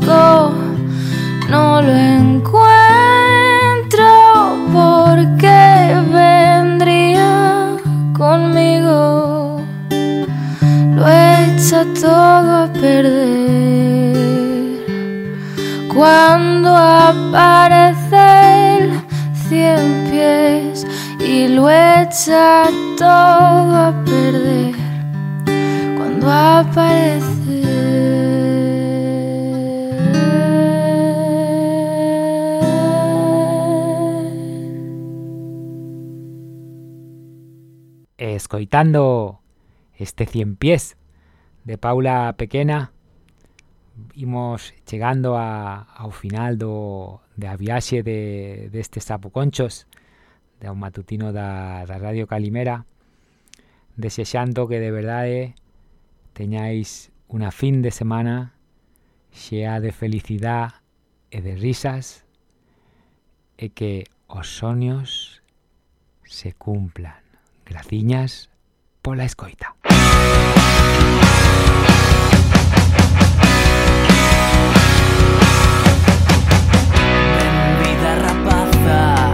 no lo encuentro porque vendría conmigo. Lo echa todo a perder cuando aparece el cien pies y lo echa todo a perder cuando aparece. Escoitando este cien pies de Paula Pequena, imos chegando a, ao final do, da viaxe de, destes sapoconchos de un matutino da, da Radio Calimera desexando que de verdade teñáis unha fin de semana xea de felicidade e de risas e que os soños se cumplan. Graciñas pola escoita. Benvida rapaza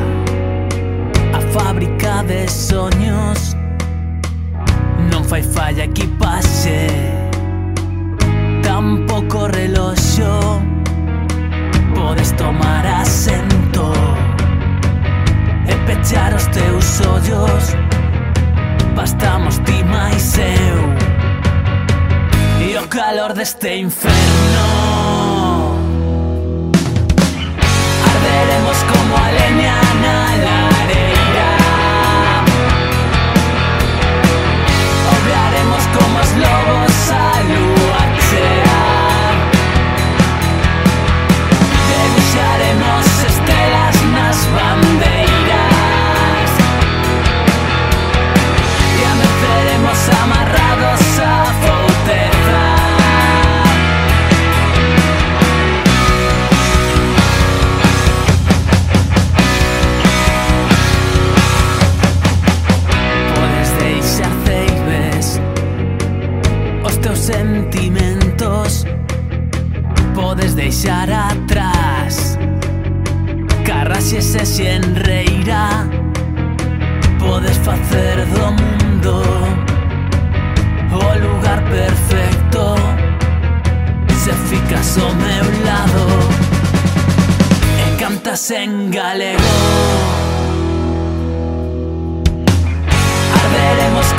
A fábrica de soños. Non fai falla equipaxe Tampouco reloxo. Podes tomar asento E pechar os teus ollos. Bastamos ti máis eu E o calor deste inferno. Arderemos como a leña na lareira Oblaremos como os lobos se se enreirá Podes facer do mundo O lugar perfecto. Se ficas ao meu lado. E cantas en galego. Arderemos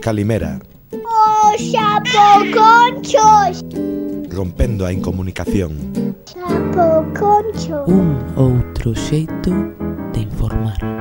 Calimera. ¡Oh, sapoconchos! Rompendo a incomunicación. Chapo conchos. Un outro xeito de informar.